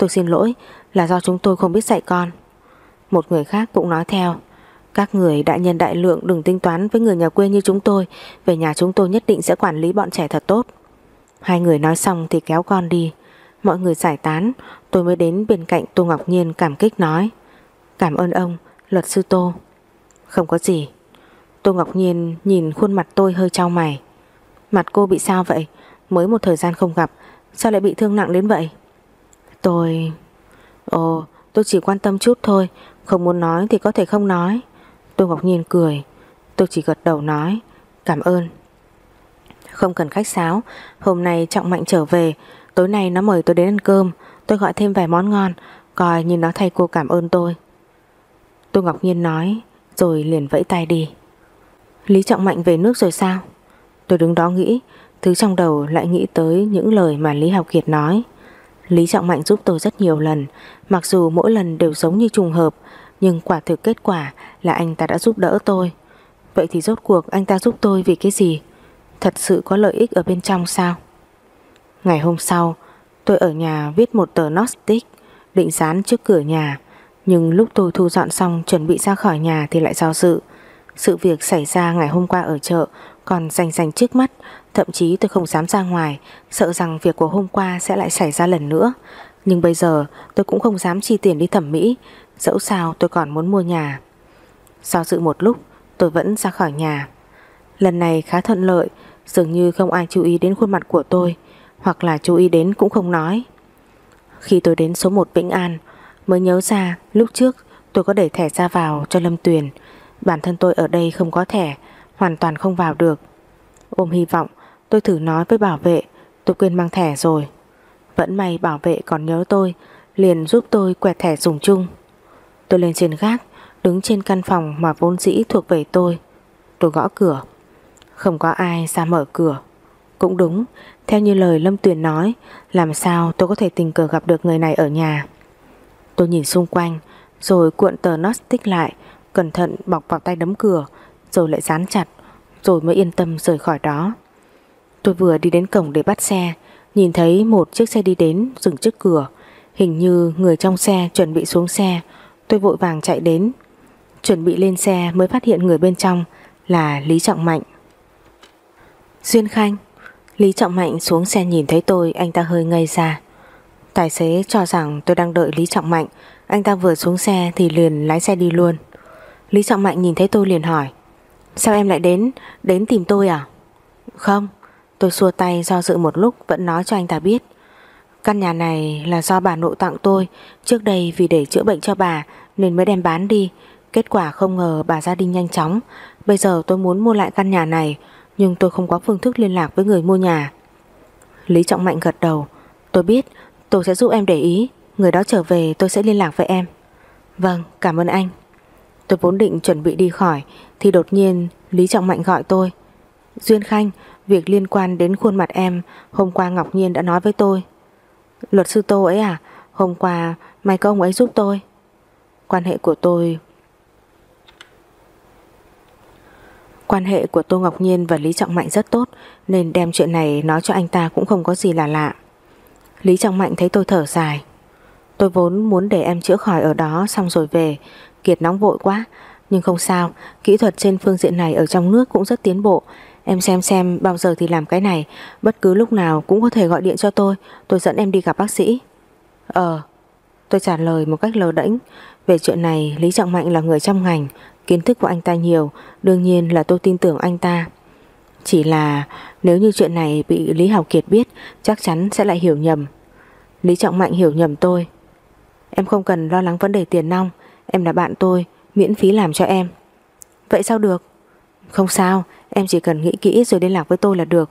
Tôi xin lỗi là do chúng tôi không biết dạy con. Một người khác cũng nói theo. Các người đại nhân đại lượng đừng tính toán với người nhà quê như chúng tôi. Về nhà chúng tôi nhất định sẽ quản lý bọn trẻ thật tốt. Hai người nói xong thì kéo con đi. Mọi người giải tán, tôi mới đến bên cạnh Tô Ngọc Nhiên cảm kích nói. Cảm ơn ông, luật sư Tô. Không có gì. Tô Ngọc Nhiên nhìn khuôn mặt tôi hơi trao mày. Mặt cô bị sao vậy? Mới một thời gian không gặp, sao lại bị thương nặng đến vậy? Tôi... Ồ, tôi chỉ quan tâm chút thôi, không muốn nói thì có thể không nói. tôi Ngọc Nhiên cười. Tôi chỉ gật đầu nói. Cảm ơn. Không cần khách sáo, hôm nay Trọng Mạnh trở về, tối nay nó mời tôi đến ăn cơm, tôi gọi thêm vài món ngon, coi như nó thay cô cảm ơn tôi. tôi Ngọc Nhiên nói Rồi liền vẫy tay đi Lý Trọng Mạnh về nước rồi sao Tôi đứng đó nghĩ Thứ trong đầu lại nghĩ tới những lời mà Lý Học Kiệt nói Lý Trọng Mạnh giúp tôi rất nhiều lần. Mặc dù mỗi lần đều giống như trùng hợp Nhưng quả thực kết quả là anh ta đã giúp đỡ tôi. Vậy thì rốt cuộc anh ta giúp tôi vì cái gì? Thật sự có lợi ích ở bên trong sao? Ngày hôm sau Tôi ở nhà viết một tờ Gnostic Định dán trước cửa nhà. Nhưng lúc tôi thu dọn xong chuẩn bị ra khỏi nhà thì lại do dự. Sự việc xảy ra ngày hôm qua ở chợ còn rành rành trước mắt, thậm chí tôi không dám ra ngoài, sợ rằng việc của hôm qua sẽ lại xảy ra lần nữa. Nhưng bây giờ tôi cũng không dám chi tiền đi thẩm mỹ, dẫu sao tôi còn muốn mua nhà. Do dự một lúc, tôi vẫn ra khỏi nhà. Lần này khá thuận lợi, dường như không ai chú ý đến khuôn mặt của tôi, hoặc là chú ý đến cũng không nói. Khi tôi đến số 1 Vĩnh An, Mới nhớ ra lúc trước tôi có để thẻ ra vào cho Lâm Tuyền Bản thân tôi ở đây không có thẻ Hoàn toàn không vào được Ôm hy vọng tôi thử nói với bảo vệ, Tôi quên mang thẻ rồi. Vẫn may bảo vệ còn nhớ tôi, Liền giúp tôi quẹt thẻ dùng chung. Tôi lên trên gác, Đứng trên căn phòng mà vốn dĩ thuộc về tôi. Tôi gõ cửa. Không có ai ra mở cửa. Cũng đúng, Theo như lời Lâm Tuyền nói, Làm sao tôi có thể tình cờ gặp được người này ở nhà? Tôi nhìn xung quanh, Rồi cuộn tờ Gnostic lại, Cẩn thận bọc vào tay đấm cửa, Rồi lại dán chặt, Rồi mới yên tâm rời khỏi đó. Tôi vừa đi đến cổng để bắt xe, Nhìn thấy một chiếc xe đi đến Dừng trước cửa. Hình như người trong xe chuẩn bị xuống xe. Tôi vội vàng chạy đến, Chuẩn bị lên xe mới phát hiện người bên trong Là Lý Trọng Mạnh. Duyên Khanh, Lý Trọng Mạnh xuống xe nhìn thấy tôi, Anh ta hơi ngây ra. Tài xế cho rằng tôi đang đợi Lý Trọng Mạnh. Anh ta vừa xuống xe thì liền lái xe đi luôn. Lý Trọng Mạnh nhìn thấy tôi liền hỏi, Sao em lại đến Đến tìm tôi à? Không Tôi xua tay do dự một lúc, Vẫn nói cho anh ta biết. Căn nhà này là do bà nội tặng tôi. Trước đây vì để chữa bệnh cho bà, Nên mới đem bán đi. Kết quả không ngờ bà ra đi nhanh chóng. Bây giờ tôi muốn mua lại căn nhà này, Nhưng tôi không có phương thức liên lạc với người mua nhà. Lý Trọng Mạnh gật đầu. Tôi biết, tôi sẽ giúp em để ý. Người đó trở về, tôi sẽ liên lạc với em. Vâng cảm ơn anh. Tôi vốn định chuẩn bị đi khỏi, Thì đột nhiên Lý Trọng Mạnh gọi tôi. Duyên Khanh Việc liên quan đến khuôn mặt em, Hôm qua Ngọc Nhiên đã nói với tôi. Luật sư Tô ấy à Hôm qua may có ông ấy giúp tôi. Quan hệ của tôi Quan hệ của Tô Ngọc Nhiên và Lý Trọng Mạnh rất tốt, Nên đem chuyện này nói cho anh ta cũng không có gì là lạ. Lý Trọng Mạnh thấy tôi thở dài. Tôi vốn muốn để em chữa khỏi ở đó, xong rồi về. Kiệt nóng vội quá. Nhưng không sao, Kỹ thuật trên phương diện này ở trong nước cũng rất tiến bộ. Em xem xem, bao giờ thì làm cái này. Bất cứ lúc nào cũng có thể gọi điện cho tôi. Tôi dẫn em đi gặp bác sĩ. Ờ Tôi trả lời một cách lờ đễnh. Về chuyện này, Lý Trọng Mạnh là người trong ngành. Kiến thức của anh ta nhiều. Đương nhiên là tôi tin tưởng anh ta. Chỉ là nếu như chuyện này bị Lý Hào Kiệt biết, Chắc chắn sẽ lại hiểu nhầm. Lý Trọng Mạnh hiểu nhầm tôi. Em không cần lo lắng vấn đề tiền nong. Em là bạn tôi, Miễn phí làm cho em. Vậy sao được? Không sao. Em chỉ cần nghĩ kỹ rồi liên lạc với tôi là được.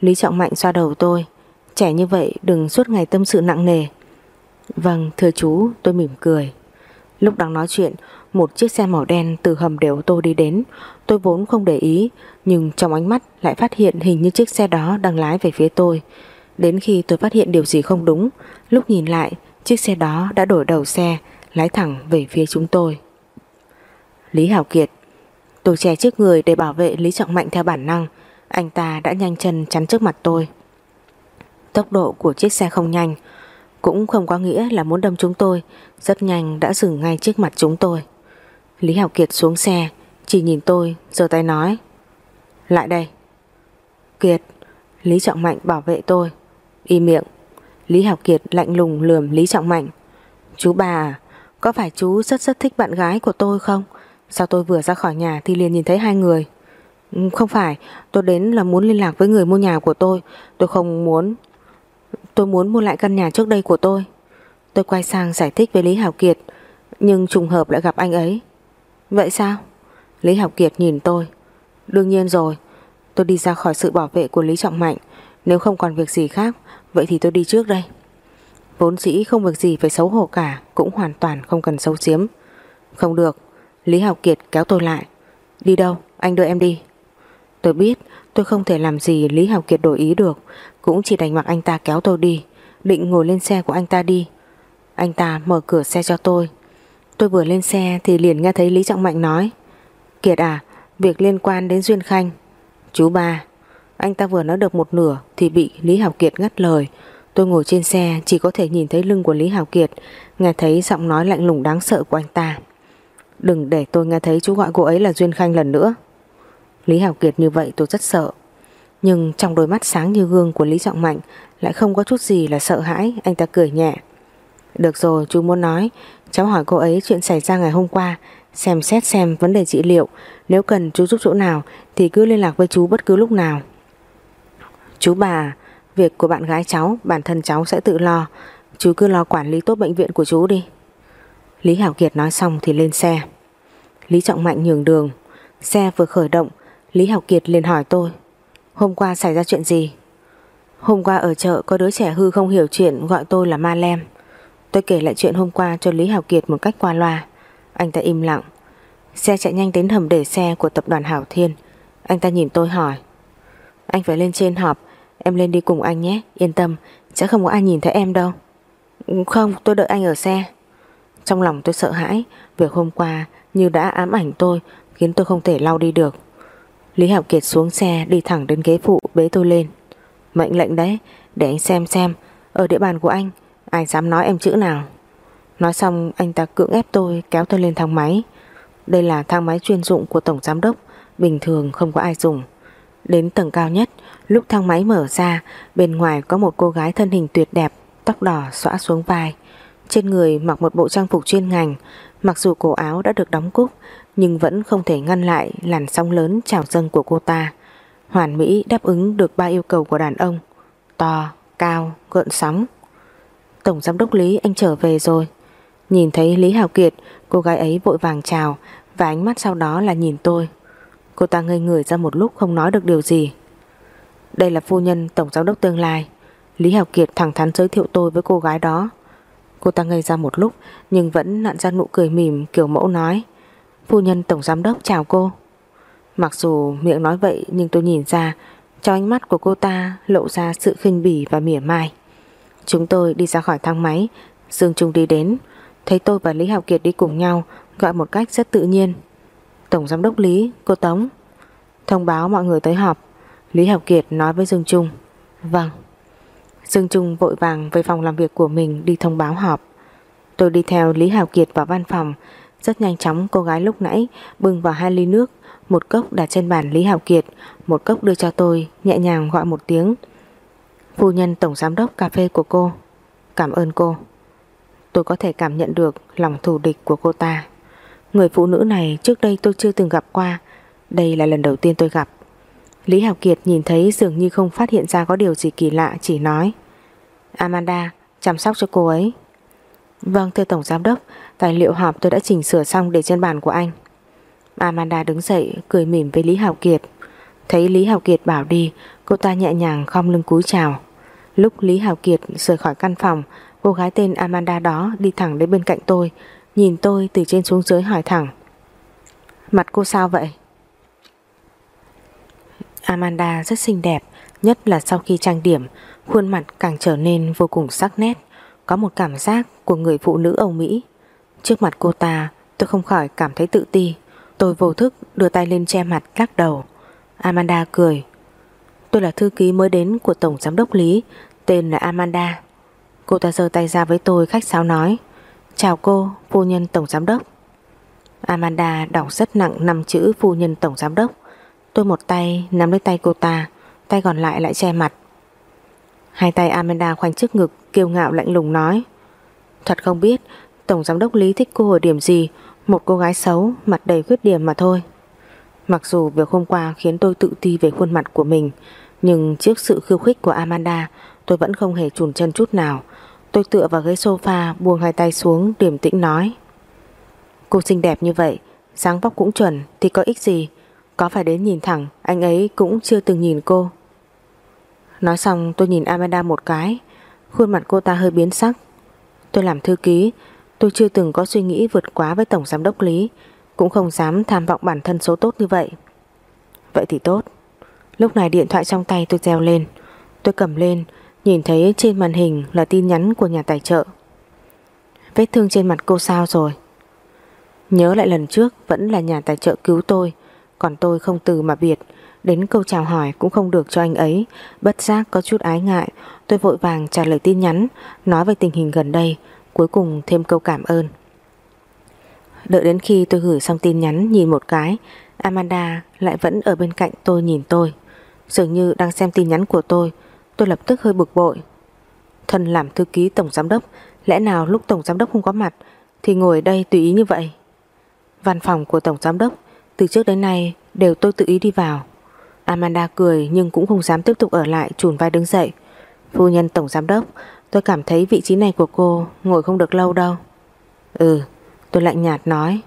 Lý Trọng Mạnh xoa đầu tôi. Trẻ như vậy, đừng suốt ngày tâm sự nặng nề. Vâng thưa chú, tôi mỉm cười. Lúc đang nói chuyện, Một chiếc xe màu đen từ hầm để ô tô đi đến. Tôi vốn không để ý, Nhưng trong ánh mắt lại phát hiện hình như chiếc xe đó đang lái về phía tôi. Đến khi tôi phát hiện điều gì không đúng, Lúc nhìn lại, Chiếc xe đó đã đổi đầu xe, Lái thẳng về phía chúng tôi. Lý Hảo Kiệt Tôi che trước người để bảo vệ Lý Trọng Mạnh theo bản năng. Anh ta đã nhanh chân chắn trước mặt tôi. Tốc độ của chiếc xe không nhanh. Cũng không có nghĩa là muốn đâm chúng tôi. Rất nhanh đã dừng ngay trước mặt chúng tôi. Lý Hảo Kiệt xuống xe, Chỉ nhìn tôi, giơ tay nói. Lại đây. Kiệt, Lý Trọng Mạnh bảo vệ tôi. Y miệng. Lý Hảo Kiệt lạnh lùng lườm Lý Trọng Mạnh. Chú bà à Có phải chú rất rất thích bạn gái của tôi không? Sao tôi vừa ra khỏi nhà thì liền nhìn thấy hai người? Ừ, không phải, Tôi đến là muốn liên lạc với người mua nhà của tôi. Tôi không muốn, Tôi muốn mua lại căn nhà trước đây của tôi. Tôi quay sang giải thích với Lý Hảo Kiệt, Nhưng trùng hợp lại gặp anh ấy. Vậy sao? Lý Hảo Kiệt nhìn tôi. Đương nhiên rồi, Tôi đi ra khỏi sự bảo vệ của Lý Trọng Mạnh. Nếu không còn việc gì khác, Vậy thì tôi đi trước đây. Vốn dĩ không việc gì phải xấu hổ cả, Cũng hoàn toàn không cần xấu xiếm. Không được Lý Học Kiệt kéo tôi lại. Đi đâu? Anh đưa em đi. Tôi biết, tôi không thể làm gì Lý Học Kiệt đổi ý được. Cũng chỉ đành mặc anh ta kéo tôi đi. Định ngồi lên xe của anh ta đi. Anh ta mở cửa xe cho tôi. Tôi vừa lên xe thì liền nghe thấy Lý Trọng Mạnh nói. Kiệt à Việc liên quan đến Duyên Khanh. Chú ba, Anh ta vừa nói được một nửa Thì bị Lý Hạo Kiệt ngắt lời. Tôi ngồi trên xe chỉ có thể nhìn thấy lưng của Lý Hảo Kiệt, Nghe thấy giọng nói lạnh lùng đáng sợ của anh ta. Đừng để tôi nghe thấy chú gọi cô ấy là Duyên Khanh lần nữa. Lý Hảo Kiệt như vậy tôi rất sợ. Nhưng trong đôi mắt sáng như gương của Lý Trọng Mạnh Lại không có chút gì là sợ hãi, Anh ta cười nhẹ. Được rồi, chú muốn nói, Cháu hỏi cô ấy chuyện xảy ra ngày hôm qua, Xem xét xem vấn đề trị liệu. Nếu cần chú giúp chỗ nào Thì cứ liên lạc với chú bất cứ lúc nào. Chú bà, Việc của bạn gái cháu, Bản thân cháu sẽ tự lo. Chú cứ lo quản lý tốt bệnh viện của chú đi. Lý Hảo Kiệt nói xong thì lên xe. Lý Trọng Mạnh nhường đường. Xe vừa khởi động, Lý Hảo Kiệt liền hỏi tôi, Hôm qua xảy ra chuyện gì? Hôm qua ở chợ có đứa trẻ hư không hiểu chuyện, Gọi tôi là Ma Lem. Tôi kể lại chuyện hôm qua cho Lý Hảo Kiệt một cách qua loa. Anh ta im lặng. Xe chạy nhanh đến hầm để xe của tập đoàn Hảo Thiên. Anh ta nhìn tôi hỏi, Anh phải lên trên họp, Em lên đi cùng anh nhé, Yên tâm Sẽ không có ai nhìn thấy em đâu. Không, tôi đợi anh ở xe trong lòng tôi sợ hãi, Việc hôm qua như đã ám ảnh tôi, Khiến tôi không thể lau đi được. Lý Học Kiệt xuống xe đi thẳng đến ghế phụ Bế tôi lên. Mệnh lệnh đấy, để anh xem xem, Ở địa bàn của anh, ai dám nói em chữ nào? Nói xong, anh ta cưỡng ép tôi Kéo tôi lên thang máy. Đây là thang máy chuyên dụng của Tổng Giám Đốc, Bình thường không có ai dùng. Đến tầng cao nhất, Lúc thang máy mở ra, Bên ngoài có một cô gái thân hình tuyệt đẹp, Tóc đỏ xõa xuống vai. Trên người mặc một bộ trang phục chuyên ngành Mặc dù cổ áo đã được đóng cúc Nhưng vẫn không thể ngăn lại làn sóng lớn trào dâng của cô ta. Hoàn Mỹ đáp ứng được ba yêu cầu của đàn ông To, cao, gợn sóng. Tổng giám đốc Lý anh trở về rồi. Nhìn thấy Lý Hào Kiệt Cô gái ấy vội vàng chào Và ánh mắt sau đó là nhìn tôi. Cô ta ngây người ra một lúc không nói được điều gì. Đây là phu nhân tổng giám đốc tương lai. Lý Hào Kiệt thẳng thắn giới thiệu tôi với cô gái đó. Cô ta ngây ra một lúc Nhưng vẫn nặn ra nụ cười mỉm kiểu mẫu nói Phu nhân tổng giám đốc chào cô. Mặc dù miệng nói vậy Nhưng tôi nhìn ra Trong ánh mắt của cô ta lộ ra sự khinh bỉ và mỉa mai. Chúng tôi đi ra khỏi thang máy Dương Trung đi đến Thấy tôi và Lý Hạo Kiệt đi cùng nhau Gọi một cách rất tự nhiên. Tổng giám đốc Lý, cô Tống. Thông báo mọi người tới họp. Lý Hạo Kiệt nói với Dương Trung Vâng. Dương Trung vội vàng về phòng làm việc của mình đi thông báo họp. Tôi đi theo Lý Hạo Kiệt vào văn phòng. Rất nhanh chóng, cô gái lúc nãy bưng vào hai ly nước, Một cốc đặt trên bàn Lý Hạo Kiệt, Một cốc đưa cho tôi, Nhẹ nhàng gọi một tiếng. Phu nhân tổng giám đốc cà phê của cô. Cảm ơn cô. Tôi có thể cảm nhận được lòng thù địch của cô ta. Người phụ nữ này trước đây tôi chưa từng gặp qua. Đây là lần đầu tiên tôi gặp. Lý Hào Kiệt nhìn thấy dường như không phát hiện ra có điều gì kỳ lạ, Chỉ nói, Amanda, chăm sóc cho cô ấy. Vâng thưa Tổng Giám Đốc, Tài liệu họp tôi đã chỉnh sửa xong để trên bàn của anh. Amanda đứng dậy, Cười mỉm với Lý Hào Kiệt. Thấy Lý Hào Kiệt bảo đi, Cô ta nhẹ nhàng khom lưng cúi chào. Lúc Lý Hào Kiệt rời khỏi căn phòng, Cô gái tên Amanda đó đi thẳng đến bên cạnh tôi, Nhìn tôi từ trên xuống dưới hỏi thẳng, Mặt cô sao vậy? Amanda rất xinh đẹp Nhất là sau khi trang điểm Khuôn mặt càng trở nên vô cùng sắc nét Có một cảm giác của người phụ nữ Âu Mỹ. Trước mặt cô ta Tôi không khỏi cảm thấy tự ti. Tôi vô thức đưa tay lên che mặt lắc đầu. Amanda cười. Tôi là thư ký mới đến của Tổng Giám đốc Lý Tên là Amanda. Cô ta giơ tay ra với tôi khách sáo nói. Chào cô, phu nhân tổng giám đốc. Amanda đọc rất nặng năm chữ phu nhân tổng giám đốc. Tôi một tay nắm lấy tay cô ta, Tay còn lại lại che mặt. Hai tay Amanda khoanh trước ngực, Kiêu ngạo lạnh lùng nói, Thật không biết Tổng giám đốc Lý thích cô ở điểm gì, Một cô gái xấu, Mặt đầy khuyết điểm mà thôi. Mặc dù việc hôm qua khiến tôi tự ti về khuôn mặt của mình, Nhưng trước sự khiêu khích của Amanda, Tôi vẫn không hề chùn chân chút nào. Tôi tựa vào ghế sofa, buông hai tay xuống, điềm tĩnh nói, Cô xinh đẹp như vậy, dáng vóc cũng chuẩn, thì có ích gì? Có phải đến nhìn thẳng, Anh ấy cũng chưa từng nhìn cô. Nói xong, tôi nhìn Amanda một cái. Khuôn mặt cô ta hơi biến sắc. Tôi làm thư ký, Tôi chưa từng có suy nghĩ vượt quá với Tổng Giám đốc Lý, Cũng không dám tham vọng bản thân số tốt như vậy. Vậy thì tốt. Lúc này điện thoại trong tay tôi reo lên. Tôi cầm lên, Nhìn thấy trên màn hình là tin nhắn của nhà tài trợ. Vết thương trên mặt cô sao rồi? Nhớ lại lần trước, Vẫn là nhà tài trợ cứu tôi. Còn tôi không từ mà biệt. Đến câu chào hỏi cũng không được cho anh ấy. Bất giác có chút ái ngại, Tôi vội vàng trả lời tin nhắn, Nói về tình hình gần đây, Cuối cùng thêm câu cảm ơn. Đợi đến khi tôi gửi xong tin nhắn, Nhìn một cái, Amanda lại vẫn ở bên cạnh tôi nhìn tôi. Dường như đang xem tin nhắn của tôi Tôi lập tức hơi bực bội. Thân làm thư ký tổng giám đốc, Lẽ nào lúc tổng giám đốc không có mặt Thì ngồi đây tùy ý như vậy? Văn phòng của tổng giám đốc từ trước đến nay, đều tôi tự ý đi vào. Amanda cười nhưng cũng không dám tiếp tục ở lại, Chùn vai đứng dậy. Phu nhân tổng giám đốc, Tôi cảm thấy vị trí này của cô ngồi không được lâu đâu. Ừ Tôi lạnh nhạt nói.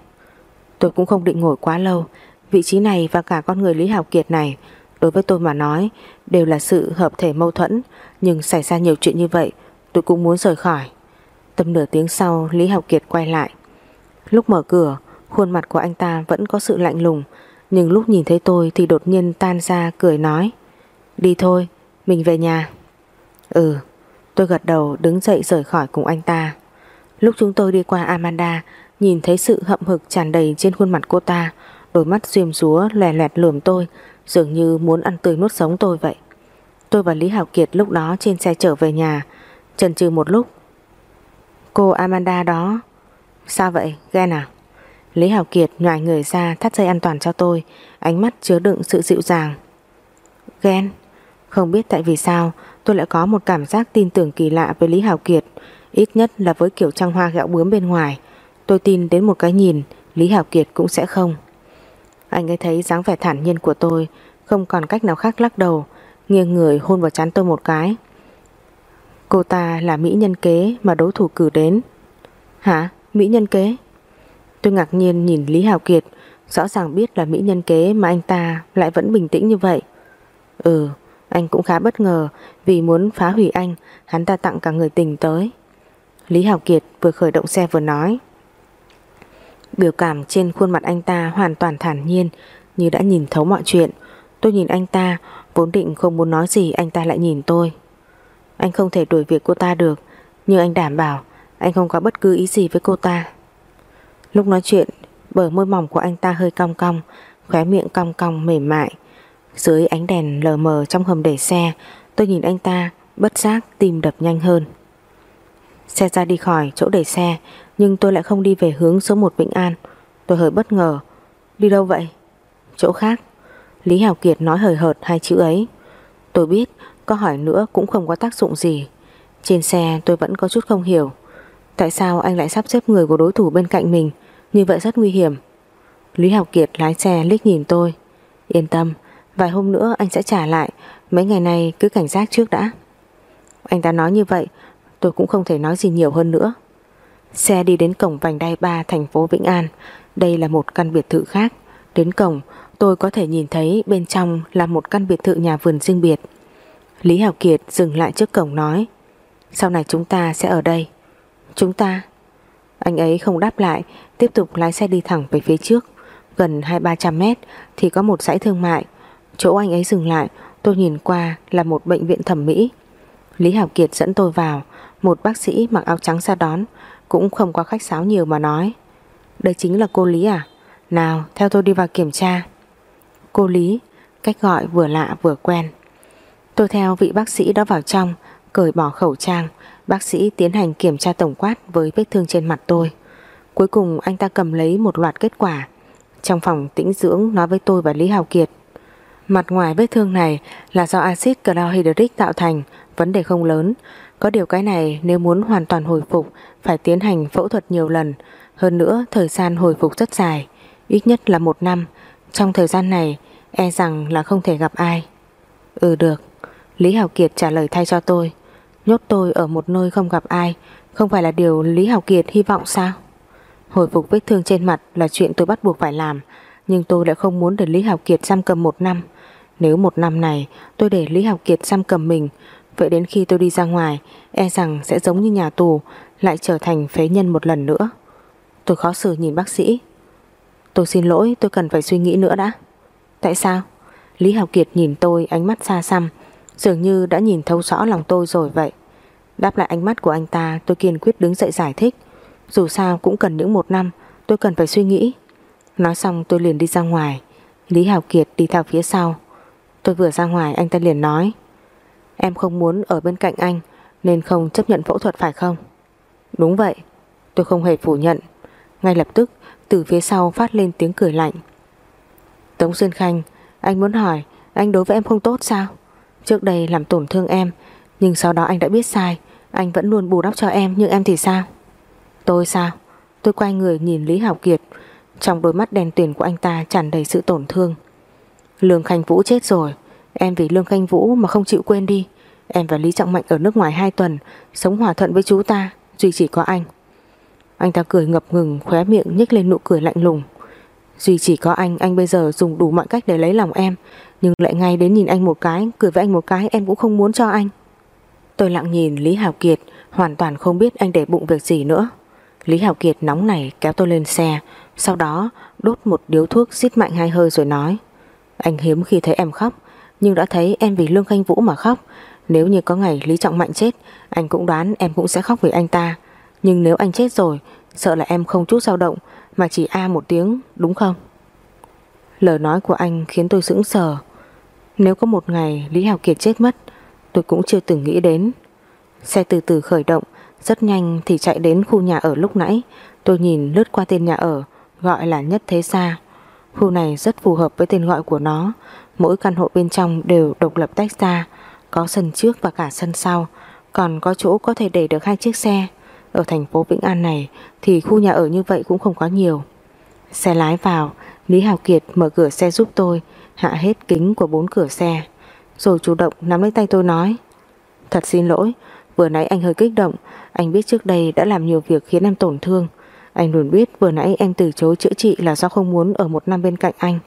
Tôi cũng không định ngồi quá lâu. Vị trí này và cả con người Lý Hào Kiệt này, Đối với tôi mà nói, Đều là sự hợp thể mâu thuẫn. Nhưng xảy ra nhiều chuyện như vậy, Tôi cũng muốn rời khỏi. Tầm nửa tiếng sau, Lý Học Kiệt quay lại. Lúc mở cửa Khuôn mặt của anh ta vẫn có sự lạnh lùng, Nhưng lúc nhìn thấy tôi thì đột nhiên tan ra, cười nói, Đi thôi, Mình về nhà. Ừ Tôi gật đầu, đứng dậy rời khỏi cùng anh ta. Lúc chúng tôi đi qua Amanda, Nhìn thấy sự hậm hực tràn đầy trên khuôn mặt cô ta, Đôi mắt xiêm rúa lè loẹt lườm tôi, Dường như muốn ăn tươi nuốt sống tôi vậy. Tôi và Lý Hảo Kiệt lúc đó trên xe trở về nhà, Chần chừ một lúc. Cô Amanda đó, Sao vậy, ghen à? Lý Hảo Kiệt nhòi người ra thắt dây an toàn cho tôi, Ánh mắt chứa đựng sự dịu dàng. Ghen, Không biết tại vì sao tôi lại có một cảm giác tin tưởng kỳ lạ với Lý Hảo Kiệt, Ít nhất là với kiểu trăng hoa gạo bướm bên ngoài. Tôi tin đến một cái nhìn, Lý Hảo Kiệt cũng sẽ không. Anh ấy thấy dáng vẻ thản nhiên của tôi, Không còn cách nào khác lắc đầu, Nghiêng người hôn vào chán tôi một cái. Cô ta là mỹ nhân kế Mà đối thủ cử đến. Hả? Mỹ nhân kế? Tôi ngạc nhiên nhìn Lý Hảo Kiệt. Rõ ràng biết là mỹ nhân kế Mà anh ta lại vẫn bình tĩnh như vậy. Ừ Anh cũng khá bất ngờ Vì muốn phá hủy anh, Hắn ta tặng cả người tình tới. Lý Hảo Kiệt vừa khởi động xe vừa nói. Biểu cảm trên khuôn mặt anh ta hoàn toàn thản nhiên, Như đã nhìn thấu mọi chuyện. Tôi nhìn anh ta, Vốn định không muốn nói gì, anh ta lại nhìn tôi. Anh không thể đuổi việc cô ta được, Nhưng anh đảm bảo, Anh không có bất cứ ý gì với cô ta. Lúc nói chuyện, Bờ môi mỏng của anh ta hơi cong cong, Khóe miệng cong cong mềm mại. Dưới ánh đèn lờ mờ trong hầm để xe, Tôi nhìn anh ta Bất giác tim đập nhanh hơn. Xe ra đi khỏi chỗ để xe, Nhưng tôi lại không đi về hướng số 1 Vĩnh An. Tôi hơi bất ngờ. Đi đâu vậy? Chỗ khác. Lý Hào Kiệt nói hời hợt hai chữ ấy. Tôi biết, có hỏi nữa cũng không có tác dụng gì. Trên xe tôi vẫn có chút không hiểu. Tại sao anh lại sắp xếp người của đối thủ bên cạnh mình? Như vậy rất nguy hiểm. Lý Học Kiệt lái xe liếc nhìn tôi. Yên tâm, Vài hôm nữa anh sẽ trả lại. Mấy ngày nay cứ cảnh giác trước đã. Anh ta nói như vậy, Tôi cũng không thể nói gì nhiều hơn nữa. Xe đi đến cổng vành đai 3 thành phố Vĩnh An. Đây là một căn biệt thự khác. Đến cổng, tôi có thể nhìn thấy bên trong là một căn biệt thự nhà vườn riêng biệt. Lý Hảo Kiệt dừng lại trước cổng nói, Sau này chúng ta sẽ ở đây. Chúng ta? Anh ấy không đáp lại, Tiếp tục lái xe đi thẳng về phía trước. Gần 2-300 mét thì có một dãy thương mại. Chỗ anh ấy dừng lại, Tôi nhìn qua là một bệnh viện thẩm mỹ. Lý Hảo Kiệt dẫn tôi vào, Một bác sĩ mặc áo trắng ra đón, Cũng không có khách sáo nhiều mà nói, Đây chính là cô Lý à? Nào, theo tôi đi vào kiểm tra. Cô Lý, Cách gọi vừa lạ vừa quen. Tôi theo vị bác sĩ đó vào trong, Cởi bỏ khẩu trang Bác sĩ tiến hành kiểm tra tổng quát Với vết thương trên mặt tôi Cuối cùng anh ta cầm lấy một loạt kết quả Trong phòng tĩnh dưỡng nói với tôi và Lý Hào Kiệt Mặt ngoài vết thương này là do axit chlorhydric tạo thành, vấn đề không lớn. Có điều cái này nếu muốn hoàn toàn hồi phục phải tiến hành phẫu thuật nhiều lần. Hơn nữa thời gian hồi phục rất dài, ít nhất là một năm. Trong thời gian này e rằng là không thể gặp ai. Ừ được, Lý Hào Kiệt trả lời thay cho tôi. Nhốt tôi ở một nơi không gặp ai, không phải là điều Lý Hảo Kiệt hy vọng sao? Hồi phục vết thương trên mặt là chuyện tôi bắt buộc phải làm, nhưng tôi lại không muốn để Lý Hảo Kiệt giam cầm một năm. Nếu một năm này tôi để Lý Học Kiệt giam cầm mình Vậy đến khi tôi đi ra ngoài E rằng sẽ giống như nhà tù Lại trở thành phế nhân một lần nữa Tôi khó xử nhìn bác sĩ Tôi xin lỗi tôi cần phải suy nghĩ nữa đã Tại sao Lý Học Kiệt nhìn tôi ánh mắt xa xăm Dường như đã nhìn thấu rõ lòng tôi rồi vậy. Đáp lại ánh mắt của anh ta, Tôi kiên quyết đứng dậy giải thích. Dù sao cũng cần những một năm, Tôi cần phải suy nghĩ. Nói xong tôi liền đi ra ngoài. Lý Hào Kiệt đi theo phía sau. Tôi vừa ra ngoài, anh ta liền nói, Em không muốn ở bên cạnh anh, Nên không chấp nhận phẫu thuật phải không? Đúng vậy. Tôi không hề phủ nhận. Ngay lập tức, từ phía sau phát lên tiếng cười lạnh. Tống Xuyên Khanh, Anh muốn hỏi, Anh đối với em không tốt sao? Trước đây làm tổn thương em, Nhưng sau đó anh đã biết sai. Anh vẫn luôn bù đắp cho em, Nhưng em thì sao? Tôi sao? Tôi quay người nhìn Lý Hảo Kiệt. Trong đôi mắt đen tuyền của anh ta tràn đầy sự tổn thương. Lương Khanh Vũ chết rồi. Em vì Lương Khanh Vũ mà không chịu quên đi. Em và Lý Trọng Mạnh ở nước ngoài 2 tuần, Sống hòa thuận với chú ta, Duy chỉ có anh. Anh ta cười ngập ngừng, khóe miệng nhếch lên nụ cười lạnh lùng. Duy chỉ có anh Anh bây giờ dùng đủ mọi cách để lấy lòng em. Nhưng lại ngay đến nhìn anh một cái, Cười với anh một cái, em cũng không muốn cho anh. Tôi lặng nhìn Lý Hào Kiệt, Hoàn toàn không biết anh để bụng việc gì nữa. Lý Hào Kiệt nóng này kéo tôi lên xe, Sau đó đốt một điếu thuốc xít mạnh hai hơi rồi nói, anh hiếm khi thấy em khóc, Nhưng đã thấy em vì Lương Khanh Vũ mà khóc. Nếu như có ngày Lý Trọng Mạnh chết, Anh cũng đoán em cũng sẽ khóc vì anh ta. Nhưng nếu anh chết rồi, Sợ là em không chút dao động, Mà chỉ a một tiếng, đúng không? Lời nói của anh khiến tôi sững sờ. Nếu có một ngày Lý Hào Kiệt chết mất, Tôi cũng chưa từng nghĩ đến. Xe từ từ khởi động, Rất nhanh thì chạy đến khu nhà ở lúc nãy. Tôi nhìn lướt qua tên nhà ở, Gọi là Nhất Thế Sa. Khu này rất phù hợp với tên gọi của nó. Mỗi căn hộ bên trong đều độc lập tách ra, Có sân trước và cả sân sau. Còn có chỗ có thể để được hai chiếc xe. Ở thành phố Vĩnh An này Thì khu nhà ở như vậy cũng không có nhiều. Xe lái vào Lý Hào Kiệt mở cửa xe giúp tôi, Hạ hết kính của bốn cửa xe, Rồi chủ động nắm lấy tay tôi nói, Thật xin lỗi, Vừa nãy anh hơi kích động, Anh biết trước đây đã làm nhiều việc khiến em tổn thương. Anh luôn biết vừa nãy em từ chối chữa trị Là do không muốn ở một năm bên cạnh anh,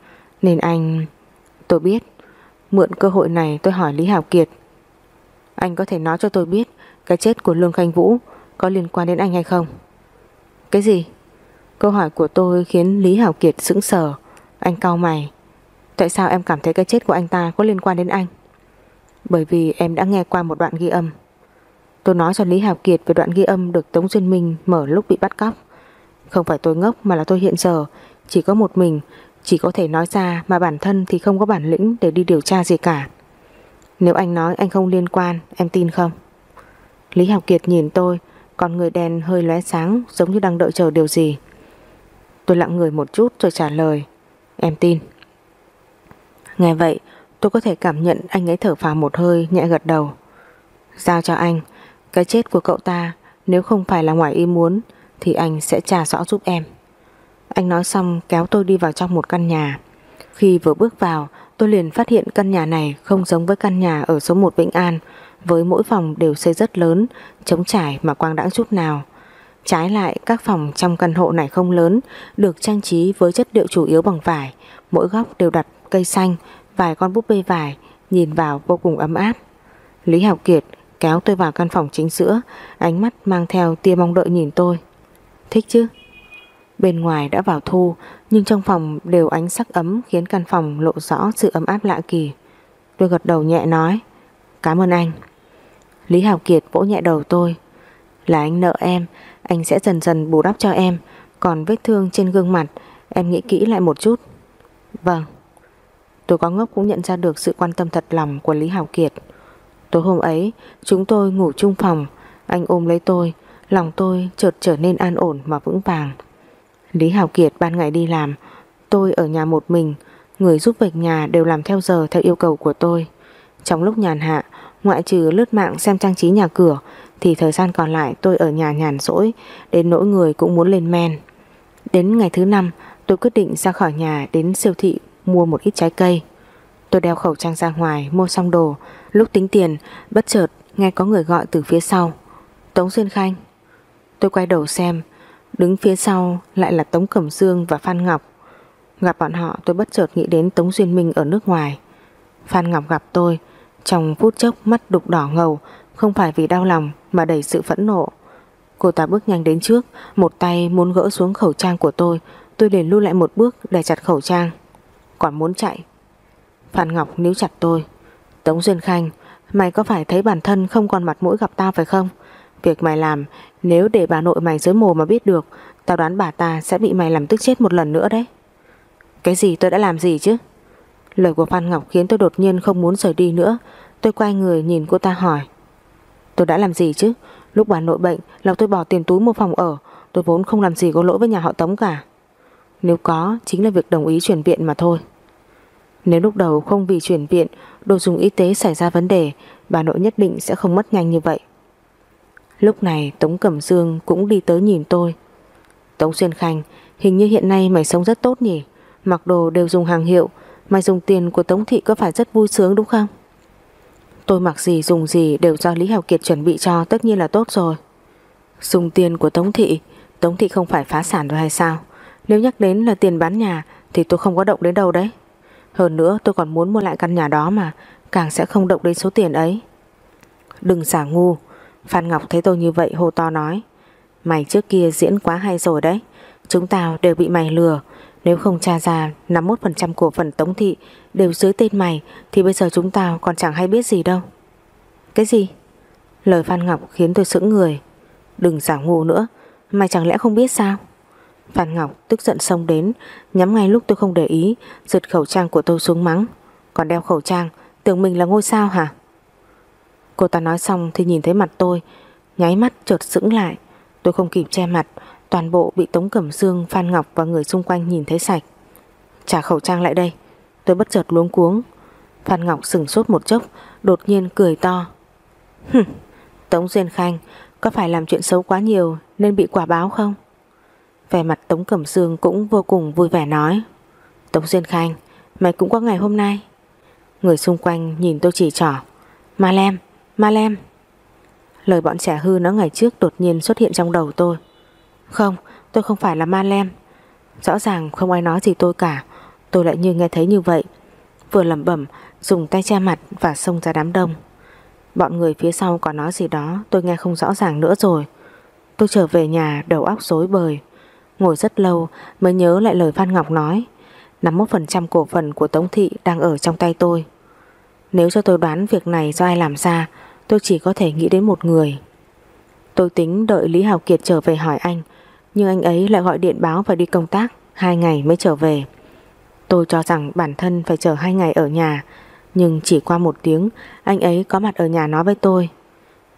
Nên anh... Tôi biết, Mượn cơ hội này tôi hỏi Lý Hào Kiệt, Anh có thể nói cho tôi biết Cái chết của Lương Khanh Vũ Có liên quan đến anh hay không? Cái gì? Câu hỏi của tôi khiến Lý Hảo Kiệt sững sờ Anh cau mày Tại sao em cảm thấy cái chết của anh ta có liên quan đến anh Bởi vì em đã nghe qua một đoạn ghi âm Tôi nói cho Lý Hảo Kiệt về đoạn ghi âm được Tống Duyên Minh mở lúc bị bắt cóc Không phải tôi ngốc mà là tôi hiện giờ Chỉ có một mình chỉ có thể nói ra mà bản thân thì không có bản lĩnh để đi điều tra gì cả. Nếu anh nói anh không liên quan, em tin không? Lý Hảo Kiệt nhìn tôi, còn người đèn hơi lóe sáng giống như đang đợi chờ điều gì. Tôi lặng người một chút rồi trả lời, em tin. Nghe vậy, tôi có thể cảm nhận anh ấy thở phào một hơi nhẹ gật đầu. Giao cho anh, cái chết của cậu ta nếu không phải là ngoài ý muốn thì anh sẽ trả rõ giúp em. Anh nói xong kéo tôi đi vào trong một căn nhà. Khi vừa bước vào, tôi liền phát hiện căn nhà này không giống với căn nhà ở số 1 Vĩnh An, với mỗi phòng đều xây rất lớn, chống trải mà quang đãng chút nào. Trái lại, các phòng trong căn hộ này không lớn, được trang trí với chất liệu chủ yếu bằng vải, mỗi góc đều đặt cây xanh, vài con búp bê vải, nhìn vào vô cùng ấm áp. Lý Hạo Kiệt kéo tôi vào căn phòng chính giữa, ánh mắt mang theo tia mong đợi nhìn tôi. Thích chứ? Bên ngoài đã vào thu Nhưng trong phòng đều ánh sắc ấm Khiến căn phòng lộ rõ sự ấm áp lạ kỳ Tôi gật đầu nhẹ nói Cảm ơn anh Lý Hạo Kiệt vỗ nhẹ đầu tôi Là anh nợ em anh sẽ dần dần bù đắp cho em. Còn vết thương trên gương mặt, Em nghĩ kỹ lại một chút. Vâng. Tôi có ngốc cũng nhận ra được sự quan tâm thật lòng của Lý Hào Kiệt. Tối hôm ấy, Chúng tôi ngủ chung phòng. Anh ôm lấy tôi, Lòng tôi chợt trở nên an ổn mà vững vàng. Lý Hào Kiệt ban ngày đi làm. Tôi ở nhà một mình. Người giúp việc nhà đều làm theo giờ theo yêu cầu của tôi. Trong lúc nhàn hạ, Ngoại trừ lướt mạng xem trang trí nhà cửa thì thời gian còn lại tôi ở nhà nhàn rỗi, Đến nỗi người cũng muốn lên men. Đến ngày thứ năm, Tôi quyết định ra khỏi nhà đến siêu thị Mua một ít trái cây. Tôi đeo khẩu trang ra ngoài, mua xong đồ. Lúc tính tiền, bất chợt nghe có người gọi từ phía sau. Tống Xuyên Khanh. Tôi quay đầu xem, Đứng phía sau lại là Tống Cẩm Dương và Phan Ngọc. Gặp bọn họ, tôi bất chợt nghĩ đến Tống Duyên Minh ở nước ngoài. Phan Ngọc gặp tôi, Trong phút chốc mắt đục đỏ ngầu không phải vì đau lòng mà đầy sự phẫn nộ. Cô ta bước nhanh đến trước, Một tay muốn gỡ xuống khẩu trang của tôi. Tôi liền lưu lại một bước, để chặt khẩu trang. Còn muốn chạy. Phan Ngọc níu chặt tôi. Tống Duyên Khanh, Mày có phải thấy bản thân không còn mặt mũi gặp tao phải không? Việc mày làm, Nếu để bà nội mày dưới mồ mà biết được, Tao đoán bà ta sẽ bị mày làm tức chết một lần nữa đấy. Cái gì tôi đã làm gì chứ? Lời của Phan Ngọc khiến tôi đột nhiên không muốn rời đi nữa. Tôi quay người nhìn cô ta hỏi. Tôi đã làm gì chứ? Lúc bà nội bệnh là tôi bỏ tiền túi mua phòng ở. Tôi vốn không làm gì có lỗi với nhà họ Tống cả. Nếu có, chính là việc đồng ý chuyển viện mà thôi. Nếu lúc đầu không vì chuyển viện, Đồ dùng y tế xảy ra vấn đề, Bà nội nhất định sẽ không mất nhanh như vậy. Lúc này, Tống Cẩm Dương cũng đi tới nhìn tôi. Tống Xuyên Khanh, Hình như hiện nay mày sống rất tốt nhỉ? Mặc đồ đều dùng hàng hiệu, Mày dùng tiền của Tống Thị có phải rất vui sướng đúng không? Tôi mặc gì, dùng gì Đều do Lý Hào Kiệt chuẩn bị cho, Tất nhiên là tốt rồi. Dùng tiền của Tống Thị Tống Thị không phải phá sản rồi hay sao? Nếu nhắc đến là tiền bán nhà Thì tôi không có động đến đâu đấy. Hơn nữa, tôi còn muốn mua lại căn nhà đó mà, Càng sẽ không động đến số tiền ấy. Đừng xả ngu. Phan Ngọc thấy tôi như vậy, hô to nói. Mày trước kia diễn quá hay rồi đấy. Chúng tao đều bị mày lừa. Nếu không tra ra 51% cổ phần tống thị Đều dưới tên mày, Thì bây giờ chúng ta còn chẳng hay biết gì đâu. Cái gì? Lời Phan Ngọc khiến tôi sững người. Đừng giả ngu nữa, Mày chẳng lẽ không biết sao? Phan Ngọc tức giận xông đến, Nhắm ngay lúc tôi không để ý, Giật khẩu trang của tôi xuống mắng. Còn đeo khẩu trang, Tưởng mình là ngôi sao hả? Cô ta nói xong thì nhìn thấy mặt tôi, Nháy mắt chợt sững lại. Tôi không kịp che mặt Toàn bộ bị Tống Cẩm Dương, Phan Ngọc và người xung quanh nhìn thấy sạch. Trả khẩu trang lại đây Tôi bất chợt luống cuống. Phan Ngọc sừng sốt một chốc Đột nhiên cười to. Hừm, Tống Duyên Khanh Có phải làm chuyện xấu quá nhiều Nên bị quả báo không? Vẻ mặt Tống Cẩm Dương cũng vô cùng vui vẻ nói. Tống Duyên Khanh Mày cũng có ngày hôm nay. Người xung quanh nhìn tôi chỉ trỏ. Ma Lem, Ma Lem. Lời bọn trẻ hư nó ngày trước đột nhiên xuất hiện trong đầu tôi. Không, tôi không phải là Ma Lem. Rõ ràng không ai nói gì tôi cả. Tôi lại như nghe thấy như vậy. Vừa lẩm bẩm Dùng tay che mặt và xông ra đám đông. Bọn người phía sau có nói gì đó Tôi nghe không rõ ràng nữa rồi. Tôi trở về nhà đầu óc rối bời. Ngồi rất lâu mới nhớ lại lời Phan Ngọc nói. 51% cổ phần của Tống Thị đang ở trong tay tôi. Nếu cho tôi đoán việc này do ai làm ra Tôi chỉ có thể nghĩ đến một người. Tôi tính đợi Lý Hào Kiệt trở về hỏi anh. Nhưng anh ấy lại gọi điện báo và đi công tác, Hai ngày mới trở về. Tôi cho rằng bản thân phải chờ hai ngày ở nhà, Nhưng chỉ qua một tiếng, Anh ấy có mặt ở nhà nói với tôi.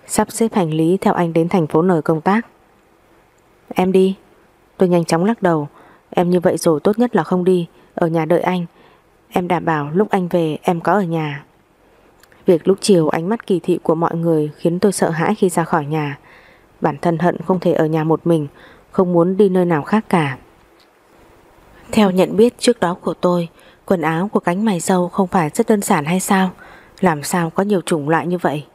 Sắp xếp hành lý theo anh đến thành phố nở công tác. Em đi. Tôi nhanh chóng lắc đầu. Em như vậy rồi tốt nhất là không đi, Ở nhà đợi anh. Em đảm bảo lúc anh về, em có ở nhà. Việc lúc chiều ánh mắt kỳ thị của mọi người Khiến tôi sợ hãi khi ra khỏi nhà. Bản thân hận không thể ở nhà một mình không muốn đi nơi nào khác cả. Theo nhận biết trước đó của tôi, Quần áo của cánh mày dâu Không phải rất đơn giản hay sao? Làm sao có nhiều chủng loại như vậy?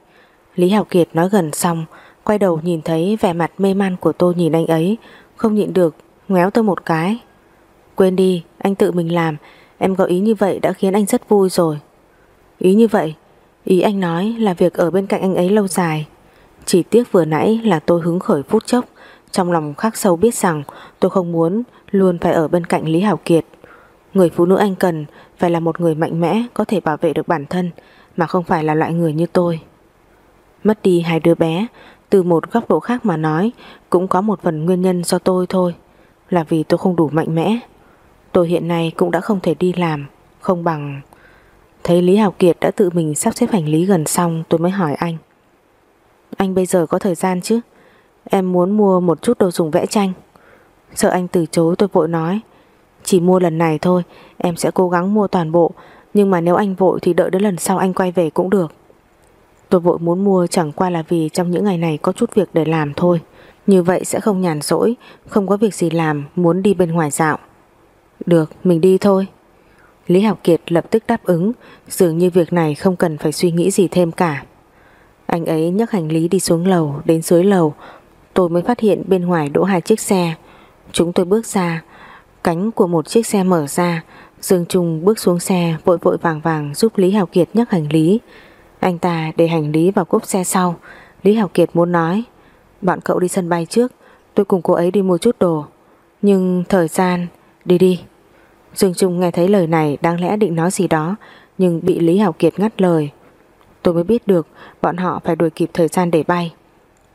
Lý Hảo Kiệt nói gần xong, Quay đầu nhìn thấy vẻ mặt mê man của tôi nhìn anh ấy, Không nhịn được, Ngoéo tôi một cái. Quên đi, anh tự mình làm, Em có ý như vậy đã khiến anh rất vui rồi. Ý như vậy, Ý anh nói là việc ở bên cạnh anh ấy lâu dài. Chỉ tiếc vừa nãy là tôi hứng khởi phút chốc. Trong lòng khắc sâu biết rằng, Tôi không muốn luôn phải ở bên cạnh Lý Hảo Kiệt. Người phụ nữ anh cần Phải là một người mạnh mẽ, Có thể bảo vệ được bản thân, Mà không phải là loại người như tôi. Mất đi hai đứa bé, Từ một góc độ khác mà nói, Cũng có một phần nguyên nhân do tôi thôi, Là vì tôi không đủ mạnh mẽ. Tôi hiện nay cũng đã không thể đi làm, Không bằng. Thấy Lý Hào Kiệt đã tự mình sắp xếp hành lý gần xong, tôi mới hỏi anh. Anh bây giờ có thời gian chứ? Em muốn mua một chút đồ dùng vẽ tranh. Sợ anh từ chối, tôi vội nói. Chỉ mua lần này thôi, Em sẽ cố gắng mua toàn bộ. Nhưng mà nếu anh vội thì đợi đến lần sau anh quay về cũng được. Tôi vội muốn mua chẳng qua là vì trong những ngày này có chút việc để làm thôi. Như vậy sẽ không nhàn rỗi, Không có việc gì làm, Muốn đi bên ngoài dạo. Được, mình đi thôi. Lý Học Kiệt lập tức đáp ứng, Dường như việc này không cần phải suy nghĩ gì thêm cả. Anh ấy nhấc hành lý đi xuống lầu, Đến dưới lầu Tôi mới phát hiện bên ngoài đỗ hai chiếc xe. Chúng tôi bước ra. Cánh của một chiếc xe mở ra. Dương Trung bước xuống xe, Vội vội vàng vàng giúp Lý Hào Kiệt nhấc hành lý. Anh ta để hành lý vào cốp xe sau. Lý Hào Kiệt muốn nói Bọn cậu đi sân bay trước, Tôi cùng cô ấy đi mua chút đồ. Nhưng thời gian, Đi đi. Dương Trung nghe thấy lời này đáng lẽ định nói gì đó, nhưng bị Lý Hảo Kiệt ngắt lời. Tôi mới biết được bọn họ phải đuổi kịp thời gian để bay.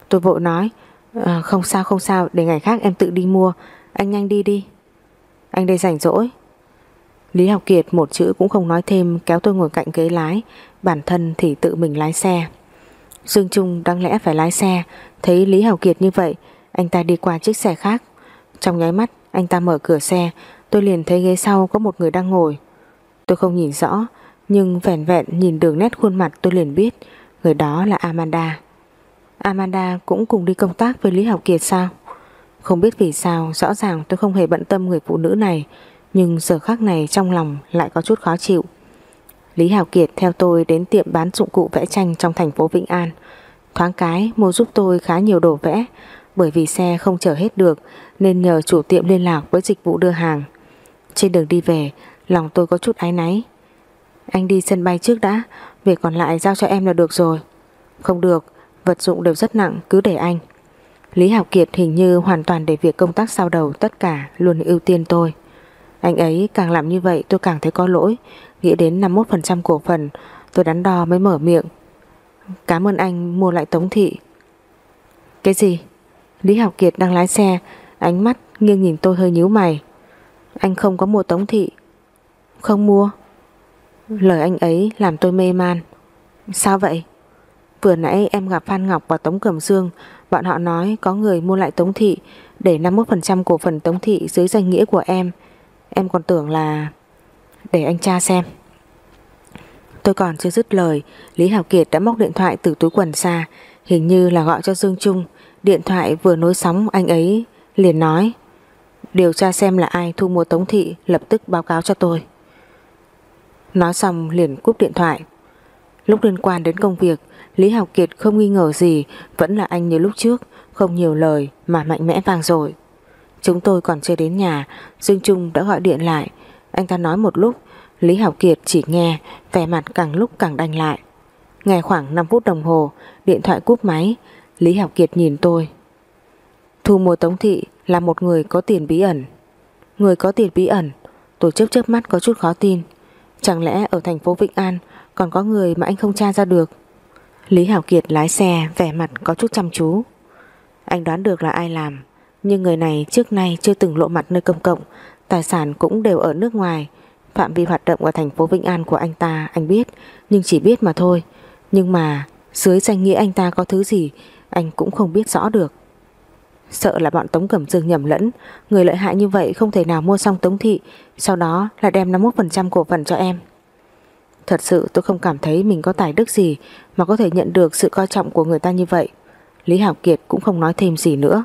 Tôi vội nói à, không sao không sao để ngày khác em tự đi mua anh nhanh đi đi. Anh đây rảnh rỗi. Lý Học Kiệt một chữ cũng không nói thêm kéo tôi ngồi cạnh ghế lái bản thân thì tự mình lái xe. Dương Trung đáng lẽ phải lái xe thấy Lý Hảo Kiệt như vậy anh ta đi qua chiếc xe khác. Trong nháy mắt anh ta mở cửa xe Tôi liền thấy ghế sau có một người đang ngồi Tôi không nhìn rõ Nhưng vẻn vẹn nhìn đường nét khuôn mặt tôi liền biết Người đó là Amanda Amanda cũng cùng đi công tác với Lý Học Kiệt sao? Không biết vì sao, Rõ ràng tôi không hề bận tâm người phụ nữ này, Nhưng giờ khắc này trong lòng Lại có chút khó chịu. Lý Hào Kiệt theo tôi đến tiệm bán dụng cụ vẽ tranh trong thành phố Vĩnh An. Thoáng cái, mua giúp tôi khá nhiều đồ vẽ. Bởi vì xe không chở hết được, nên nhờ chủ tiệm liên lạc với dịch vụ đưa hàng. Trên đường đi về, Lòng tôi có chút áy náy. Anh đi sân bay trước đã, Việc còn lại giao cho em là được rồi. Không được Vật dụng đều rất nặng, cứ để anh. Lý Học Kiệt hình như hoàn toàn để việc công tác sau đầu Tất cả luôn ưu tiên tôi. Anh ấy càng làm như vậy tôi càng thấy có lỗi, Nghĩ đến 51% cổ phần, Tôi đắn đo mới mở miệng. Cảm ơn anh mua lại Tống Thị. Cái gì? Lý Học Kiệt đang lái xe, Ánh mắt nghiêng nhìn tôi hơi nhíu mày. Anh không có mua tống thị. Không mua. Lời anh ấy làm tôi mê man. Sao vậy? Vừa nãy em gặp Phan Ngọc và Tống Cẩm Dương Bọn họ nói có người mua lại Tống Thị, Để 51% cổ phần Tống Thị Dưới danh nghĩa của em. Em còn tưởng là Để anh cha xem. Tôi còn chưa dứt lời, Lý Hảo Kiệt đã móc điện thoại từ túi quần ra. Hình như là gọi cho Dương Trung. Điện thoại vừa nối sóng, anh ấy liền nói, Điều tra xem là ai thu mua Tống Thị, Lập tức báo cáo cho tôi. Nói xong liền cúp điện thoại. Lúc liên quan đến công việc Lý Học Kiệt không nghi ngờ gì, Vẫn là anh như lúc trước, Không nhiều lời mà mạnh mẽ vàng rồi Chúng tôi còn chưa đến nhà, Dương Trung đã gọi điện lại. Anh ta nói một lúc, Lý Học Kiệt chỉ nghe, Vẻ mặt càng lúc càng đanh lại. Nghe khoảng 5 phút đồng hồ, Điện thoại cúp máy, Lý Học Kiệt nhìn tôi. Thu mua Tống Thị là một người có tiền bí ẩn. Người có tiền bí ẩn, Tôi chớp chớp mắt có chút khó tin. Chẳng lẽ ở thành phố Vĩnh An Còn có người mà anh không tra ra được? Lý Hảo Kiệt lái xe, Vẻ mặt có chút chăm chú. Anh đoán được là ai làm, Nhưng người này trước nay chưa từng lộ mặt nơi công cộng. Tài sản cũng đều ở nước ngoài. Phạm vi hoạt động ở thành phố Vĩnh An của anh ta, Anh biết, Nhưng chỉ biết mà thôi. Nhưng mà, dưới danh nghĩa anh ta có thứ gì, Anh cũng không biết rõ được. Sợ là bọn Tống Cẩm Dương nhầm lẫn. Người lợi hại như vậy không thể nào mua xong Tống Thị, Sau đó là đem 51% cổ phần cho em. Thật sự tôi không cảm thấy mình có tài đức gì Mà có thể nhận được sự coi trọng của người ta như vậy. Lý Hảo Kiệt cũng không nói thêm gì nữa.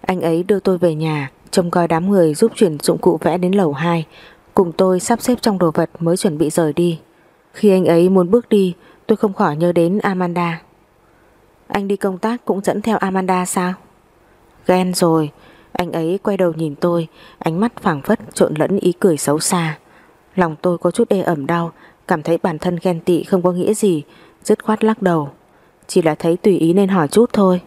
Anh ấy đưa tôi về nhà, Trông coi đám người giúp chuyển dụng cụ vẽ đến lầu 2 Cùng tôi sắp xếp trong đồ vật mới chuẩn bị rời đi. Khi anh ấy muốn bước đi, Tôi không khỏi nhớ đến Amanda. Anh đi công tác cũng dẫn theo Amanda sao? Ghen rồi, Anh ấy quay đầu nhìn tôi, Ánh mắt phảng phất trộn lẫn ý cười xấu xa. Lòng tôi có chút ê ẩm đau Cảm thấy bản thân ghen tị không có nghĩa gì, Dứt khoát lắc đầu. Chỉ là thấy tùy ý nên hỏi chút thôi.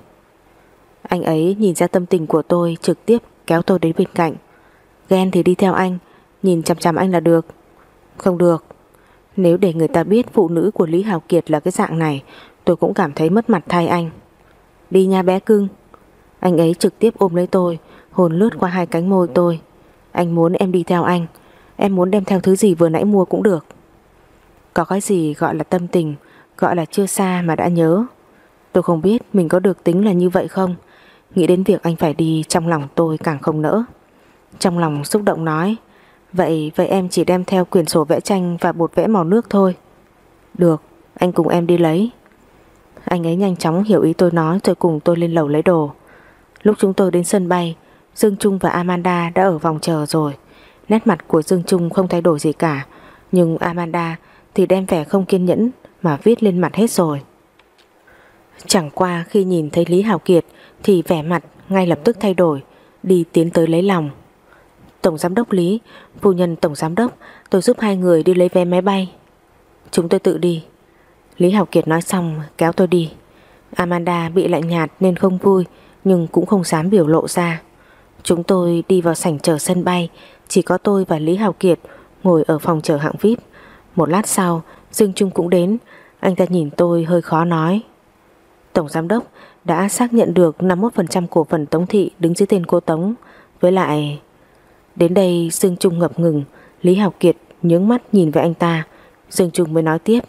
Anh ấy nhìn ra tâm tình của tôi, Trực tiếp kéo tôi đến bên cạnh. Ghen thì đi theo anh, Nhìn chằm chằm anh là được. Không được. Nếu để người ta biết phụ nữ của Lý Hào Kiệt là cái dạng này, Tôi cũng cảm thấy mất mặt thay anh. Đi nha bé cưng. Anh ấy trực tiếp ôm lấy tôi, Hồn lướt qua hai cánh môi tôi. Anh muốn em đi theo anh. Em muốn đem theo thứ gì vừa nãy mua cũng được. Có cái gì gọi là tâm tình, Gọi là chưa xa mà đã nhớ. Tôi không biết mình có được tính là như vậy không. Nghĩ đến việc anh phải đi, Trong lòng tôi càng không nỡ. Trong lòng xúc động nói, Vậy vậy em chỉ đem theo quyển sổ vẽ tranh Và bột vẽ màu nước thôi. Được, anh cùng em đi lấy. Anh ấy nhanh chóng hiểu ý tôi nói Rồi cùng tôi lên lầu lấy đồ. Lúc chúng tôi đến sân bay, Dương Trung và Amanda đã ở vòng chờ rồi. Nét mặt của Dương Trung không thay đổi gì cả, Nhưng Amanda thì đem vẻ không kiên nhẫn Mà viết lên mặt hết rồi. Chẳng qua khi nhìn thấy Lý Hảo Kiệt Thì vẻ mặt ngay lập tức thay đổi Đi tiến tới lấy lòng. Tổng giám đốc Lý Phu nhân tổng giám đốc Tôi giúp hai người đi lấy vé máy bay. Chúng tôi tự đi. Lý Hảo Kiệt nói xong kéo tôi đi. Amanda bị lạnh nhạt nên không vui nhưng cũng không dám biểu lộ ra. Chúng tôi đi vào sảnh chờ sân bay, chỉ có tôi và Lý Hào Kiệt ngồi ở phòng chờ hạng VIP. Một lát sau, Dương Trung cũng đến, anh ta nhìn tôi hơi khó nói. Tổng giám đốc đã xác nhận được 51% cổ phần Tống Thị đứng dưới tên cô Tống, với lại... Đến đây Dương Trung ngập ngừng, Lý học Kiệt nhướng mắt nhìn về anh ta, Dương Trung mới nói tiếp.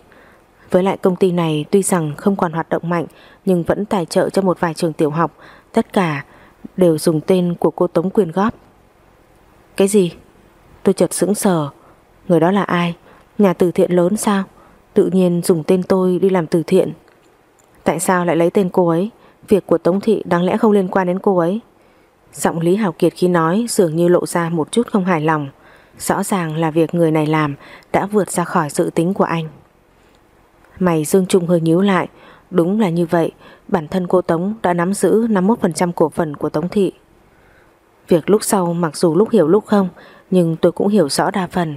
Với lại công ty này tuy rằng không còn hoạt động mạnh nhưng vẫn tài trợ cho một vài trường tiểu học Tất cả đều dùng tên của cô Tống quyên góp Cái gì? Tôi chợt sững sờ Người đó là ai? Nhà từ thiện lớn sao? Tự nhiên dùng tên tôi đi làm từ thiện. Tại sao lại lấy tên cô ấy? Việc của Tống Thị đáng lẽ không liên quan đến cô ấy. Giọng Lý Hảo Kiệt khi nói dường như lộ ra một chút không hài lòng. Rõ ràng là việc người này làm đã vượt ra khỏi dự tính của anh. Mày Dương Trung hơi nhíu lại. Đúng là như vậy. Bản thân cô Tống đã nắm giữ 51% cổ phần của Tống Thị. Việc lúc sau mặc dù lúc hiểu lúc không, Nhưng tôi cũng hiểu rõ đa phần.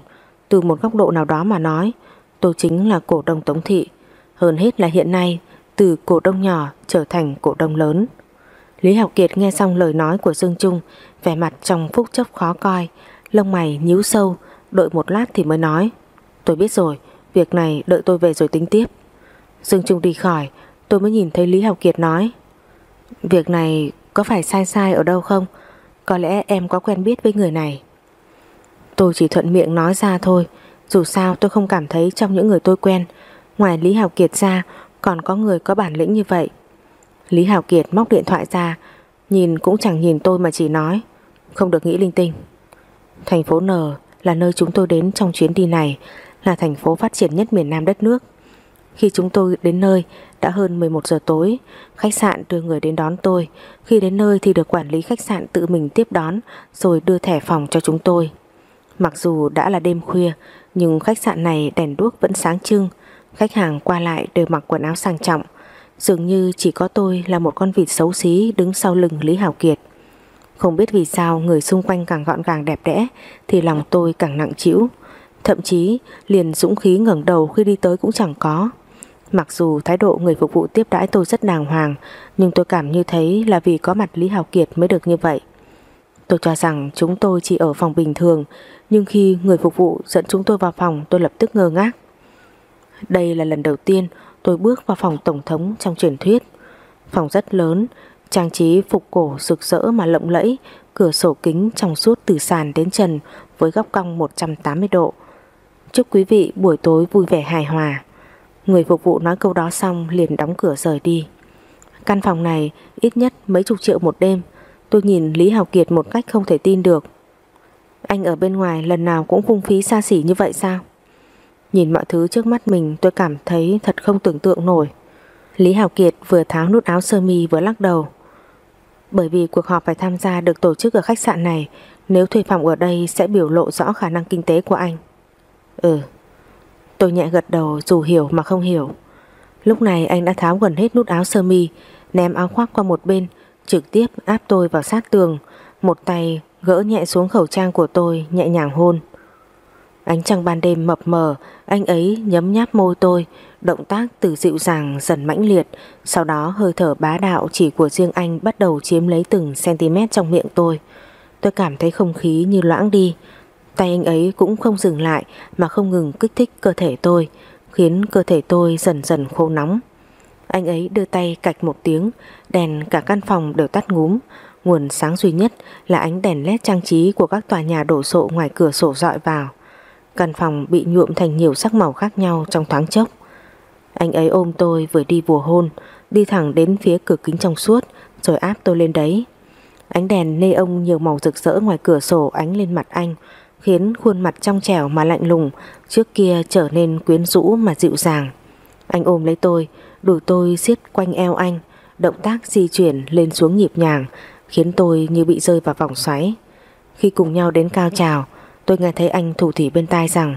Từ một góc độ nào đó mà nói, Tôi chính là cổ đông Tống Thị, Hơn hết là hiện nay, Từ cổ đông nhỏ trở thành cổ đông lớn. Lý Học Kiệt nghe xong lời nói của Dương Trung, Vẻ mặt trong phút chốc khó coi, Lông mày nhíu sâu, Đợi một lát thì mới nói, Tôi biết rồi, Việc này đợi tôi về rồi tính tiếp. Dương Trung đi khỏi, Tôi mới nhìn thấy Lý Học Kiệt nói, Việc này có phải sai sai ở đâu không? Có lẽ em có quen biết với người này. Tôi chỉ thuận miệng nói ra thôi. Dù sao tôi không cảm thấy trong những người tôi quen. Ngoài Lý Hào Kiệt ra, Còn có người có bản lĩnh như vậy. Lý Hào Kiệt móc điện thoại ra, Nhìn cũng chẳng nhìn tôi mà chỉ nói, Không được nghĩ linh tinh. Thành phố N là nơi chúng tôi đến trong chuyến đi này, Là thành phố phát triển nhất miền Nam đất nước. Khi chúng tôi đến nơi, Đã hơn 11 giờ tối. Khách sạn đưa người đến đón tôi. Khi đến nơi thì được quản lý khách sạn tự mình tiếp đón, Rồi đưa thẻ phòng cho chúng tôi. Mặc dù đã là đêm khuya, Nhưng khách sạn này đèn đuốc vẫn sáng trưng. Khách hàng qua lại đều mặc quần áo sang trọng. Dường như chỉ có tôi là một con vịt xấu xí Đứng sau lưng Lý Hảo Kiệt. Không biết vì sao người xung quanh càng gọn gàng đẹp đẽ, Thì lòng tôi càng nặng chịu Thậm chí, liền dũng khí ngẩng đầu khi đi tới cũng chẳng có. Mặc dù thái độ người phục vụ tiếp đãi tôi rất đàng hoàng, Nhưng tôi cảm như thấy là vì có mặt Lý Hào Kiệt mới được như vậy. Tôi cho rằng chúng tôi chỉ ở phòng bình thường Nhưng khi người phục vụ dẫn chúng tôi vào phòng tôi lập tức ngơ ngác. Đây là lần đầu tiên tôi bước vào phòng tổng thống trong truyền thuyết. Phòng rất lớn, trang trí phục cổ rực rỡ mà lộng lẫy Cửa sổ kính trong suốt từ sàn đến trần với góc cong 180 độ. Chúc quý vị buổi tối vui vẻ hài hòa. Người phục vụ nói câu đó xong liền đóng cửa rời đi. Căn phòng này ít nhất mấy chục triệu một đêm Tôi nhìn Lý Hào Kiệt một cách không thể tin được. Anh ở bên ngoài lần nào cũng phung phí xa xỉ như vậy sao? Nhìn mọi thứ trước mắt mình, tôi cảm thấy thật không tưởng tượng nổi. Lý Hào Kiệt vừa tháo nút áo sơ mi vừa lắc đầu. Bởi vì cuộc họp phải tham gia được tổ chức ở khách sạn này, Nếu thuê phòng ở đây sẽ biểu lộ rõ khả năng kinh tế của anh. Ừ. Tôi nhẹ gật đầu, dù hiểu mà không hiểu. Lúc này anh đã tháo gần hết nút áo sơ mi, Ném áo khoác qua một bên Trực tiếp áp tôi vào sát tường. Một tay gỡ nhẹ xuống khẩu trang của tôi Nhẹ nhàng hôn. Ánh trăng ban đêm mập mờ Anh ấy nhấm nháp môi tôi Động tác từ dịu dàng dần mãnh liệt. Sau đó hơi thở bá đạo Chỉ của riêng anh bắt đầu chiếm lấy từng cm trong miệng tôi. Tôi cảm thấy không khí như loãng đi. Tay anh ấy cũng không dừng lại mà không ngừng kích thích cơ thể tôi, khiến cơ thể tôi dần dần khô nóng. Anh ấy đưa tay cạch một tiếng, đèn cả căn phòng đều tắt ngúm. Nguồn sáng duy nhất là ánh đèn led trang trí của các tòa nhà đổ sộ ngoài cửa sổ dọi vào. Căn phòng bị nhuộm thành nhiều sắc màu khác nhau trong thoáng chốc. Anh ấy ôm tôi vừa đi vừa hôn, đi thẳng đến phía cửa kính trong suốt, rồi áp tôi lên đấy. Ánh đèn nê ông nhiều màu rực rỡ ngoài cửa sổ ánh lên mặt anh, khiến khuôn mặt trong trẻo mà lạnh lùng trước kia trở nên quyến rũ mà dịu dàng. Anh ôm lấy tôi, đùi tôi siết quanh eo anh, động tác di chuyển lên xuống nhịp nhàng, khiến tôi như bị rơi vào vòng xoáy. Khi cùng nhau đến cao trào, tôi nghe thấy anh thủ thỉ bên tai rằng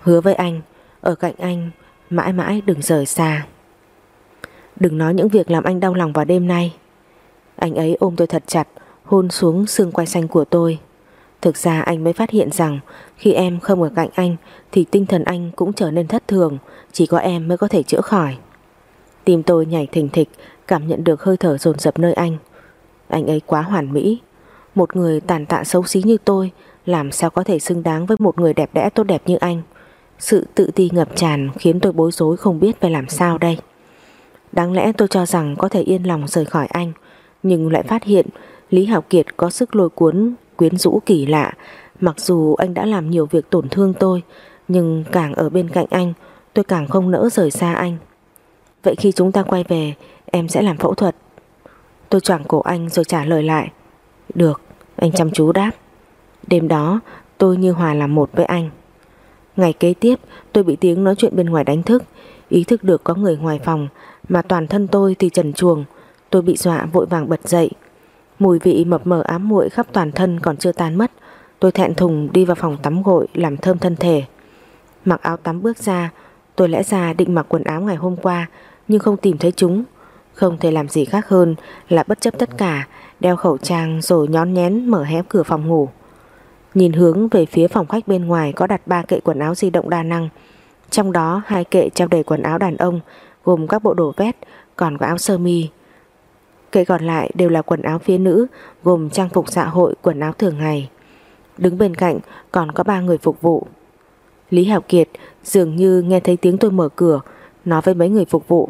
hứa với anh, ở cạnh anh, mãi mãi đừng rời xa. Đừng nói những việc làm anh đau lòng vào đêm nay. Anh ấy ôm tôi thật chặt, hôn xuống xương quai xanh của tôi. Thực ra anh mới phát hiện rằng khi em không ở cạnh anh thì tinh thần anh cũng trở nên thất thường, chỉ có em mới có thể chữa khỏi. Tim tôi nhảy thình thịch, cảm nhận được hơi thở dồn dập nơi anh. Anh ấy quá hoàn mỹ, một người tàn tạ xấu xí như tôi làm sao có thể xứng đáng với một người đẹp đẽ tốt đẹp như anh. Sự tự ti ngập tràn khiến tôi bối rối không biết phải làm sao đây. Đáng lẽ tôi cho rằng có thể yên lòng rời khỏi anh, nhưng lại phát hiện Lý Hảo Kiệt có sức lôi cuốn quyến rũ kỳ lạ Mặc dù anh đã làm nhiều việc tổn thương tôi Nhưng càng ở bên cạnh anh Tôi càng không nỡ rời xa anh Vậy khi chúng ta quay về Em sẽ làm phẫu thuật. Tôi choảng cổ anh rồi trả lời lại. Được, anh chăm chú đáp. Đêm đó tôi như hòa làm một với anh. Ngày kế tiếp tôi bị tiếng nói chuyện bên ngoài đánh thức. Ý thức được có người ngoài phòng Mà toàn thân tôi thì trần chuồng Tôi bị dọa vội vàng bật dậy. Mùi vị mập mờ ám muội khắp toàn thân còn chưa tan mất. Tôi thẹn thùng đi vào phòng tắm gội làm thơm thân thể. Mặc áo tắm bước ra Tôi lẽ ra định mặc quần áo ngày hôm qua nhưng không tìm thấy chúng. Không thể làm gì khác hơn là bất chấp tất cả, Đeo khẩu trang rồi nhón nhén mở hé cửa phòng ngủ. Nhìn hướng về phía phòng khách bên ngoài Có đặt ba kệ quần áo di động đa năng. Trong đó, hai kệ treo đầy quần áo đàn ông, Gồm các bộ đồ vest Còn có áo sơ mi. Kệ còn lại đều là quần áo phía nữ, Gồm trang phục xã hội, quần áo thường ngày. Đứng bên cạnh còn có ba người phục vụ. Lý Hạo Kiệt dường như nghe thấy tiếng tôi mở cửa Nói với mấy người phục vụ.